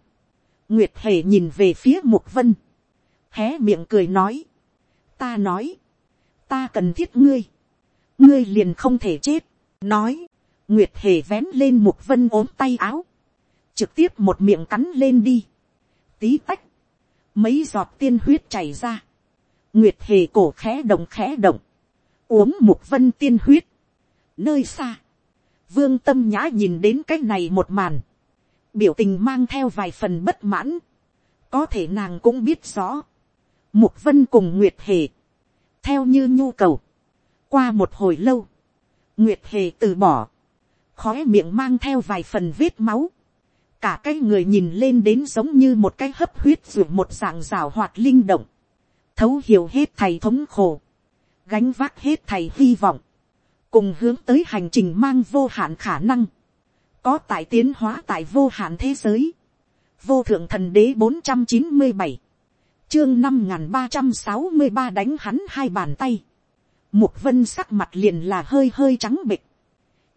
nguyệt hề nhìn về phía mục vân, hé miệng cười nói, ta nói, ta cần thiết ngươi, ngươi liền không thể chết, nói, nguyệt hề vén lên mục vân ốm tay áo, trực tiếp một miệng cắn lên đi, tí tách, mấy giọt tiên huyết chảy ra, nguyệt hề cổ khẽ động khẽ động, uống Mục vân tiên huyết, nơi xa, vương tâm nhã nhìn đến cái này một màn, biểu tình mang theo vài phần bất mãn, có thể nàng cũng biết rõ, mục vân cùng nguyệt hề, theo như nhu cầu, qua một hồi lâu, nguyệt hề từ bỏ, khói miệng mang theo vài phần vết máu, cả cái người nhìn lên đến giống như một cái hấp huyết rượu một dạng rào hoạt linh động, thấu hiểu hết thầy thống khổ, gánh vác hết thầy hy vọng, cùng hướng tới hành trình mang vô hạn khả năng, có tại tiến hóa tại vô hạn thế giới, vô thượng thần đế bốn trăm chín mươi bảy, chương năm n g h n ba trăm sáu mươi ba đánh hắn hai bàn tay, mục vân sắc mặt liền là hơi hơi trắng bịch,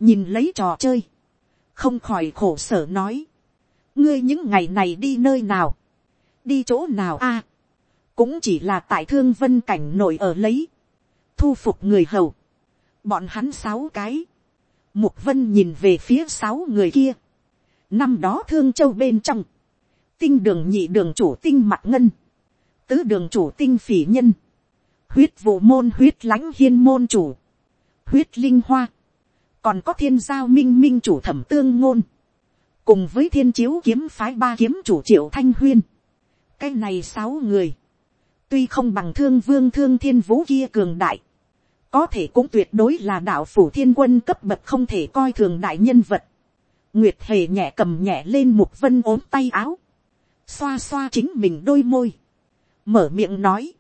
nhìn lấy trò chơi, không khỏi khổ sở nói, ngươi những ngày này đi nơi nào, đi chỗ nào a, cũng chỉ là tại thương vân cảnh nổi ở lấy, thu phục người hầu, bọn hắn sáu cái, mục vân nhìn về phía sáu người kia, năm đó thương châu bên trong, tinh đường nhị đường chủ tinh mặt ngân, tứ đường chủ tinh phỉ nhân, huyết vụ môn huyết lãnh hiên môn chủ, huyết linh hoa, còn có thiên giao minh minh chủ thẩm tương ngôn, cùng với thiên chiếu kiếm phái ba kiếm chủ triệu thanh huyên, cái này sáu người, tuy không bằng thương vương thương thiên vũ kia cường đại, có thể cũng tuyệt đối là đạo phủ thiên quân cấp bậc không thể coi thường đại nhân vật. Nguyệt hề nhẹ cầm nhẹ lên một vân ốm tay áo. Xoa xoa chính mình đôi môi, mở miệng nói,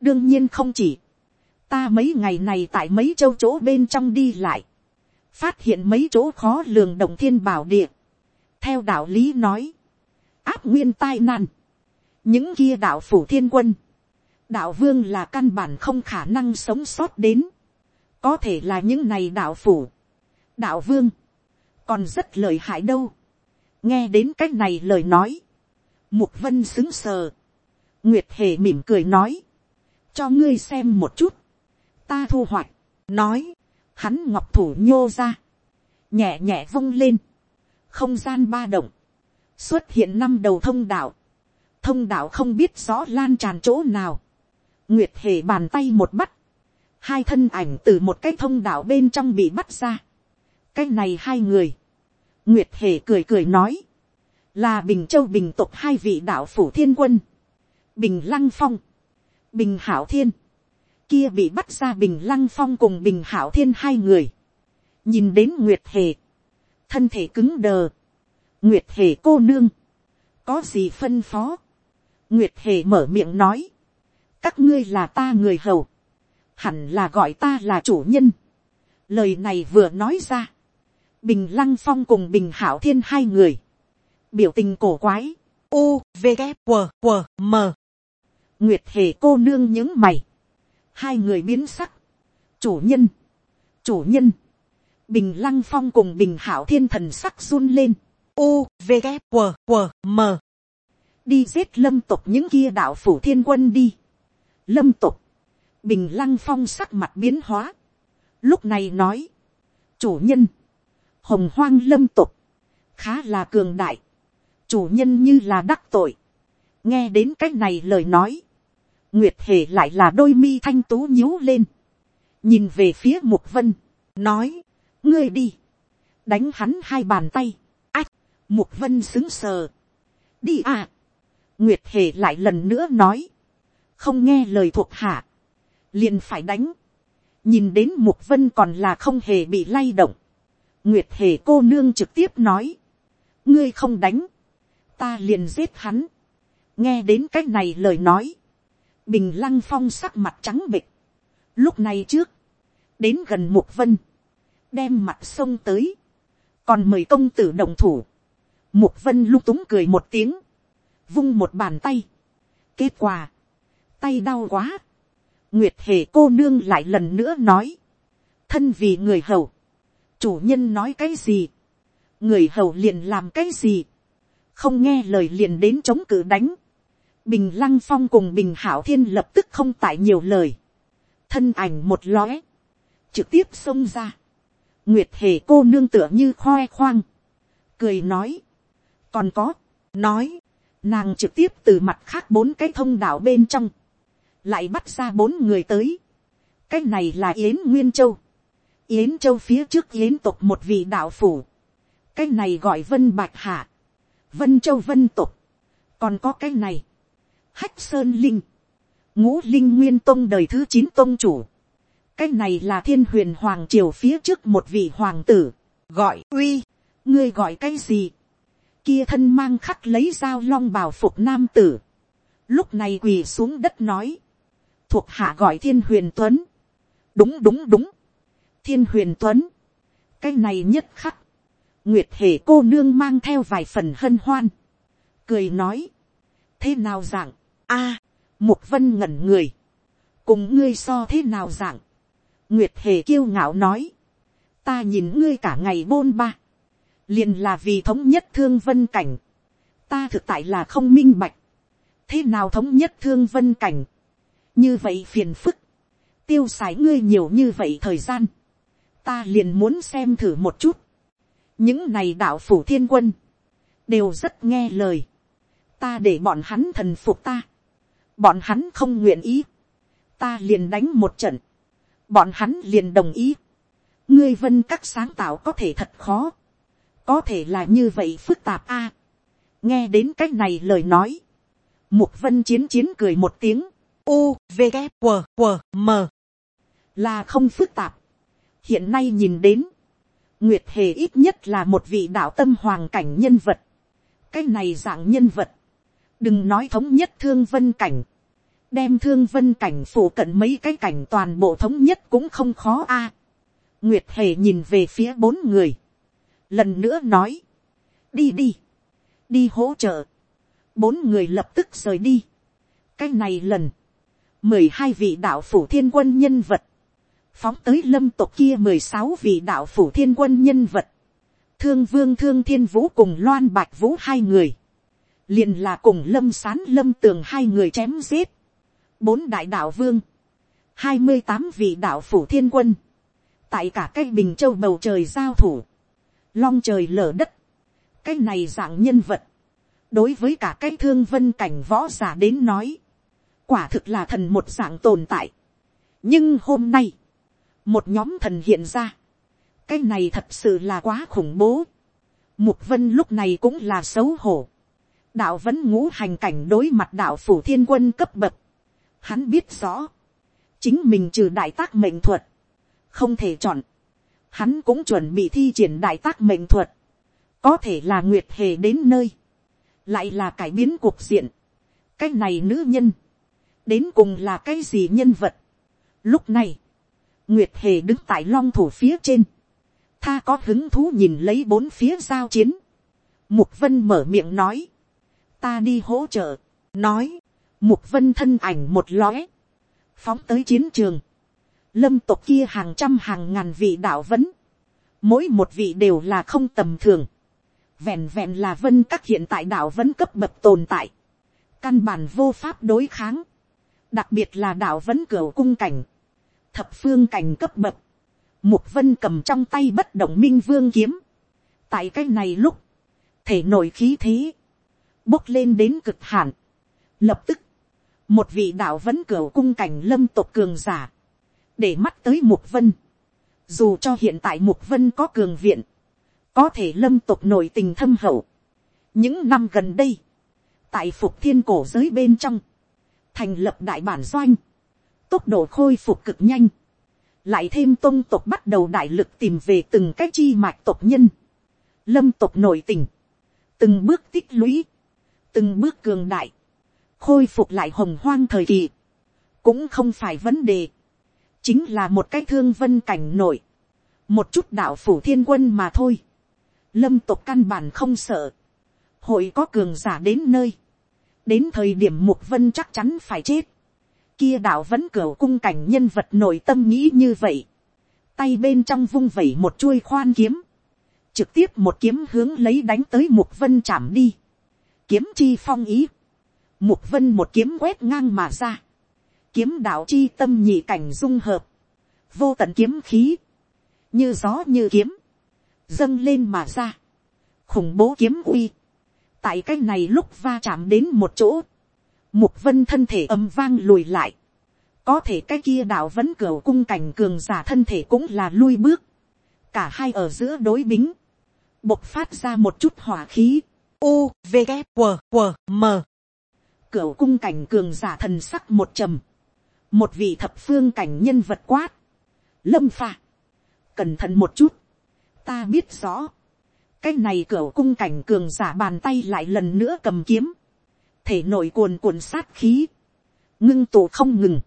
đương nhiên không chỉ, ta mấy ngày này tại mấy châu chỗ bên trong đi lại, phát hiện mấy chỗ khó lường động thiên bảo địa, theo đạo lý nói, áp nguyên tai nạn, những kia đạo phủ thiên quân, đạo vương là căn bản không khả năng sống sót đến, có thể là những này đạo phủ, đạo vương, còn rất lời hại đâu, nghe đến c á c h này lời nói, Mục vân xứng sờ. Nguyệt hề mỉm cười nói. Cho ngươi xem một chút. Ta thu hoạch. Nói. Hắn ngọc thủ nhô ra. Nhẹ nhẹ vung lên. Không gian ba động. Xuất hiện năm đầu thông đạo. Thông đạo không biết rõ lan tràn chỗ nào. Nguyệt hề bàn tay một bắt. Hai thân ảnh từ một cái thông đạo bên trong bị bắt ra. Cái này hai người. Nguyệt hề cười cười nói. Là bình châu bình tục hai vị đạo phủ thiên quân, bình lăng phong, bình hảo thiên, kia bị bắt ra bình lăng phong cùng bình hảo thiên hai người, nhìn đến nguyệt hề, thân thể cứng đờ, nguyệt hề cô nương, có gì phân phó, nguyệt hề mở miệng nói, các ngươi là ta người hầu, hẳn là gọi ta là chủ nhân, lời này vừa nói ra, bình lăng phong cùng bình hảo thiên hai người, biểu tình cổ quái, u, v, g, q, q, m. nguyệt hề cô nương những mày, hai người biến sắc, chủ nhân, chủ nhân, bình lăng phong cùng bình hảo thiên thần sắc run lên, u, v, g, q, q, m. đi giết lâm tục những kia đạo phủ thiên quân đi, lâm tục, bình lăng phong sắc mặt biến hóa, lúc này nói, chủ nhân, hồng hoang lâm tục, khá là cường đại, chủ nhân như là đắc tội, nghe đến c á c h này lời nói, nguyệt hề lại là đôi mi thanh tú nhíu lên, nhìn về phía mục vân, nói, ngươi đi, đánh hắn hai bàn tay, ách, mục vân xứng sờ, đi à, nguyệt hề lại lần nữa nói, không nghe lời thuộc hạ, liền phải đánh, nhìn đến mục vân còn là không hề bị lay động, nguyệt hề cô nương trực tiếp nói, ngươi không đánh, ta liền giết hắn. nghe đến cái này lời nói, bình lăng phong sắc mặt trắng bịch. lúc này trước, đến gần mục vân, đem mặt sông tới, còn mời công tử đồng thủ. mục vân lung túng cười một tiếng, vung một bàn tay. kết quả, tay đau quá. nguyệt hề cô nương lại lần nữa nói, thân vì người hầu, chủ nhân nói cái gì, người hầu liền làm cái gì, không nghe lời liền đến chống cự đánh. Bình lăng phong cùng bình hảo thiên lập tức không tại nhiều lời. Thân ảnh một lóe. Trực tiếp xông ra. Nguyệt hề cô nương tựa như khoe khoang. Cười nói. Còn có. Nói. nàng trực tiếp từ mặt khác bốn cái thông đạo bên trong, lại bắt ra bốn người tới. cái này là yến nguyên châu, yến châu phía trước yến tục một vị đạo phủ, cái này gọi vân bạch hạ, vân châu vân tục, còn có cái này, hách sơn linh, ngũ linh nguyên tông đời thứ chín tông chủ, cái này là thiên huyền hoàng triều phía trước một vị hoàng tử, gọi uy, ngươi gọi cái gì, kia thân mang khắc lấy dao long bào phục nam tử, lúc này quỳ xuống đất nói, thuộc hạ gọi thiên huyền tuấn, đúng đúng đúng, thiên huyền tuấn, cái này nhất khắc, nguyệt hề cô nương mang theo vài phần hân hoan, cười nói, thế nào dạng, a, mục vân ngẩn người, cùng ngươi so thế nào dạng, nguyệt hề kiêu ngạo nói, ta nhìn ngươi cả ngày bôn ba, liền là vì thống nhất thương vân cảnh, ta thực tại là không minh bạch, thế nào thống nhất thương vân cảnh, như vậy phiền phức, tiêu xài ngươi nhiều như vậy thời gian, ta liền muốn xem thử một chút, những này đạo phủ thiên quân, đều rất nghe lời, ta để bọn hắn thần phục ta, bọn hắn không nguyện ý, ta liền đánh một trận, bọn hắn liền đồng ý, ngươi vân các sáng tạo có thể thật khó, có thể là như vậy phức tạp a. nghe đến c á c h này lời nói, mục vân chiến chiến cười một tiếng, u v g q q m là không phức tạp. hiện nay nhìn đến, nguyệt hề ít nhất là một vị đạo tâm hoàng cảnh nhân vật. cái này dạng nhân vật, đừng nói thống nhất thương vân cảnh, đem thương vân cảnh phủ cận mấy cái cảnh toàn bộ thống nhất cũng không khó a. nguyệt hề nhìn về phía bốn người, lần nữa nói, đi đi, đi hỗ trợ, bốn người lập tức rời đi, cái này lần, mười hai vị đạo phủ thiên quân nhân vật, phóng tới lâm tộc kia mười sáu vị đạo phủ thiên quân nhân vật, thương vương thương thiên vũ cùng loan bạch vũ hai người, liền là cùng lâm sán lâm tường hai người chém giết, bốn đại đạo vương, hai mươi tám vị đạo phủ thiên quân, tại cả cái bình châu bầu trời giao thủ, long trời lở đất, cái này dạng nhân vật, đối với cả cái thương vân cảnh võ giả đến nói, quả thực là thần một dạng tồn tại. nhưng hôm nay, một nhóm thần hiện ra, cái này thật sự là quá khủng bố. mục vân lúc này cũng là xấu hổ. đạo vẫn ngũ hành cảnh đối mặt đạo phủ thiên quân cấp bậc. hắn biết rõ, chính mình trừ đại tác mệnh thuật, không thể chọn hắn cũng chuẩn bị thi triển đại tác mệnh thuật, có thể là nguyệt hề đến nơi, lại là cải biến cuộc diện, cái này nữ nhân, đến cùng là cái gì nhân vật. Lúc này, nguyệt hề đứng tại long thủ phía trên, tha có hứng thú nhìn lấy bốn phía giao chiến, mục vân mở miệng nói, ta đi hỗ trợ, nói, mục vân thân ảnh một lóe, phóng tới chiến trường, lâm tộc kia hàng trăm hàng ngàn vị đạo vấn, mỗi một vị đều là không tầm thường, vẹn vẹn là vân các hiện tại đạo vấn cấp bậc tồn tại, căn bản vô pháp đối kháng, đặc biệt là đạo vẫn cửa cung cảnh, thập phương cảnh cấp bậc, mục vân cầm trong tay bất động minh vương kiếm, tại cái này lúc, thể nổi khí thế, bốc lên đến cực hạn, lập tức, một vị đạo vẫn cửa cung cảnh lâm tộc cường giả, để mắt tới mục vân. Dù cho hiện tại mục vân có cường viện, có thể lâm tộc nổi tình thâm hậu. Những năm gần đây, tại phục thiên cổ giới bên trong, thành lập đại bản doanh, tốc độ khôi phục cực nhanh, lại thêm tôn tộc bắt đầu đại lực tìm về từng cái chi mạch tộc nhân, lâm tộc nội tình, từng bước tích lũy, từng bước cường đại, khôi phục lại hồng hoang thời kỳ, cũng không phải vấn đề. Chính là một cái thương vân cảnh nổi, một chút đạo phủ thiên quân mà thôi, lâm tộc căn bản không sợ, hội có cường giả đến nơi, đến thời điểm mục vân chắc chắn phải chết, kia đạo vẫn cửa cung cảnh nhân vật nội tâm nghĩ như vậy, tay bên trong vung vẩy một chuôi khoan kiếm, trực tiếp một kiếm hướng lấy đánh tới mục vân chạm đi, kiếm chi phong ý, mục vân một kiếm quét ngang mà ra, kiếm đạo chi tâm nhị cảnh dung hợp, vô tận kiếm khí, như gió như kiếm, dâng lên mà ra, khủng bố kiếm uy, tại cái này lúc va chạm đến một chỗ, mục vân thân thể ầm vang lùi lại, có thể cái kia đạo vẫn cửa cung cảnh cường giả thân thể cũng là lui bước, cả hai ở giữa đối bính, bộc phát ra một chút hỏa khí, u v g q q m. Cửa cung cảnh cường giả thần sắc một trầm, một vị thập phương cảnh nhân vật quát, lâm pha, cẩn thận một chút, ta biết rõ, cái này cửa cung cảnh cường giả bàn tay lại lần nữa cầm kiếm, thể nội cuồn cuộn sát khí, ngưng tụ không ngừng,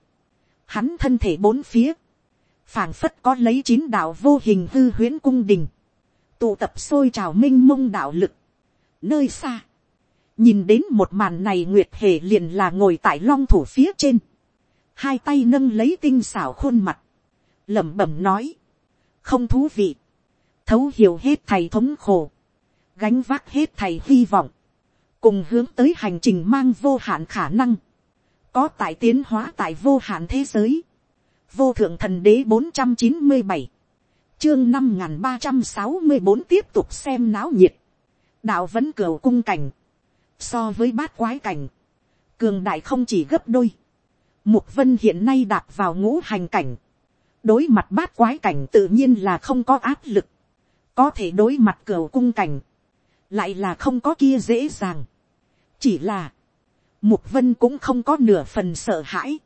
hắn thân thể bốn phía, phảng phất có lấy chín đạo vô hình hư huyễn cung đình, tụ tập sôi trào m i n h mông đạo lực, nơi xa, nhìn đến một màn này nguyệt hề liền là ngồi tại long thủ phía trên, hai tay nâng lấy tinh xảo khuôn mặt, lẩm bẩm nói, không thú vị, thấu hiểu hết thầy thống khổ, gánh vác hết thầy hy vọng, cùng hướng tới hành trình mang vô hạn khả năng, có tại tiến hóa tại vô hạn thế giới, vô thượng thần đế bốn trăm chín mươi bảy, chương năm n ba trăm sáu mươi bốn tiếp tục xem náo nhiệt, đạo vẫn cửa cung cảnh, so với bát quái cảnh, cường đại không chỉ gấp đôi, mục vân hiện nay đạp vào ngũ hành cảnh, đối mặt bát quái cảnh tự nhiên là không có áp lực, có thể đối mặt cửa cung cảnh, lại là không có kia dễ dàng, chỉ là, mục vân cũng không có nửa phần sợ hãi,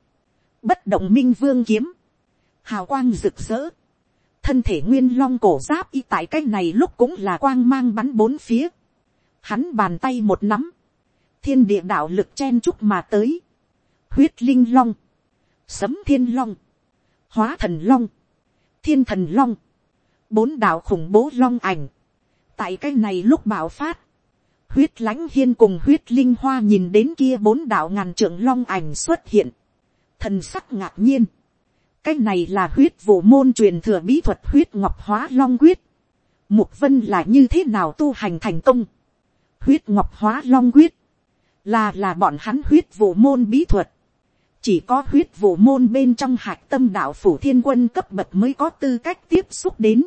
bất động minh vương kiếm, hào quang rực rỡ, thân thể nguyên long cổ giáp y tại cái này lúc cũng là quang mang bắn bốn phía. Hắn bàn tay một nắm, thiên địa đạo lực chen chúc mà tới. Huyết linh long, sấm thiên long, hóa thần long, thiên thần long, bốn đạo khủng bố long ảnh. Tại cái này lúc bạo phát, huyết lãnh hiên cùng huyết linh hoa nhìn đến kia bốn đạo ngàn trưởng long ảnh xuất hiện. Thần sắc ngạc nhiên cái này là huyết vụ môn truyền thừa bí thuật huyết ngọc hóa long quyết. Mục vân là như thế nào tu hành thành công. Huyết ngọc hóa long quyết. Là là bọn hắn huyết vụ môn bí thuật. Chỉ có huyết vụ môn bên trong hạc tâm đạo phủ thiên quân cấp bậc mới có tư cách tiếp xúc đến.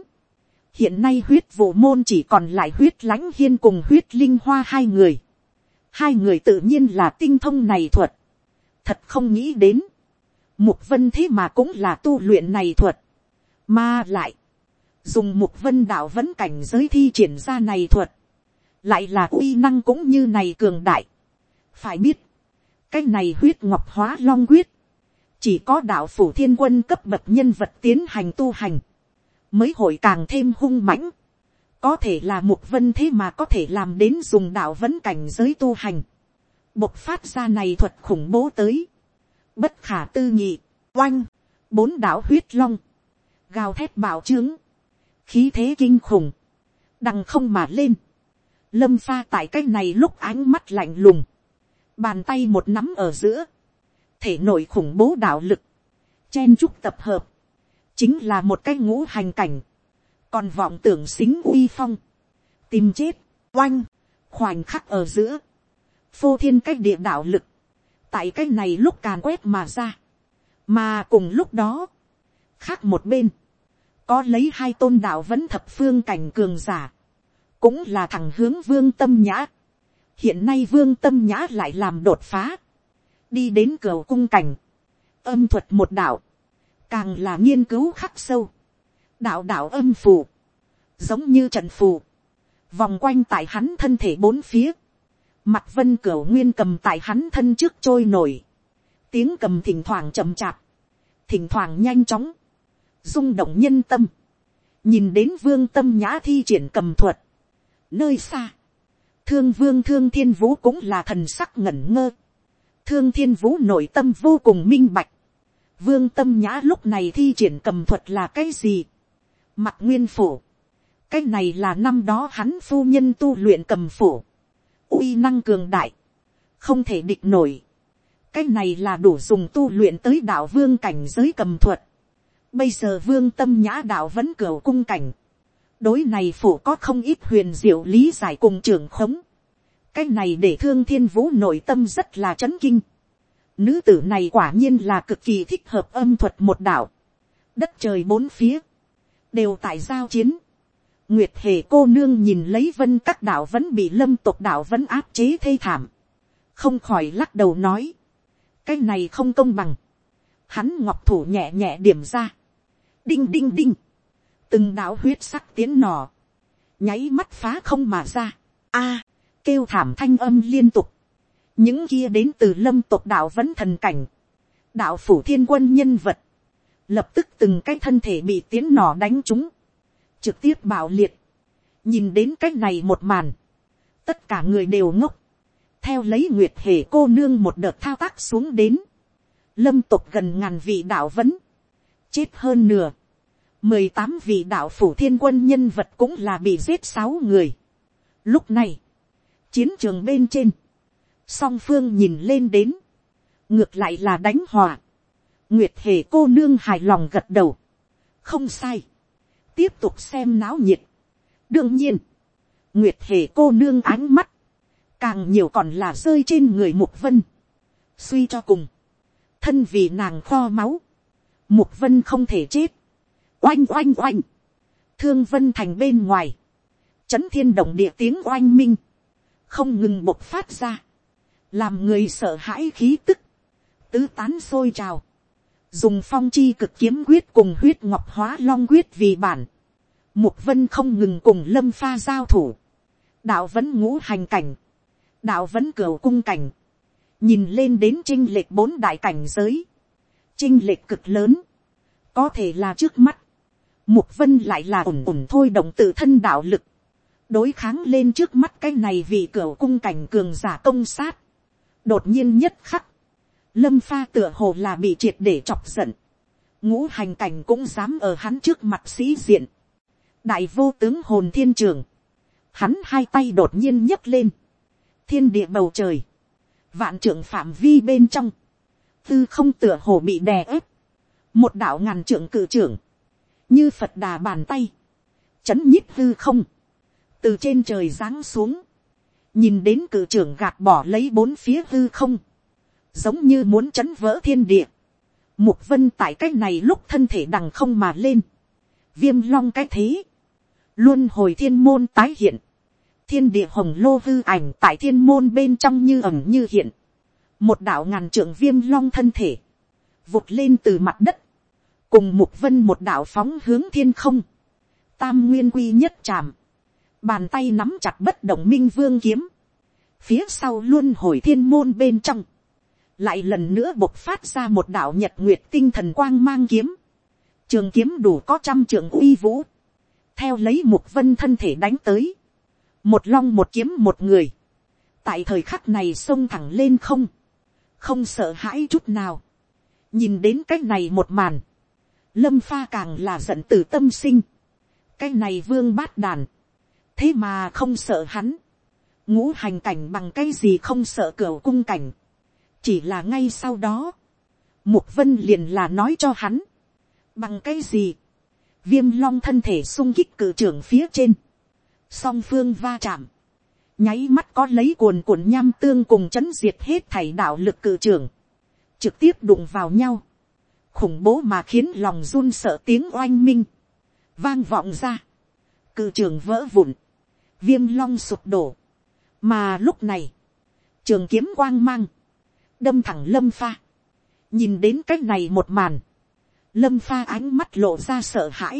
Hiện nay huyết vụ môn chỉ còn lại huyết lãnh hiên cùng huyết linh hoa hai người. Hai người tự nhiên là tinh thông này thuật. Thật không nghĩ đến Mục vân thế mà cũng là tu luyện này thuật. Mà lại. Dùng mục vân đạo vẫn cảnh giới thi triển ra này thuật. Lại là uy năng cũng như này cường đại. Phải biết. Cái này huyết ngọc hóa long huyết Chỉ có đạo phủ thiên quân cấp bậc nhân vật tiến hành tu hành. Mới hội càng thêm hung mãnh. Có thể là mục vân thế mà có thể làm đến dùng đạo vấn cảnh giới tu hành. Bộc phát ra này thuật khủng bố tới. Bất khả tư nghị, oanh, bốn đảo huyết long, gào thét bảo trướng, khí thế kinh khủng, đằng không mà lên, lâm pha tại cái này lúc ánh mắt lạnh lùng, bàn tay một nắm ở giữa, thể nội khủng bố đạo lực, chen chúc tập hợp, chính là một cái ngũ hành cảnh, còn vọng tưởng xính uy phong, tìm chết, oanh, khoảnh khắc ở giữa, phô thiên cách địa đạo lực, tại cái này lúc càn quét mà ra, mà cùng lúc đó, khác một bên, có lấy hai tôn đạo vẫn thập phương cảnh cường giả, cũng là thằng hướng vương tâm nhã. hiện nay vương tâm nhã lại làm đột phá, đi đến cửa cung cảnh, âm thuật một đạo, càng là nghiên cứu khắc sâu, đạo đạo âm phù, giống như trận phù, vòng quanh tại hắn thân thể bốn phía, Mặt vân cửa nguyên cầm tại hắn thân trước trôi nổi. Tiếng cầm thỉnh thoảng chậm chạp. Thỉnh thoảng nhanh chóng. rung động nhân tâm. Nhìn đến vương tâm nhã thi triển cầm thuật. Nơi xa. Thương vương thương thiên vũ cũng là thần sắc ngẩn ngơ. Thương thiên vũ nội tâm vô cùng minh bạch. Vương tâm nhã lúc này thi triển cầm thuật là cái gì? Mặt nguyên phủ. Cái này là năm đó hắn phu nhân tu luyện cầm phủ uy năng cường đại, không thể địch nổi. cái này là đủ dùng tu luyện tới đạo vương cảnh giới cầm thuật. bây giờ vương tâm nhã đạo vẫn cửa cung cảnh. đối này phủ có không ít huyền diệu lý giải cùng trưởng khống. cái này để thương thiên vũ nội tâm rất là chấn kinh nữ tử này quả nhiên là cực kỳ thích hợp âm thuật một đạo. đất trời bốn phía, đều tại giao chiến. nguyệt hề cô nương nhìn lấy vân các đạo vẫn bị lâm tộc đạo vẫn áp chế thê thảm, không khỏi lắc đầu nói, cái này không công bằng, hắn ngọc thủ nhẹ nhẹ điểm ra, đinh đinh đinh, từng đạo huyết sắc tiến nỏ, nháy mắt phá không mà ra, a, kêu thảm thanh âm liên tục, những kia đến từ lâm tộc đạo vẫn thần cảnh, đạo phủ thiên quân nhân vật, lập tức từng cái thân thể bị tiến nỏ đánh trúng, trực tiếp bạo liệt, nhìn đến cái này một màn, tất cả người đều ngốc, theo lấy nguyệt hề cô nương một đợt thao tác xuống đến, lâm tộc gần ngàn vị đạo vẫn chết hơn nửa, mười tám vị đạo phủ thiên quân nhân vật cũng là bị giết sáu người. Lúc này, chiến trường bên trên, song phương nhìn lên đến, ngược lại là đánh hòa, nguyệt hề cô nương hài lòng gật đầu, không sai, tiếp tục xem náo nhiệt. đương nhiên, nguyệt hề cô nương ánh mắt, càng nhiều còn là rơi trên người mục vân. suy cho cùng, thân vì nàng kho máu, mục vân không thể chết, oanh oanh oanh, thương vân thành bên ngoài, chấn thiên động địa tiếng oanh minh, không ngừng bộc phát ra, làm người sợ hãi khí tức, tứ tán sôi trào, dùng phong chi cực kiếm quyết cùng huyết ngọc hóa long quyết vì bản, mục vân không ngừng cùng lâm pha giao thủ, đạo vẫn ngũ hành cảnh, đạo vẫn cửa cung cảnh, nhìn lên đến trinh lệch bốn đại cảnh giới, trinh lệch cực lớn, có thể là trước mắt, mục vân lại là ổn ổn thôi động tự thân đạo lực, đối kháng lên trước mắt cái này vì cửa cung cảnh cường giả công sát, đột nhiên nhất khắc, lâm pha tựa hồ là bị triệt để chọc giận, ngũ hành cảnh cũng dám ở hắn trước mặt sĩ diện, đại vô tướng hồn thiên trường, hắn hai tay đột nhiên nhấc lên, thiên địa bầu trời, vạn trưởng phạm vi bên trong, tư không tựa hồ bị đè ép, một đạo ngàn trưởng cử trưởng, như phật đà bàn tay, chấn nhít tư không, từ trên trời giáng xuống, nhìn đến cử trưởng gạt bỏ lấy bốn phía hư không, giống như muốn chấn vỡ thiên địa, mục vân tại cái này lúc thân thể đằng không mà lên, viêm long cái thế, luôn hồi thiên môn tái hiện, thiên địa hồng lô hư ảnh tại thiên môn bên trong như ẩm như hiện, một đạo ngàn trưởng viêm long thân thể, vụt lên từ mặt đất, cùng mục vân một đạo phóng hướng thiên không, tam nguyên quy nhất chạm, bàn tay nắm chặt bất động minh vương kiếm, phía sau luôn hồi thiên môn bên trong, lại lần nữa bộc phát ra một đạo nhật nguyệt tinh thần quang mang kiếm, trường kiếm đủ có trăm trường uy vũ, theo lấy mục vân thân thể đánh tới, một long một kiếm một người, tại thời khắc này xông thẳng lên không, không sợ hãi chút nào, nhìn đến cái này một màn, lâm pha càng là giận từ tâm sinh, cái này vương bát đàn, thế mà không sợ hắn, ngũ hành cảnh bằng cái gì không sợ cửa cung cảnh, chỉ là ngay sau đó, mục vân liền là nói cho hắn, bằng cái gì, viêm long thân thể sung kích cử trưởng phía trên, song phương va chạm, nháy mắt có lấy cuồn cuộn nham tương cùng chấn diệt hết thảy đạo lực cử trưởng, trực tiếp đụng vào nhau, khủng bố mà khiến lòng run sợ tiếng oanh minh, vang vọng ra, cử trưởng vỡ vụn, viêm long sụp đổ, mà lúc này, trường kiếm quang mang, đâm thẳng lâm pha, nhìn đến c á c h này một màn, lâm pha ánh mắt lộ ra sợ hãi,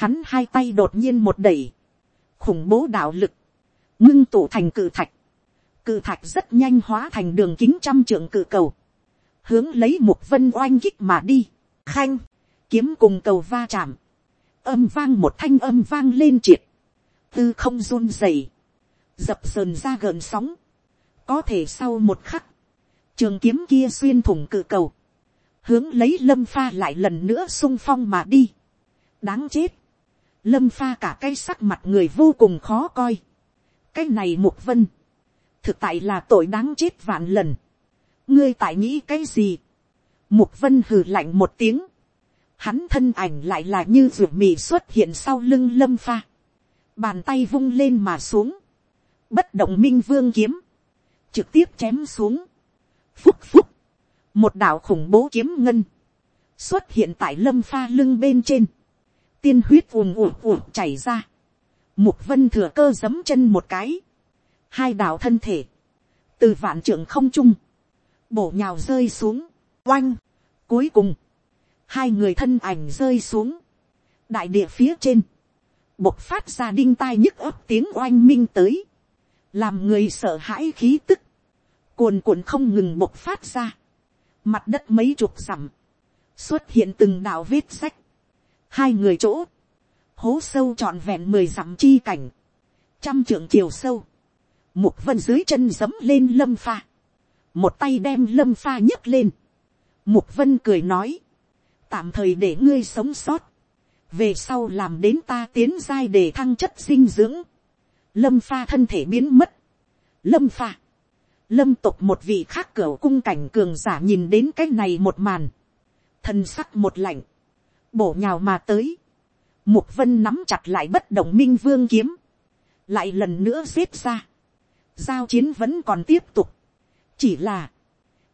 hắn hai tay đột nhiên một đẩy, khủng bố đạo lực, ngưng tụ thành cự thạch, cự thạch rất nhanh hóa thành đường kính trăm trượng cự cầu, hướng lấy một vân oanh kích mà đi, khanh, kiếm cùng cầu va chạm, âm vang một thanh âm vang lên triệt, tư không run rẩy, dập sờn ra gợn sóng, có thể sau một khắc, trường kiếm kia xuyên thủng cự cầu, hướng lấy lâm pha lại lần nữa sung phong mà đi. đáng chết, lâm pha cả cái sắc mặt người vô cùng khó coi. cái này mục vân, thực tại là tội đáng chết vạn lần. ngươi tại nghĩ cái gì. mục vân hừ lạnh một tiếng. hắn thân ảnh lại là như ruột mì xuất hiện sau lưng lâm pha bàn tay vung lên mà xuống. bất động minh vương kiếm. trực tiếp chém xuống phúc phúc, một đạo khủng bố kiếm ngân, xuất hiện tại lâm pha lưng bên trên, tiên huyết ùm ùm ùm chảy ra, Mục vân thừa cơ giấm chân một cái. Hai đạo thân thể. Từ vạn trưởng không trung. Bổ nhào rơi xuống. Oanh. Cuối cùng. Hai người thân ảnh rơi xuống. Đại địa phía trên. Bộc phát ra đinh tai nhức ấp tiếng oanh minh tới. Làm người sợ hãi khí tức. Cuồn cuộn không ngừng bộc phát ra. Mặt đất mấy chục dặm. Xuất hiện từng đạo vết sách. Hai người chỗ hố sâu trọn vẹn mười dặm chi cảnh, trăm trượng chiều sâu, mục vân dưới chân dấm lên lâm pha, một tay đem lâm pha nhấc lên, mục vân cười nói, tạm thời để ngươi sống sót, về sau làm đến ta tiến giai để thăng chất dinh dưỡng, lâm pha thân thể biến mất, lâm pha, lâm tục một vị khác cửa cung cảnh cường giả nhìn đến cái này một màn, thân sắc một lạnh, bổ nhào mà tới, Mục vân nắm chặt lại bất động minh vương kiếm. Lại lần nữa xếp ra. Giao chiến vẫn còn tiếp tục. Chỉ là.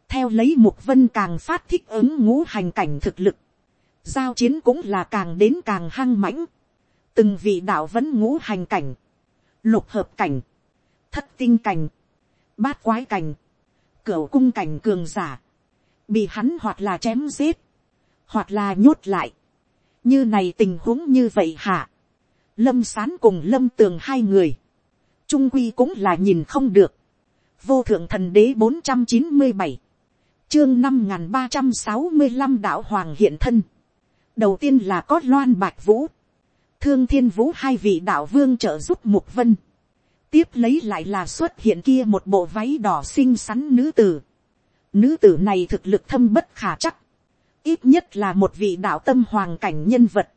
Theo lấy mục vân càng phát thích ứng ngũ hành cảnh thực lực. Giao chiến cũng là càng đến càng hăng mãnh. Từng vị đạo vẫn ngũ hành cảnh. Lục hợp cảnh. Thất tinh cảnh. Bát quái cảnh. cửa cung cảnh cường giả. Bị hắn hoặc là chém giết. Hoặc là nhốt lại như này tình huống như vậy hả, lâm sán cùng lâm tường hai người, trung quy cũng là nhìn không được, vô thượng thần đế bốn trăm chín mươi bảy, chương năm n g h n ba trăm sáu mươi năm đạo hoàng hiện thân, đầu tiên là có loan bạch vũ, thương thiên vũ hai vị đạo vương trợ giúp mục vân, tiếp lấy lại là xuất hiện kia một bộ váy đỏ xinh xắn nữ tử, nữ tử này thực lực thâm bất khả chắc, ít nhất là một vị đạo tâm hoàng cảnh nhân vật,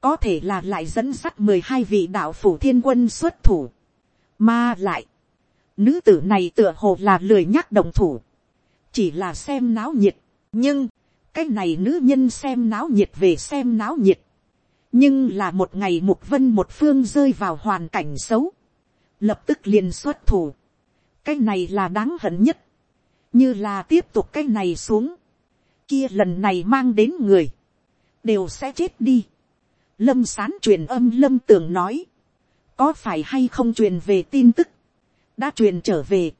có thể là lại dẫn sắt mười hai vị đạo phủ thiên quân xuất thủ, mà lại, nữ tử này tựa hồ là lười nhắc đồng thủ, chỉ là xem náo nhiệt, nhưng, cái này nữ nhân xem náo nhiệt về xem náo nhiệt, nhưng là một ngày mục vân một phương rơi vào hoàn cảnh xấu, lập tức liền xuất thủ, cái này là đáng hận nhất, như là tiếp tục cái này xuống, kia lần này mang đến người, đều sẽ chết đi. Lâm sán truyền âm lâm tường nói, có phải hay không truyền về tin tức, đã truyền trở về.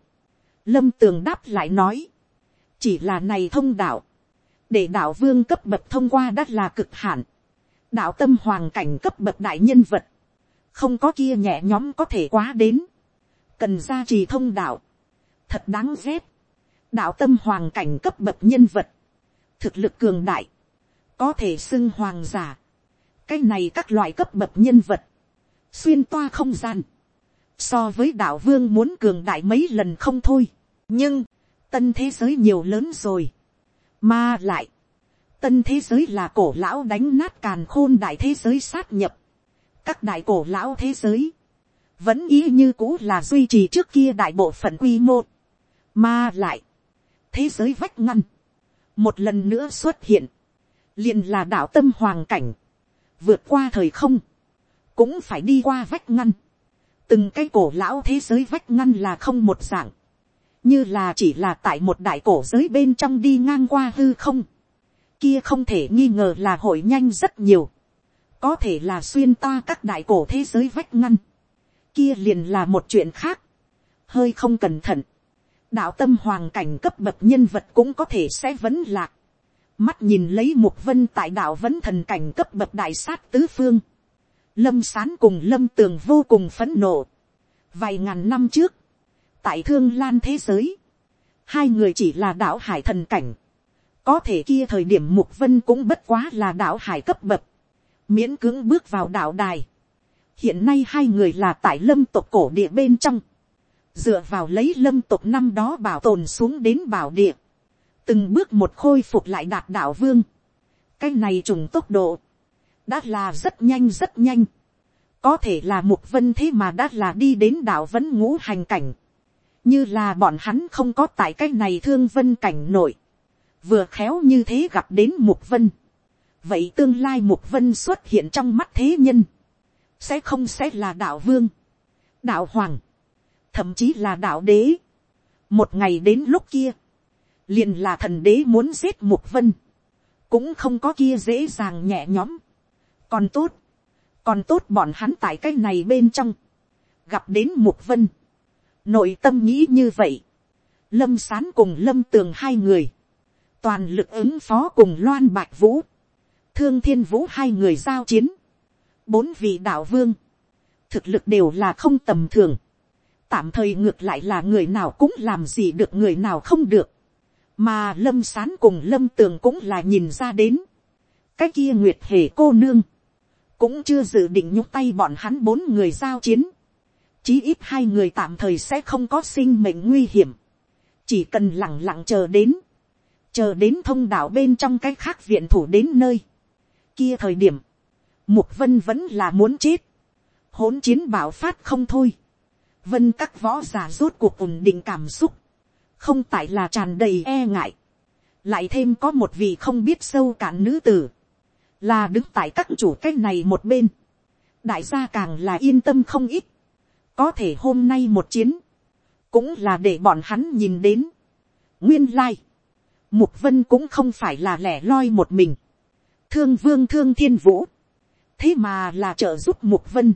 Lâm tường đáp lại nói, chỉ là này thông đạo, để đạo vương cấp bậc thông qua đã là cực hạn, đạo tâm hoàng cảnh cấp bậc đại nhân vật, không có kia nhẹ nhóm có thể quá đến, cần ra trì thông đạo, thật đáng ghét, đạo tâm hoàng cảnh cấp bậc nhân vật, thực lực cường đại, có thể xưng hoàng giả, cái này các loại cấp bậc nhân vật, xuyên toa không gian, so với đạo vương muốn cường đại mấy lần không thôi, nhưng, tân thế giới nhiều lớn rồi, mà lại, tân thế giới là cổ lão đánh nát càn khôn đại thế giới sát nhập, các đại cổ lão thế giới, vẫn ý như cũ là duy trì trước kia đại bộ phận quy mô, mà lại, thế giới vách ngăn, một lần nữa xuất hiện, liền là đạo tâm hoàng cảnh, vượt qua thời không, cũng phải đi qua vách ngăn, từng cái cổ lão thế giới vách ngăn là không một dạng, như là chỉ là tại một đại cổ giới bên trong đi ngang qua hư không, kia không thể nghi ngờ là hội nhanh rất nhiều, có thể là xuyên ta các đại cổ thế giới vách ngăn, kia liền là một chuyện khác, hơi không cẩn thận, đạo tâm hoàng cảnh cấp bậc nhân vật cũng có thể sẽ vấn lạc. Mắt nhìn lấy mục vân tại đạo vấn thần cảnh cấp bậc đại sát tứ phương. Lâm sán cùng lâm tường vô cùng phấn nộ. Vài ngàn năm trước, tại thương lan thế giới, hai người chỉ là đạo hải thần cảnh. Có thể kia thời điểm mục vân cũng bất quá là đạo hải cấp bậc. Miễn cưỡng bước vào đạo đài. Hiện nay hai người là tại lâm tộc cổ địa bên trong. Dựa vào lấy lâm tộc năm đó bảo tồn xuống đến bảo địa, từng bước một khôi phục lại đạt đạo vương, cái này trùng tốc độ, đã là rất nhanh rất nhanh, có thể là mục vân thế mà đã là đi đến đạo vẫn ngũ hành cảnh, như là bọn hắn không có tại cái này thương vân cảnh nổi, vừa khéo như thế gặp đến mục vân, vậy tương lai mục vân xuất hiện trong mắt thế nhân, sẽ không sẽ là đạo vương, đạo hoàng, thậm chí là đạo đế. một ngày đến lúc kia, liền là thần đế muốn giết mục vân, cũng không có kia dễ dàng nhẹ nhõm. còn tốt, còn tốt bọn hắn tại cái này bên trong, gặp đến mục vân, nội tâm nghĩ như vậy, lâm sán cùng lâm tường hai người, toàn lực ứng phó cùng loan bạch vũ, thương thiên vũ hai người giao chiến, bốn vị đạo vương, thực lực đều là không tầm thường, tạm thời ngược lại là người nào cũng làm gì được người nào không được, mà lâm sán cùng lâm tường cũng là nhìn ra đến, cái kia nguyệt hề cô nương, cũng chưa dự định nhúc tay bọn hắn bốn người giao chiến, chí ít hai người tạm thời sẽ không có sinh mệnh nguy hiểm, chỉ cần lẳng lặng chờ đến, chờ đến thông đạo bên trong cái khác viện thủ đến nơi, kia thời điểm, mục vân vẫn là muốn chết, hỗn chiến bảo phát không thôi, vân các võ giả rốt cuộc ổn định cảm xúc, không tại là tràn đầy e ngại, lại thêm có một vị không biết sâu cạn nữ tử, là đứng tại các chủ cách này một bên, đại gia càng là yên tâm không ít, có thể hôm nay một chiến, cũng là để bọn hắn nhìn đến. nguyên lai, mục vân cũng không phải là lẻ loi một mình, thương vương thương thiên vũ, thế mà là trợ giúp mục vân,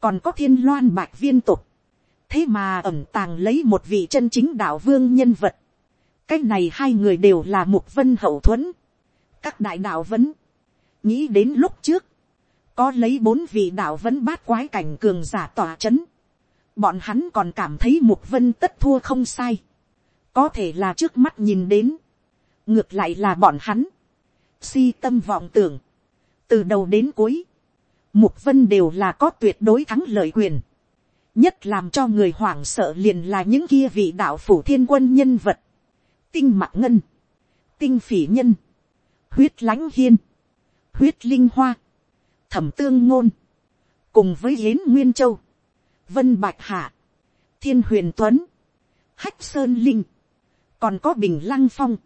còn có thiên loan bạch viên tục, thế mà ẩm tàng lấy một vị chân chính đạo vương nhân vật, cái này hai người đều là mục vân hậu thuẫn, các đại đạo vấn, nghĩ đến lúc trước, có lấy bốn vị đạo vẫn bát quái cảnh cường giả tỏa c h ấ n bọn hắn còn cảm thấy mục vân tất thua không sai, có thể là trước mắt nhìn đến, ngược lại là bọn hắn, si tâm vọng tưởng, từ đầu đến cuối, mục vân đều là có tuyệt đối thắng lợi quyền, nhất làm cho người hoảng sợ liền là những kia vị đạo phủ thiên quân nhân vật, tinh mặc ngân, tinh phỉ nhân, huyết lãnh hiên, huyết linh hoa, thẩm tương ngôn, cùng với yến nguyên châu, vân bạch hạ, thiên huyền tuấn, hách sơn linh, còn có bình lăng phong,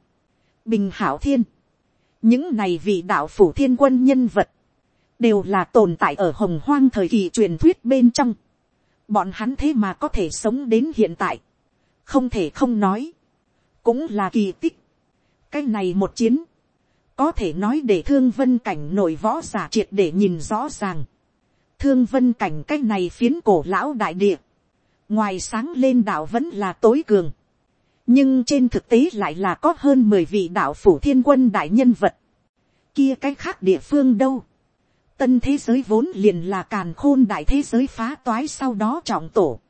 bình hảo thiên, những này vị đạo phủ thiên quân nhân vật, đều là tồn tại ở hồng hoang thời kỳ truyền thuyết bên trong. bọn hắn thế mà có thể sống đến hiện tại, không thể không nói, cũng là kỳ tích. cái này một chiến, có thể nói để thương vân cảnh nổi võ giả triệt để nhìn rõ ràng thương vân cảnh cái này phiến cổ lão đại địa, ngoài sáng lên đạo vẫn là tối cường, nhưng trên thực tế lại là có hơn mười vị đạo phủ thiên quân đại nhân vật, kia cái khác địa phương đâu. Tân thế giới vốn liền là càn khôn đại thế giới phá toái sau đó trọng tổ.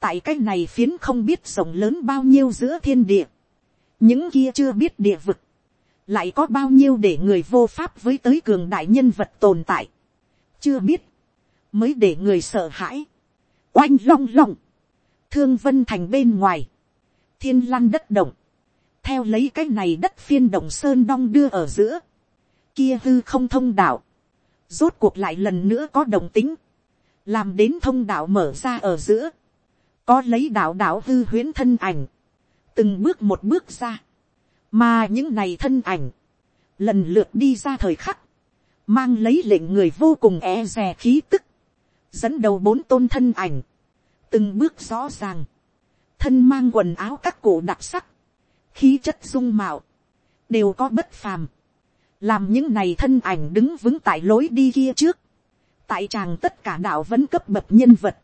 Tại cái này phiến không biết rộng lớn bao nhiêu giữa thiên địa. Những kia chưa biết địa vực lại có bao nhiêu để người vô pháp với tới cường đại nhân vật tồn tại, chưa biết, mới để người sợ hãi, oanh long long, thương vân thành bên ngoài, thiên lăn đất động, theo lấy cái này đất phiên động sơn đong đưa ở giữa, kia hư không thông đạo, rốt cuộc lại lần nữa có đồng tính, làm đến thông đạo mở ra ở giữa, có lấy đạo đạo hư huyễn thân ảnh, từng bước một bước ra, mà những này thân ảnh, lần lượt đi ra thời khắc, mang lấy lệnh người vô cùng e rè khí tức, dẫn đầu bốn tôn thân ảnh, từng bước rõ ràng, thân mang quần áo các cổ đặc sắc, khí chất dung mạo, đều có bất phàm, làm những này thân ảnh đứng vững tại lối đi kia trước, tại tràng tất cả đạo vẫn cấp bậc nhân vật,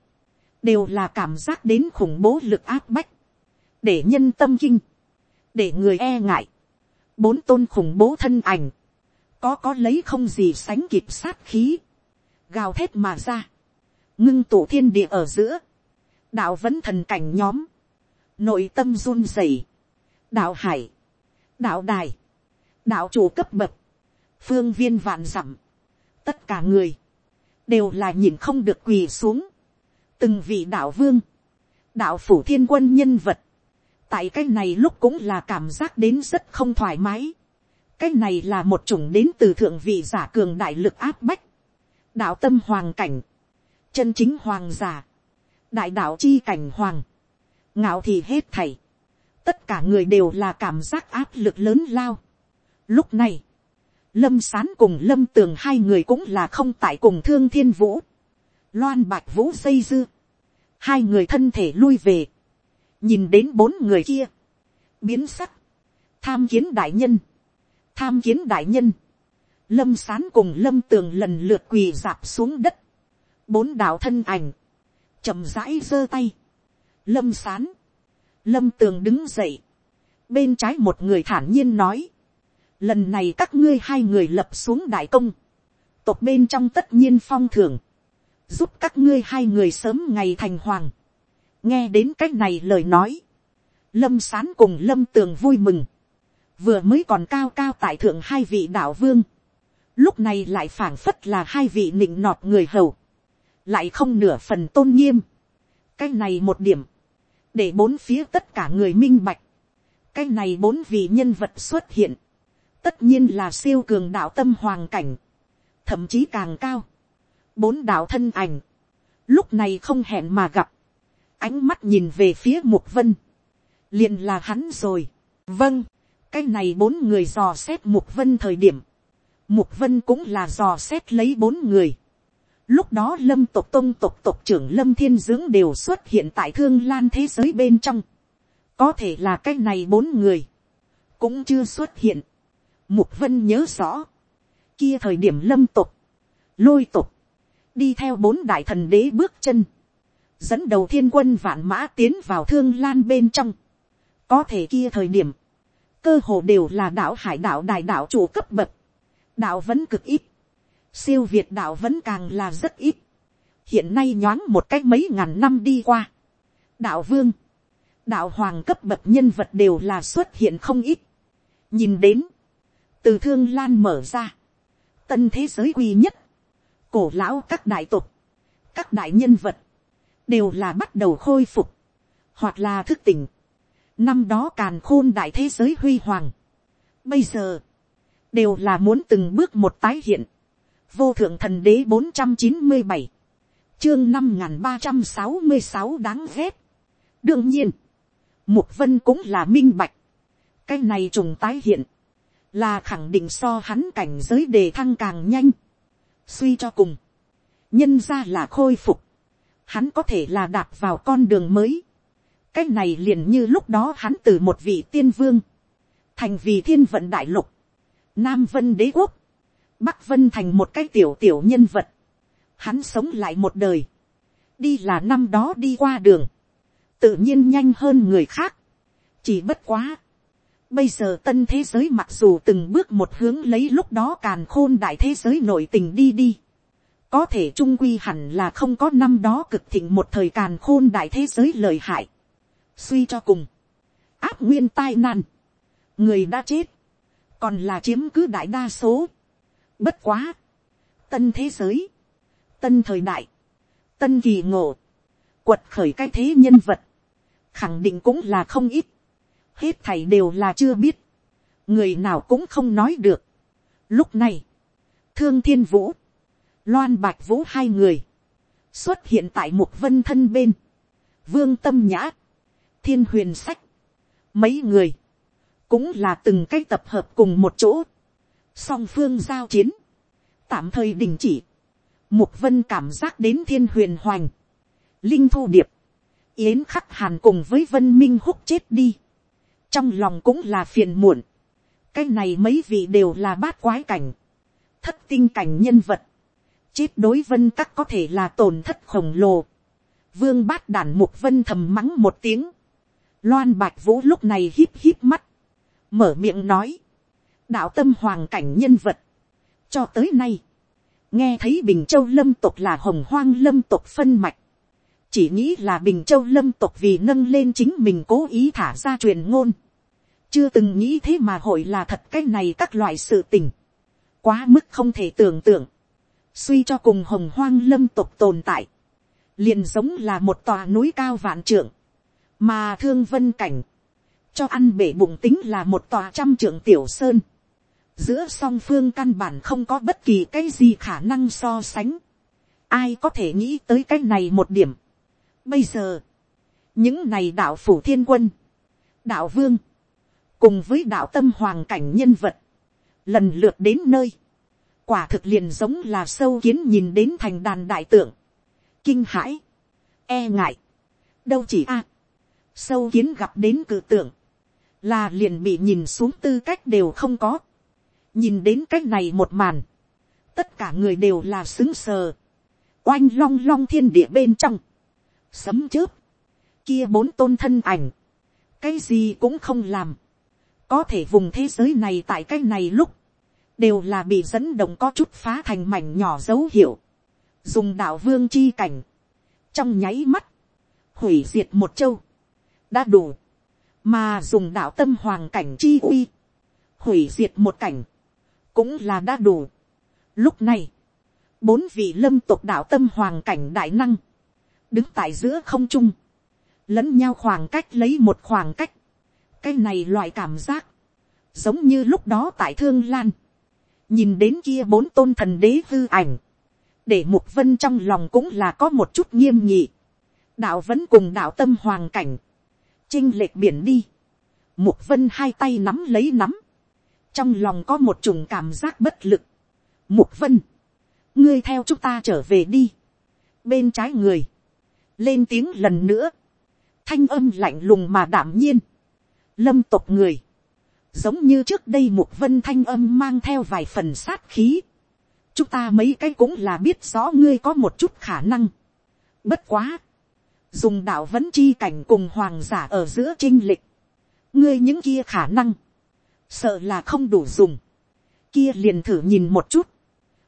đều là cảm giác đến khủng bố lực áp bách, để nhân tâm kinh, để người e ngại, bốn tôn khủng bố thân ảnh, có có lấy không gì sánh kịp sát khí, gào thét mà ra, ngưng tụ thiên địa ở giữa, đạo vẫn thần cảnh nhóm, nội tâm run rẩy, đạo hải, đạo đài, đạo chủ cấp bậc, phương viên vạn dặm, tất cả người, đều là nhìn không được quỳ xuống, từng vị đạo vương, đạo phủ thiên quân nhân vật, tại cái này lúc cũng là cảm giác đến rất không thoải mái. cái này là một chủng đến từ thượng vị giả cường đại lực áp bách. đạo tâm hoàng cảnh, chân chính hoàng giả, đại đạo chi cảnh hoàng, ngạo thì hết thảy. tất cả người đều là cảm giác áp lực lớn lao. lúc này, lâm sán cùng lâm tường hai người cũng là không tại cùng thương thiên vũ, loan bạch vũ xây dư, hai người thân thể lui về, nhìn đến bốn người kia, biến sắc, tham kiến đại nhân, tham kiến đại nhân, lâm sán cùng lâm tường lần lượt quỳ dạp xuống đất, bốn đạo thân ảnh, chậm rãi giơ tay, lâm sán, lâm tường đứng dậy, bên trái một người thản nhiên nói, lần này các ngươi hai người lập xuống đại công, tộc bên trong tất nhiên phong thưởng, giúp các ngươi hai người sớm ngày thành hoàng, nghe đến c á c h này lời nói, lâm sán cùng lâm tường vui mừng, vừa mới còn cao cao tại thượng hai vị đạo vương, lúc này lại phảng phất là hai vị nịnh nọt người hầu, lại không nửa phần tôn nghiêm, cái này một điểm, để bốn phía tất cả người minh bạch, cái này bốn vị nhân vật xuất hiện, tất nhiên là siêu cường đạo tâm hoàng cảnh, thậm chí càng cao, bốn đạo thân ảnh, lúc này không hẹn mà gặp, ánh mắt nhìn về phía mục vân, liền là hắn rồi. vâng, cái này bốn người dò xét mục vân thời điểm, mục vân cũng là dò xét lấy bốn người lúc đó lâm tộc tông tộc tộc trưởng lâm thiên dưỡng đều xuất hiện tại thương lan thế giới bên trong. có thể là cái này bốn người, cũng chưa xuất hiện. mục vân nhớ rõ, kia thời điểm lâm tộc, lôi tộc, đi theo bốn đại thần đế bước chân, dẫn đầu thiên quân vạn mã tiến vào thương lan bên trong. có thể kia thời điểm, cơ hồ đều là đạo hải đạo đại đạo chủ cấp bậc, đạo vẫn cực ít, siêu việt đạo vẫn càng là rất ít, hiện nay nhoáng một cách mấy ngàn năm đi qua, đạo vương, đạo hoàng cấp bậc nhân vật đều là xuất hiện không ít, nhìn đến, từ thương lan mở ra, tân thế giới quy nhất, cổ lão các đại tục, các đại nhân vật, đều là bắt đầu khôi phục, hoặc là thức tỉnh. Năm đó càn khôn đại thế giới huy hoàng. Bây giờ, đều là muốn từng bước một tái hiện. Vô thượng thần đế bốn trăm chín mươi bảy chương năm ba trăm sáu mươi sáu đáng ghét. đương nhiên, mục vân cũng là minh bạch. cái này trùng tái hiện, là khẳng định so hắn cảnh giới đề thăng càng nhanh. suy cho cùng, nhân ra là khôi phục, hắn có thể là đạp vào con đường mới. cái này liền như lúc đó hắn từ một vị tiên vương, thành vì thiên vận đại lục, nam vân đế quốc, bắc vân thành một cái tiểu tiểu nhân vật, hắn sống lại một đời, đi là năm đó đi qua đường, tự nhiên nhanh hơn người khác, chỉ bất quá. Bây giờ tân thế giới mặc dù từng bước một hướng lấy lúc đó càn khôn đại thế giới nội tình đi đi. Có thể trung quy hẳn là không có năm đó cực thịnh một thời càn khôn đại thế giới lời hại. suy cho cùng, áp nguyên tai nạn, người đã chết, còn là chiếm cứ đại đa số bất quá, tân thế giới, tân thời đại, tân kỳ ngộ, quật khởi cái thế nhân vật, khẳng định cũng là không ít, hết thảy đều là chưa biết, người nào cũng không nói được. lúc này, thương thiên vũ, loan bạch vũ hai người, xuất hiện tại một vân thân bên, vương tâm nhã, thiên huyền sách, mấy người, cũng là từng cái tập hợp cùng một chỗ, song phương giao chiến, tạm thời đình chỉ, mục vân cảm giác đến thiên huyền hoành, linh thu điệp, yến khắc hàn cùng với vân minh húc chết đi, trong lòng cũng là phiền muộn, cái này mấy vị đều là bát quái cảnh, thất tinh cảnh nhân vật, chết đối vân các có thể là tổn thất khổng lồ. Vương bát đàn mục vân thầm mắng một tiếng. Loan bạch vũ lúc này hít hít mắt. Mở miệng nói. Đạo tâm hoàng cảnh nhân vật. Cho tới nay. Nghe thấy Bình Châu lâm tộc là hồng hoang lâm tộc phân mạch. Chỉ nghĩ là Bình Châu lâm tộc vì nâng lên chính mình cố ý thả ra truyền ngôn. Chưa từng nghĩ thế mà hội là thật cái này các loại sự tình. Quá mức không thể tưởng tượng suy cho cùng hồng hoang lâm tục tồn tại, liền giống là một tòa núi cao vạn trượng, mà thương vân cảnh, cho ăn bể bụng tính là một tòa trăm trượng tiểu sơn, giữa song phương căn bản không có bất kỳ cái gì khả năng so sánh, ai có thể nghĩ tới cái này một điểm. Bây giờ, những này đạo phủ thiên quân, đạo vương, cùng với đạo tâm hoàng cảnh nhân vật, lần lượt đến nơi, quả thực liền giống là sâu kiến nhìn đến thành đàn đại tượng, kinh hãi, e ngại, đâu chỉ a, sâu kiến gặp đến cự tượng, là liền bị nhìn xuống tư cách đều không có, nhìn đến cái này một màn, tất cả người đều là xứng sờ, oanh long long thiên địa bên trong, sấm chớp, kia bốn tôn thân ảnh, cái gì cũng không làm, có thể vùng thế giới này tại cái này lúc, đều là bị dẫn động có chút phá thành mảnh nhỏ dấu hiệu, dùng đạo vương chi cảnh, trong nháy mắt, hủy diệt một châu, đã đủ, mà dùng đạo tâm hoàng cảnh chi uy, hủy diệt một cảnh, cũng là đã đủ. Lúc này, bốn vị lâm tộc đạo tâm hoàng cảnh đại năng, đứng tại giữa không trung, lẫn nhau khoảng cách lấy một khoảng cách, cái này loại cảm giác, giống như lúc đó tại thương lan, nhìn đến kia bốn tôn thần đế hư ảnh, để mục vân trong lòng cũng là có một chút nghiêm nhị, đạo vẫn cùng đạo tâm hoàng cảnh, chinh lệch biển đi, mục vân hai tay nắm lấy nắm, trong lòng có một chủng cảm giác bất lực, mục vân, ngươi theo chúng ta trở về đi, bên trái người, lên tiếng lần nữa, thanh âm lạnh lùng mà đảm nhiên, lâm tộc người, giống như trước đây mục vân thanh âm mang theo vài phần sát khí, chúng ta mấy cái cũng là biết rõ ngươi có một chút khả năng, bất quá, dùng đạo vẫn chi cảnh cùng hoàng giả ở giữa trinh lịch, ngươi những kia khả năng, sợ là không đủ dùng, kia liền thử nhìn một chút,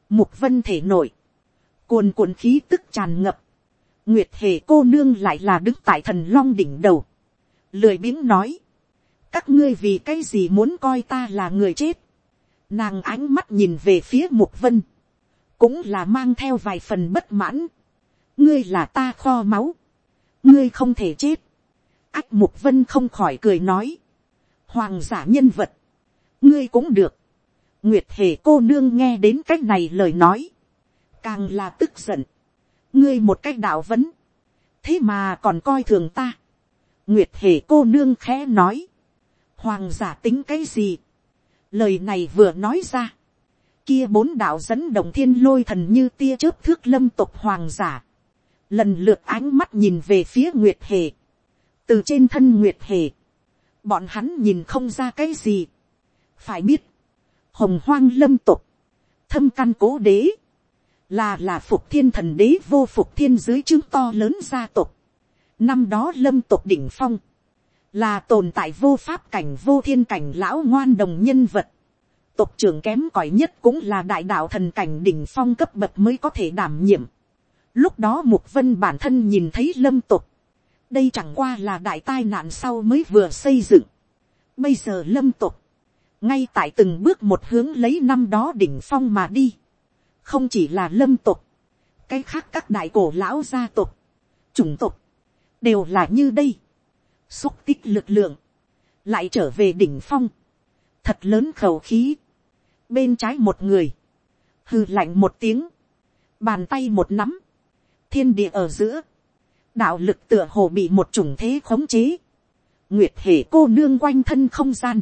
mục vân thể nổi, cuồn cuộn khí tức tràn ngập, nguyệt hề cô nương lại là đứng tại thần long đỉnh đầu, lười biếng nói, các ngươi vì cái gì muốn coi ta là người chết, nàng ánh mắt nhìn về phía mục vân, cũng là mang theo vài phần bất mãn, ngươi là ta kho máu, ngươi không thể chết, ách mục vân không khỏi cười nói, hoàng giả nhân vật, ngươi cũng được, nguyệt hề cô nương nghe đến c á c h này lời nói, càng là tức giận, ngươi một cách đạo vấn, thế mà còn coi thường ta, nguyệt hề cô nương khẽ nói, hoàng giả tính cái gì, lời này vừa nói ra, kia bốn đạo dẫn đồng thiên lôi thần như tia chớp thước lâm tục hoàng giả, lần lượt ánh mắt nhìn về phía nguyệt hề, từ trên thân nguyệt hề, bọn hắn nhìn không ra cái gì phải biết, hồng hoang lâm tục, thâm căn cố đế, là là phục thiên thần đế vô phục thiên dưới chứng to lớn gia tộc. năm đó lâm tục đỉnh phong, là tồn tại vô pháp cảnh vô thiên cảnh lão ngoan đồng nhân vật. Tộc trưởng kém cỏi nhất cũng là đại đạo thần cảnh đỉnh phong cấp bậc mới có thể đảm nhiệm. Lúc đó Mục Vân bản thân nhìn thấy lâm tục đây chẳng qua là đại tai nạn sau mới vừa xây dựng. bây giờ lâm tục, ngay tại từng bước một hướng lấy năm đó đỉnh phong mà đi. không chỉ là lâm tục, cái khác các đại cổ lão gia tục, chủng tục, đều là như đây. xúc tích lực lượng, lại trở về đỉnh phong, thật lớn khẩu khí, bên trái một người, hư lạnh một tiếng, bàn tay một nắm, thiên địa ở giữa, đạo lực tựa hồ bị một chủng thế khống chế, nguyệt hệ cô nương quanh thân không gian,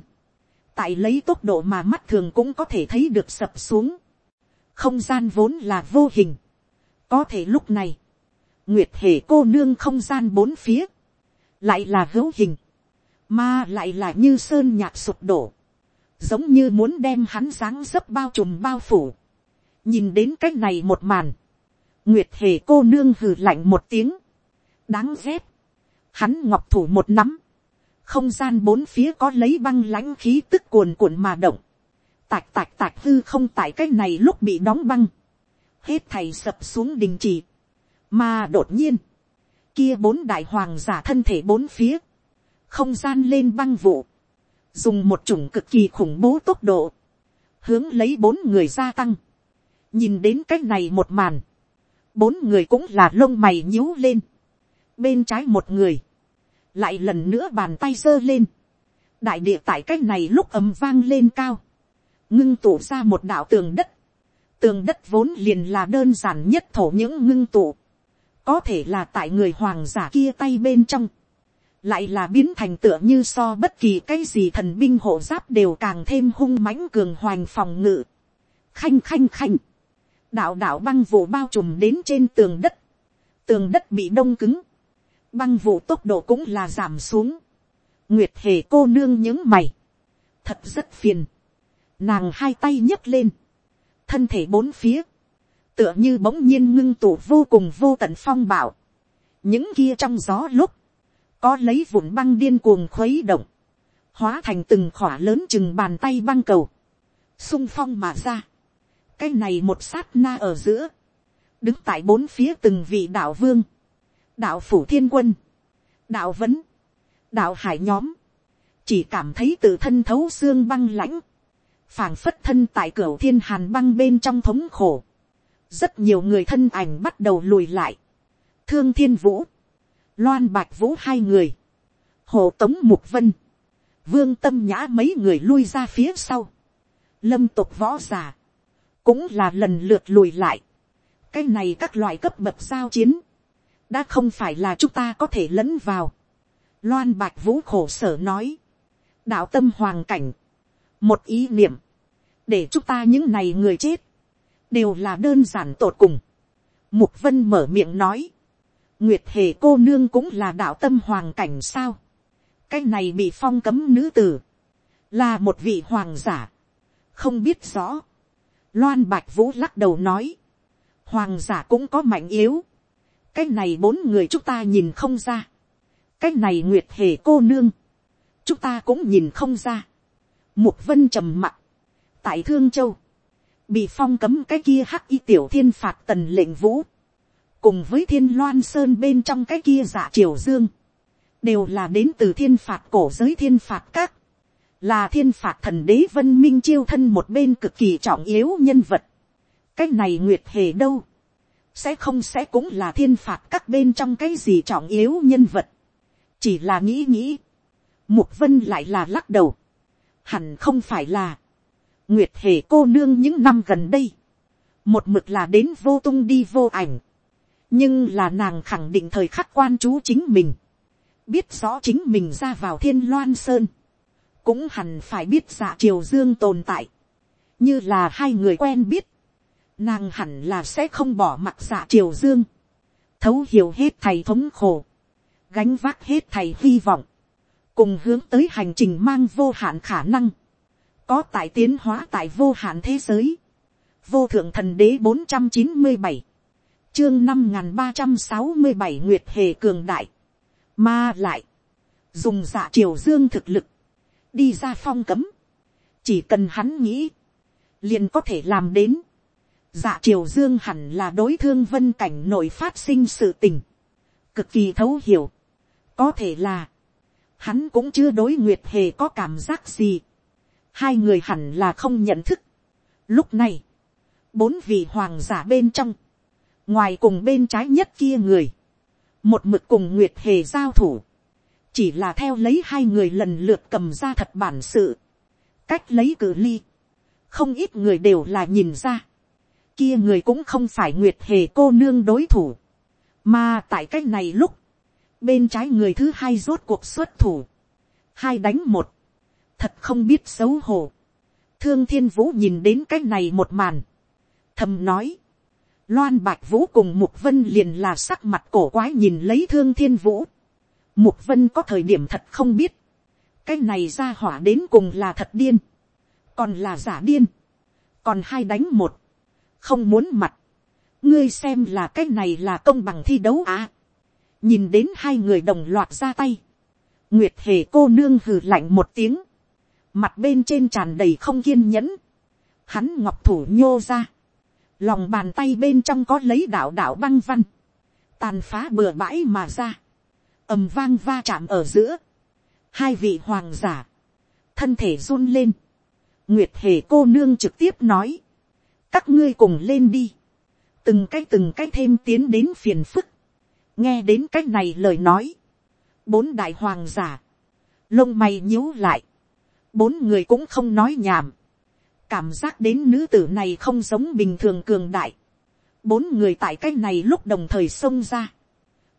tại lấy tốc độ mà mắt thường cũng có thể thấy được sập xuống, không gian vốn là vô hình, có thể lúc này, nguyệt hề cô nương không gian bốn phía, lại là hữu hình, mà lại là như sơn nhạc sụp đổ, giống như muốn đem hắn dáng dấp bao trùm bao phủ, nhìn đến c á c h này một màn, nguyệt hề cô nương hừ lạnh một tiếng, đáng ghét, hắn ngọc thủ một nắm, không gian bốn phía có lấy băng lãnh khí tức cuồn cuộn mà động, tạch tạch tạch hư không tại cái này lúc bị đóng băng, hết thầy sập xuống đình chỉ, mà đột nhiên, kia bốn đại hoàng giả thân thể bốn phía, không gian lên băng vụ, dùng một chủng cực kỳ khủng bố tốc độ, hướng lấy bốn người gia tăng, nhìn đến cái này một màn, bốn người cũng là lông mày nhíu lên, bên trái một người, lại lần nữa bàn tay giơ lên, đại địa tại cách này lúc ầm vang lên cao, ngưng tụ ra một đạo tường đất, tường đất vốn liền là đơn giản nhất thổ những ngưng tụ, có thể là tại người hoàng giả kia tay bên trong, lại là biến thành tựa như so bất kỳ cái gì thần binh hộ giáp đều càng thêm hung mãnh cường hoành phòng ngự. khanh khanh khanh, đạo đạo băng vụ bao trùm đến trên tường đất, tường đất bị đông cứng, băng vụ tốc độ cũng là giảm xuống. Nguyệt hề cô nương những mày. Thật rất phiền. nàng hai tay nhấc lên, thân thể bốn phía, tựa như bỗng nhiên ngưng tụ vô cùng vô tận phong bảo, những kia trong gió lúc, có lấy vụn băng điên cuồng khuấy động, hóa thành từng khỏa lớn chừng bàn tay băng cầu, sung phong mà ra, cái này một sát na ở giữa, đứng tại bốn phía từng vị đạo vương, đạo phủ thiên quân, đạo vấn, đạo hải nhóm, chỉ cảm thấy tự thân thấu xương băng lãnh, phảng phất thân tại cửa thiên hàn băng bên trong thống khổ, rất nhiều người thân ảnh bắt đầu lùi lại, thương thiên vũ, loan bạch vũ hai người, hồ tống mục vân, vương tâm nhã mấy người lui ra phía sau, lâm tục võ g i ả cũng là lần lượt lùi lại, cái này các loại cấp bậc giao chiến, đã không phải là chúng ta có thể lẫn vào. Loan bạch vũ khổ sở nói, đạo tâm hoàng cảnh, một ý niệm, để chúng ta những này người chết, đều là đơn giản tột cùng. Mục vân mở miệng nói, nguyệt hề cô nương cũng là đạo tâm hoàng cảnh sao? Cái này bị phong cấm nữ tử, là một vị hoàng giả, không biết rõ. Loan bạch vũ lắc đầu nói, hoàng giả cũng có mạnh yếu, cái này bốn người chúng ta nhìn không ra, cái này nguyệt hề cô nương, chúng ta cũng nhìn không ra. Mục vân trầm mặc, tại thương châu, bị phong cấm cái kia hắc y tiểu thiên phạt tần lệnh vũ, cùng với thiên loan sơn bên trong cái kia dạ triều dương, đều là đến từ thiên phạt cổ giới thiên phạt các, là thiên phạt thần đế vân minh chiêu thân một bên cực kỳ trọng yếu nhân vật. cái này nguyệt hề đâu, sẽ không sẽ cũng là thiên phạt các bên trong cái gì trọng yếu nhân vật, chỉ là nghĩ nghĩ, mục vân lại là lắc đầu, hẳn không phải là, nguyệt hề cô nương những năm gần đây, một mực là đến vô tung đi vô ảnh, nhưng là nàng khẳng định thời khắc quan chú chính mình, biết rõ chính mình ra vào thiên loan sơn, cũng hẳn phải biết dạ triều dương tồn tại, như là hai người quen biết, nàng hẳn là sẽ không bỏ mặt dạ triều dương, thấu hiểu hết thầy thống khổ, gánh vác hết thầy hy vọng, cùng hướng tới hành trình mang vô hạn khả năng, có tại tiến hóa tại vô hạn thế giới, vô thượng thần đế bốn trăm chín mươi bảy, chương năm n g h n ba trăm sáu mươi bảy nguyệt hề cường đại, mà lại, dùng dạ triều dương thực lực, đi ra phong cấm, chỉ cần hắn nghĩ, liền có thể làm đến. Dạ triều dương hẳn là đối thương vân cảnh nội phát sinh sự tình, cực kỳ thấu hiểu. Có thể là, hắn cũng chưa đối nguyệt hề có cảm giác gì. Hai người hẳn là không nhận thức. Lúc này, bốn vị hoàng giả bên trong, ngoài cùng bên trái nhất kia người, một mực cùng nguyệt hề giao thủ, chỉ là theo lấy hai người lần lượt cầm ra thật bản sự, cách lấy cử ly, không ít người đều là nhìn ra, kia người cũng không phải nguyệt hề cô nương đối thủ, mà tại cách này lúc, bên trái người thứ hai rốt cuộc xuất thủ, hai đánh một, thật không biết xấu hổ, thương thiên vũ nhìn đến cách này một màn, thầm nói, Loan Bạch Vũ cùng Mục Vân liền là sắc mặt cổ quái nhìn lấy thương thiên vũ. Mục Vân có thời điểm thật không biết. Cái này ra hỏa đến cùng là thật điên. Còn là giả điên. Còn hai đánh một. Không muốn mặt. Ngươi xem là cái này là công bằng thi đấu à. Nhìn đến hai người đồng loạt ra tay. Nguyệt hề cô nương hừ lạnh một tiếng. Mặt bên trên tràn đầy không kiên nhẫn. Hắn ngọc thủ nhô ra lòng bàn tay bên trong có lấy đạo đạo băng văn, tàn phá bừa bãi mà ra, ầm vang va chạm ở giữa, hai vị hoàng giả, thân thể run lên, nguyệt hề cô nương trực tiếp nói, các ngươi cùng lên đi, từng cái từng cái thêm tiến đến phiền phức, nghe đến cái này lời nói, bốn đại hoàng giả, lông mày nhíu lại, bốn người cũng không nói nhảm, cảm giác đến nữ tử này không giống bình thường cường đại. bốn người tại cái này lúc đồng thời xông ra.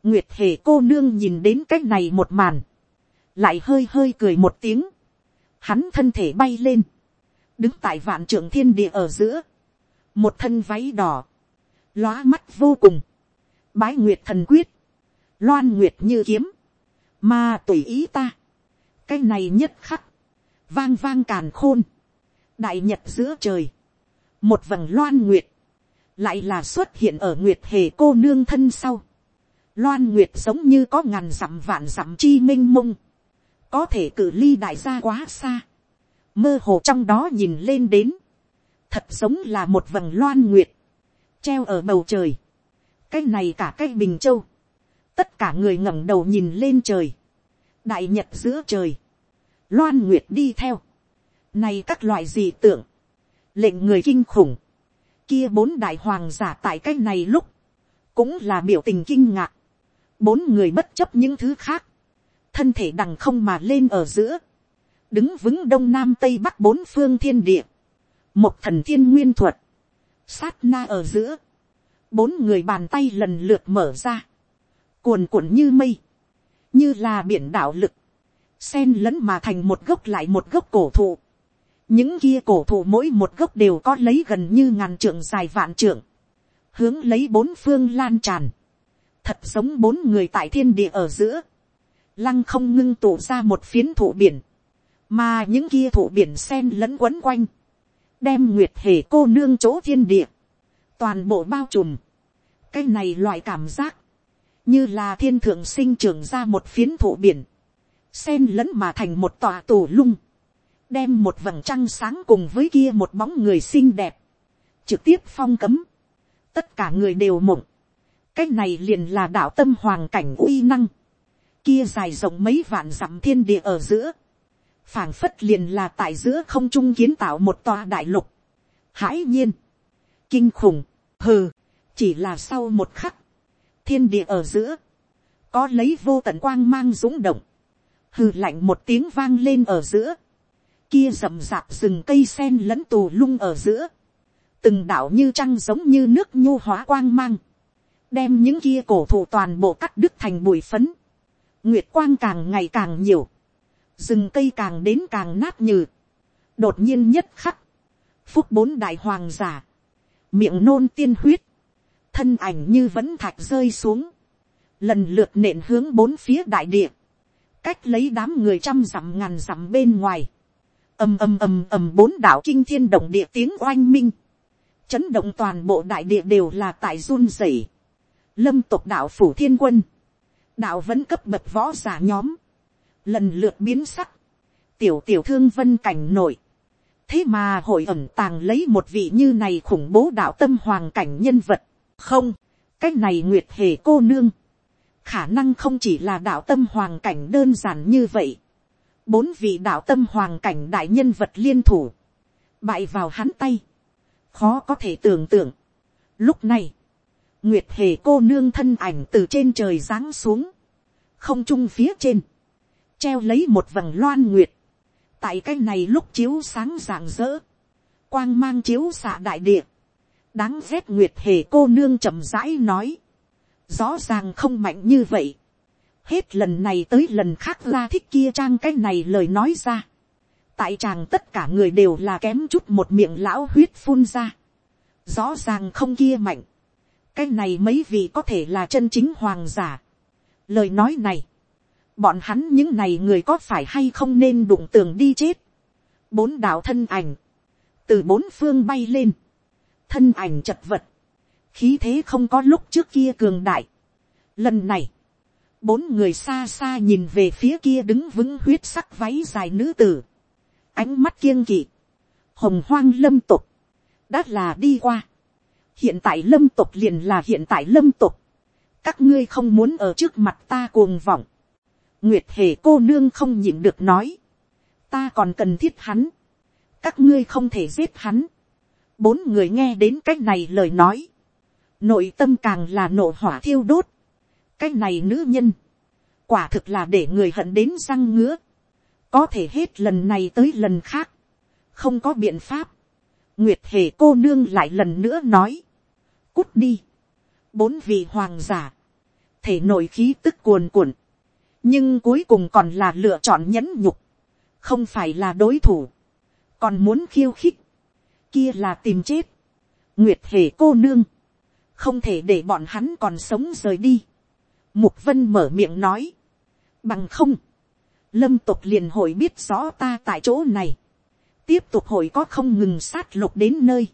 nguyệt hề cô nương nhìn đến cái này một màn. lại hơi hơi cười một tiếng. hắn thân thể bay lên. đứng tại vạn trưởng thiên địa ở giữa một thân váy đỏ. lóa mắt vô cùng. bái nguyệt thần quyết. loan nguyệt như kiếm. mà tùy ý ta. cái này nhất khắc. vang vang càn khôn đại nhật giữa trời, một vầng loan nguyệt, lại là xuất hiện ở nguyệt hề cô nương thân sau. Loan nguyệt giống như có ngàn dặm vạn dặm chi m i n h mông, có thể cử ly đại gia quá xa, mơ hồ trong đó nhìn lên đến, thật giống là một vầng loan nguyệt, treo ở bầu trời, cái này cả cái bình châu, tất cả người ngẩng đầu nhìn lên trời, đại nhật giữa trời, loan nguyệt đi theo, này các loại dị tượng, lệnh người kinh khủng, kia bốn đại hoàng giả tại cái này lúc, cũng là biểu tình kinh ngạc, bốn người bất chấp những thứ khác, thân thể đằng không mà lên ở giữa, đứng vững đông nam tây bắc bốn phương thiên địa, một thần thiên nguyên thuật, sát na ở giữa, bốn người bàn tay lần lượt mở ra, cuồn cuộn như mây, như là biển đạo lực, sen lẫn mà thành một gốc lại một gốc cổ thụ, những kia cổ thụ mỗi một gốc đều có lấy gần như ngàn trượng dài vạn trượng, hướng lấy bốn phương lan tràn, thật giống bốn người tại thiên địa ở giữa, lăng không ngưng tụ ra một phiến thụ biển, mà những kia thụ biển sen lẫn quấn quanh, đem nguyệt hề cô nương chỗ thiên địa, toàn bộ bao trùm, cái này loại cảm giác, như là thiên thượng sinh trưởng ra một phiến thụ biển, sen lẫn mà thành một tòa tù lung, đem một vầng trăng sáng cùng với kia một bóng người xinh đẹp, trực tiếp phong cấm, tất cả người đều mộng, cái này liền là đạo tâm hoàng cảnh uy năng, kia dài rộng mấy vạn dặm thiên địa ở giữa, phảng phất liền là tại giữa không trung kiến tạo một tòa đại lục, hãi nhiên, kinh khủng, hừ, chỉ là sau một khắc, thiên địa ở giữa, có lấy vô tận quang mang dũng động, hừ lạnh một tiếng vang lên ở giữa, kia rậm rạp rừng cây sen lẫn tù lung ở giữa, từng đảo như trăng giống như nước nhu hóa quang mang, đem những kia cổ thụ toàn bộ cắt đứt thành bụi phấn, nguyệt quang càng ngày càng nhiều, rừng cây càng đến càng nát nhừ, đột nhiên nhất khắc, phúc bốn đại hoàng giả, miệng nôn tiên huyết, thân ảnh như vẫn thạch rơi xuống, lần lượt nện hướng bốn phía đại địa, cách lấy đám người trăm dặm ngàn dặm bên ngoài, ầm ầm ầm ầm bốn đạo kinh thiên động địa tiếng oanh minh, chấn động toàn bộ đại địa đều là tại run rẩy, lâm tục đạo phủ thiên quân, đạo vẫn cấp bậc võ giả nhóm, lần lượt biến sắc, tiểu tiểu thương vân cảnh nổi, thế mà hội ẩn tàng lấy một vị như này khủng bố đạo tâm hoàng cảnh nhân vật, không, cái này nguyệt hề cô nương, khả năng không chỉ là đạo tâm hoàng cảnh đơn giản như vậy, bốn vị đạo tâm hoàng cảnh đại nhân vật liên thủ, bại vào hắn tay, khó có thể tưởng tượng. Lúc này, nguyệt hề cô nương thân ảnh từ trên trời giáng xuống, không trung phía trên, treo lấy một vầng loan nguyệt, tại cái này lúc chiếu sáng rạng rỡ, quang mang chiếu xạ đại địa, đáng ghét nguyệt hề cô nương chậm rãi nói, rõ ràng không mạnh như vậy, hết lần này tới lần khác ra thích kia trang cái này lời nói ra. tại chàng tất cả người đều là kém chút một miệng lão huyết phun ra. rõ ràng không kia mạnh. cái này mấy vị có thể là chân chính hoàng giả. lời nói này, bọn hắn những này người có phải hay không nên đụng tường đi chết. bốn đạo thân ảnh, từ bốn phương bay lên, thân ảnh chật vật, khí thế không có lúc trước kia cường đại. lần này, bốn người xa xa nhìn về phía kia đứng vững huyết sắc váy dài nữ tử, ánh mắt kiêng kỵ, hồng hoang lâm tục, đã là đi qua, hiện tại lâm tục liền là hiện tại lâm tục, các ngươi không muốn ở trước mặt ta cuồng vọng, nguyệt hề cô nương không nhịn được nói, ta còn cần thiết hắn, các ngươi không thể giết hắn, bốn người nghe đến cách này lời nói, nội tâm càng là nổ hỏa thiêu đốt, cái này nữ nhân, quả thực là để người hận đến răng ngứa, có thể hết lần này tới lần khác, không có biện pháp, nguyệt hề cô nương lại lần nữa nói, cút đi, bốn vị hoàng giả, thể nội khí tức cuồn cuộn, nhưng cuối cùng còn là lựa chọn nhẫn nhục, không phải là đối thủ, còn muốn khiêu khích, kia là tìm chết, nguyệt hề cô nương, không thể để bọn hắn còn sống rời đi, Mục Vân mở miệng nói. Bằng không. Lâm tục liền hội biết rõ ta tại chỗ này. tiếp tục hội có không ngừng sát lục đến nơi,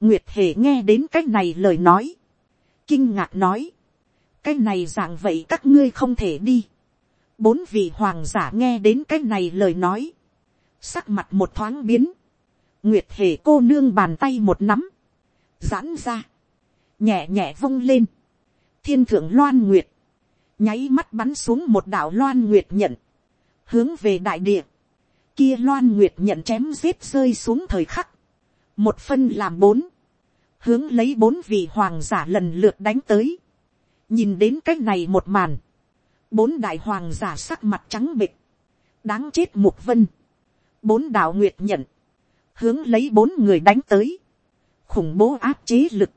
nguyệt hề nghe đến cái này lời nói, kinh ngạc nói, cái này dạng vậy các ngươi không thể đi, bốn vị hoàng giả nghe đến cái này lời nói, sắc mặt một thoáng biến, nguyệt hề cô nương bàn tay một nắm, giãn ra, nhẹ nhẹ vung lên, thiên thượng loan nguyệt, nháy mắt bắn xuống một đạo loan nguyệt nhận, hướng về đại địa, kia loan nguyệt nhận chém giết rơi xuống thời khắc, một phân làm bốn, hướng lấy bốn vị hoàng giả lần lượt đánh tới, nhìn đến cách này một màn, bốn đại hoàng giả sắc mặt trắng bịch, đáng chết mục vân, bốn đạo nguyệt nhận, hướng lấy bốn người đánh tới, khủng bố áp chế lực,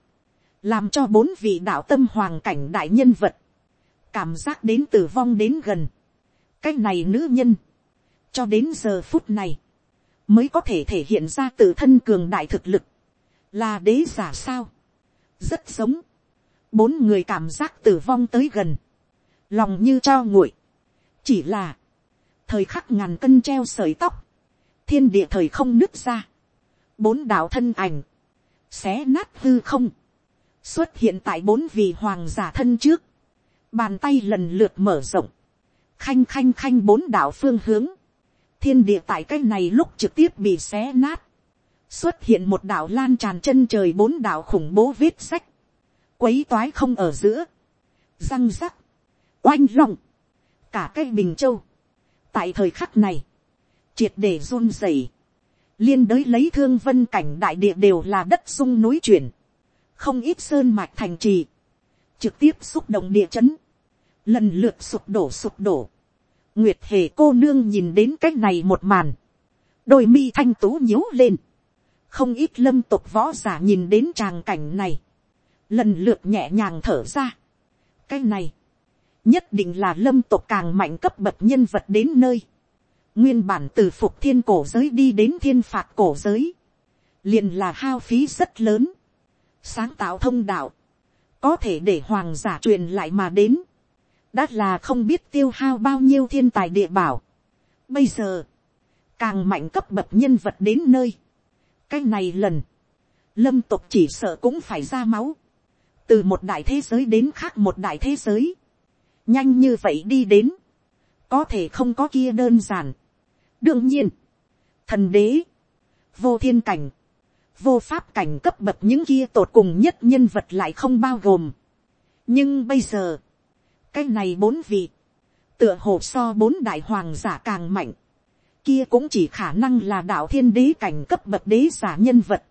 làm cho bốn vị đạo tâm hoàng cảnh đại nhân vật, cảm giác đến tử vong đến gần, cái này nữ nhân, cho đến giờ phút này, mới có thể thể hiện ra tự thân cường đại thực lực, là đế giả sao, rất sống bốn người cảm giác tử vong tới gần, lòng như cho nguội, chỉ là, thời khắc ngàn cân treo sợi tóc, thiên địa thời không nứt ra, bốn đạo thân ảnh, xé nát hư không, xuất hiện tại bốn vị hoàng giả thân trước, bàn tay lần lượt mở rộng, khanh khanh khanh bốn đạo phương hướng, thiên địa tại cái này lúc trực tiếp bị xé nát, xuất hiện một đạo lan tràn chân trời bốn đạo khủng bố vết sách, quấy toái không ở giữa, răng rắc, oanh long, cả cái bình châu, tại thời khắc này, triệt để run rẩy, liên đới lấy thương vân cảnh đại địa đều là đất sung núi chuyển, không ít sơn mạch thành trì, trực tiếp xúc động địa chấn, lần lượt sụp đổ sụp đổ, nguyệt hề cô nương nhìn đến cái này một màn, đôi mi thanh tú nhíu lên, không ít lâm tục võ giả nhìn đến tràng cảnh này, lần lượt nhẹ nhàng thở ra. cái này, nhất định là lâm tộc càng mạnh cấp bậc nhân vật đến nơi, nguyên bản từ phục thiên cổ giới đi đến thiên phạt cổ giới, liền là hao phí rất lớn, sáng tạo thông đạo, có thể để hoàng giả truyền lại mà đến, đã là không biết tiêu hao bao nhiêu thiên tài địa bảo. Bây giờ, càng mạnh cấp bậc nhân vật đến nơi, cái này lần, lâm tộc chỉ sợ cũng phải ra máu, từ một đại thế giới đến khác một đại thế giới, nhanh như vậy đi đến, có thể không có kia đơn giản. đương nhiên, thần đế, vô thiên cảnh, vô pháp cảnh cấp bậc những kia tột cùng nhất nhân vật lại không bao gồm. nhưng bây giờ, cái này bốn vị, tựa hồ so bốn đại hoàng giả càng mạnh, kia cũng chỉ khả năng là đạo thiên đế cảnh cấp bậc đế giả nhân vật.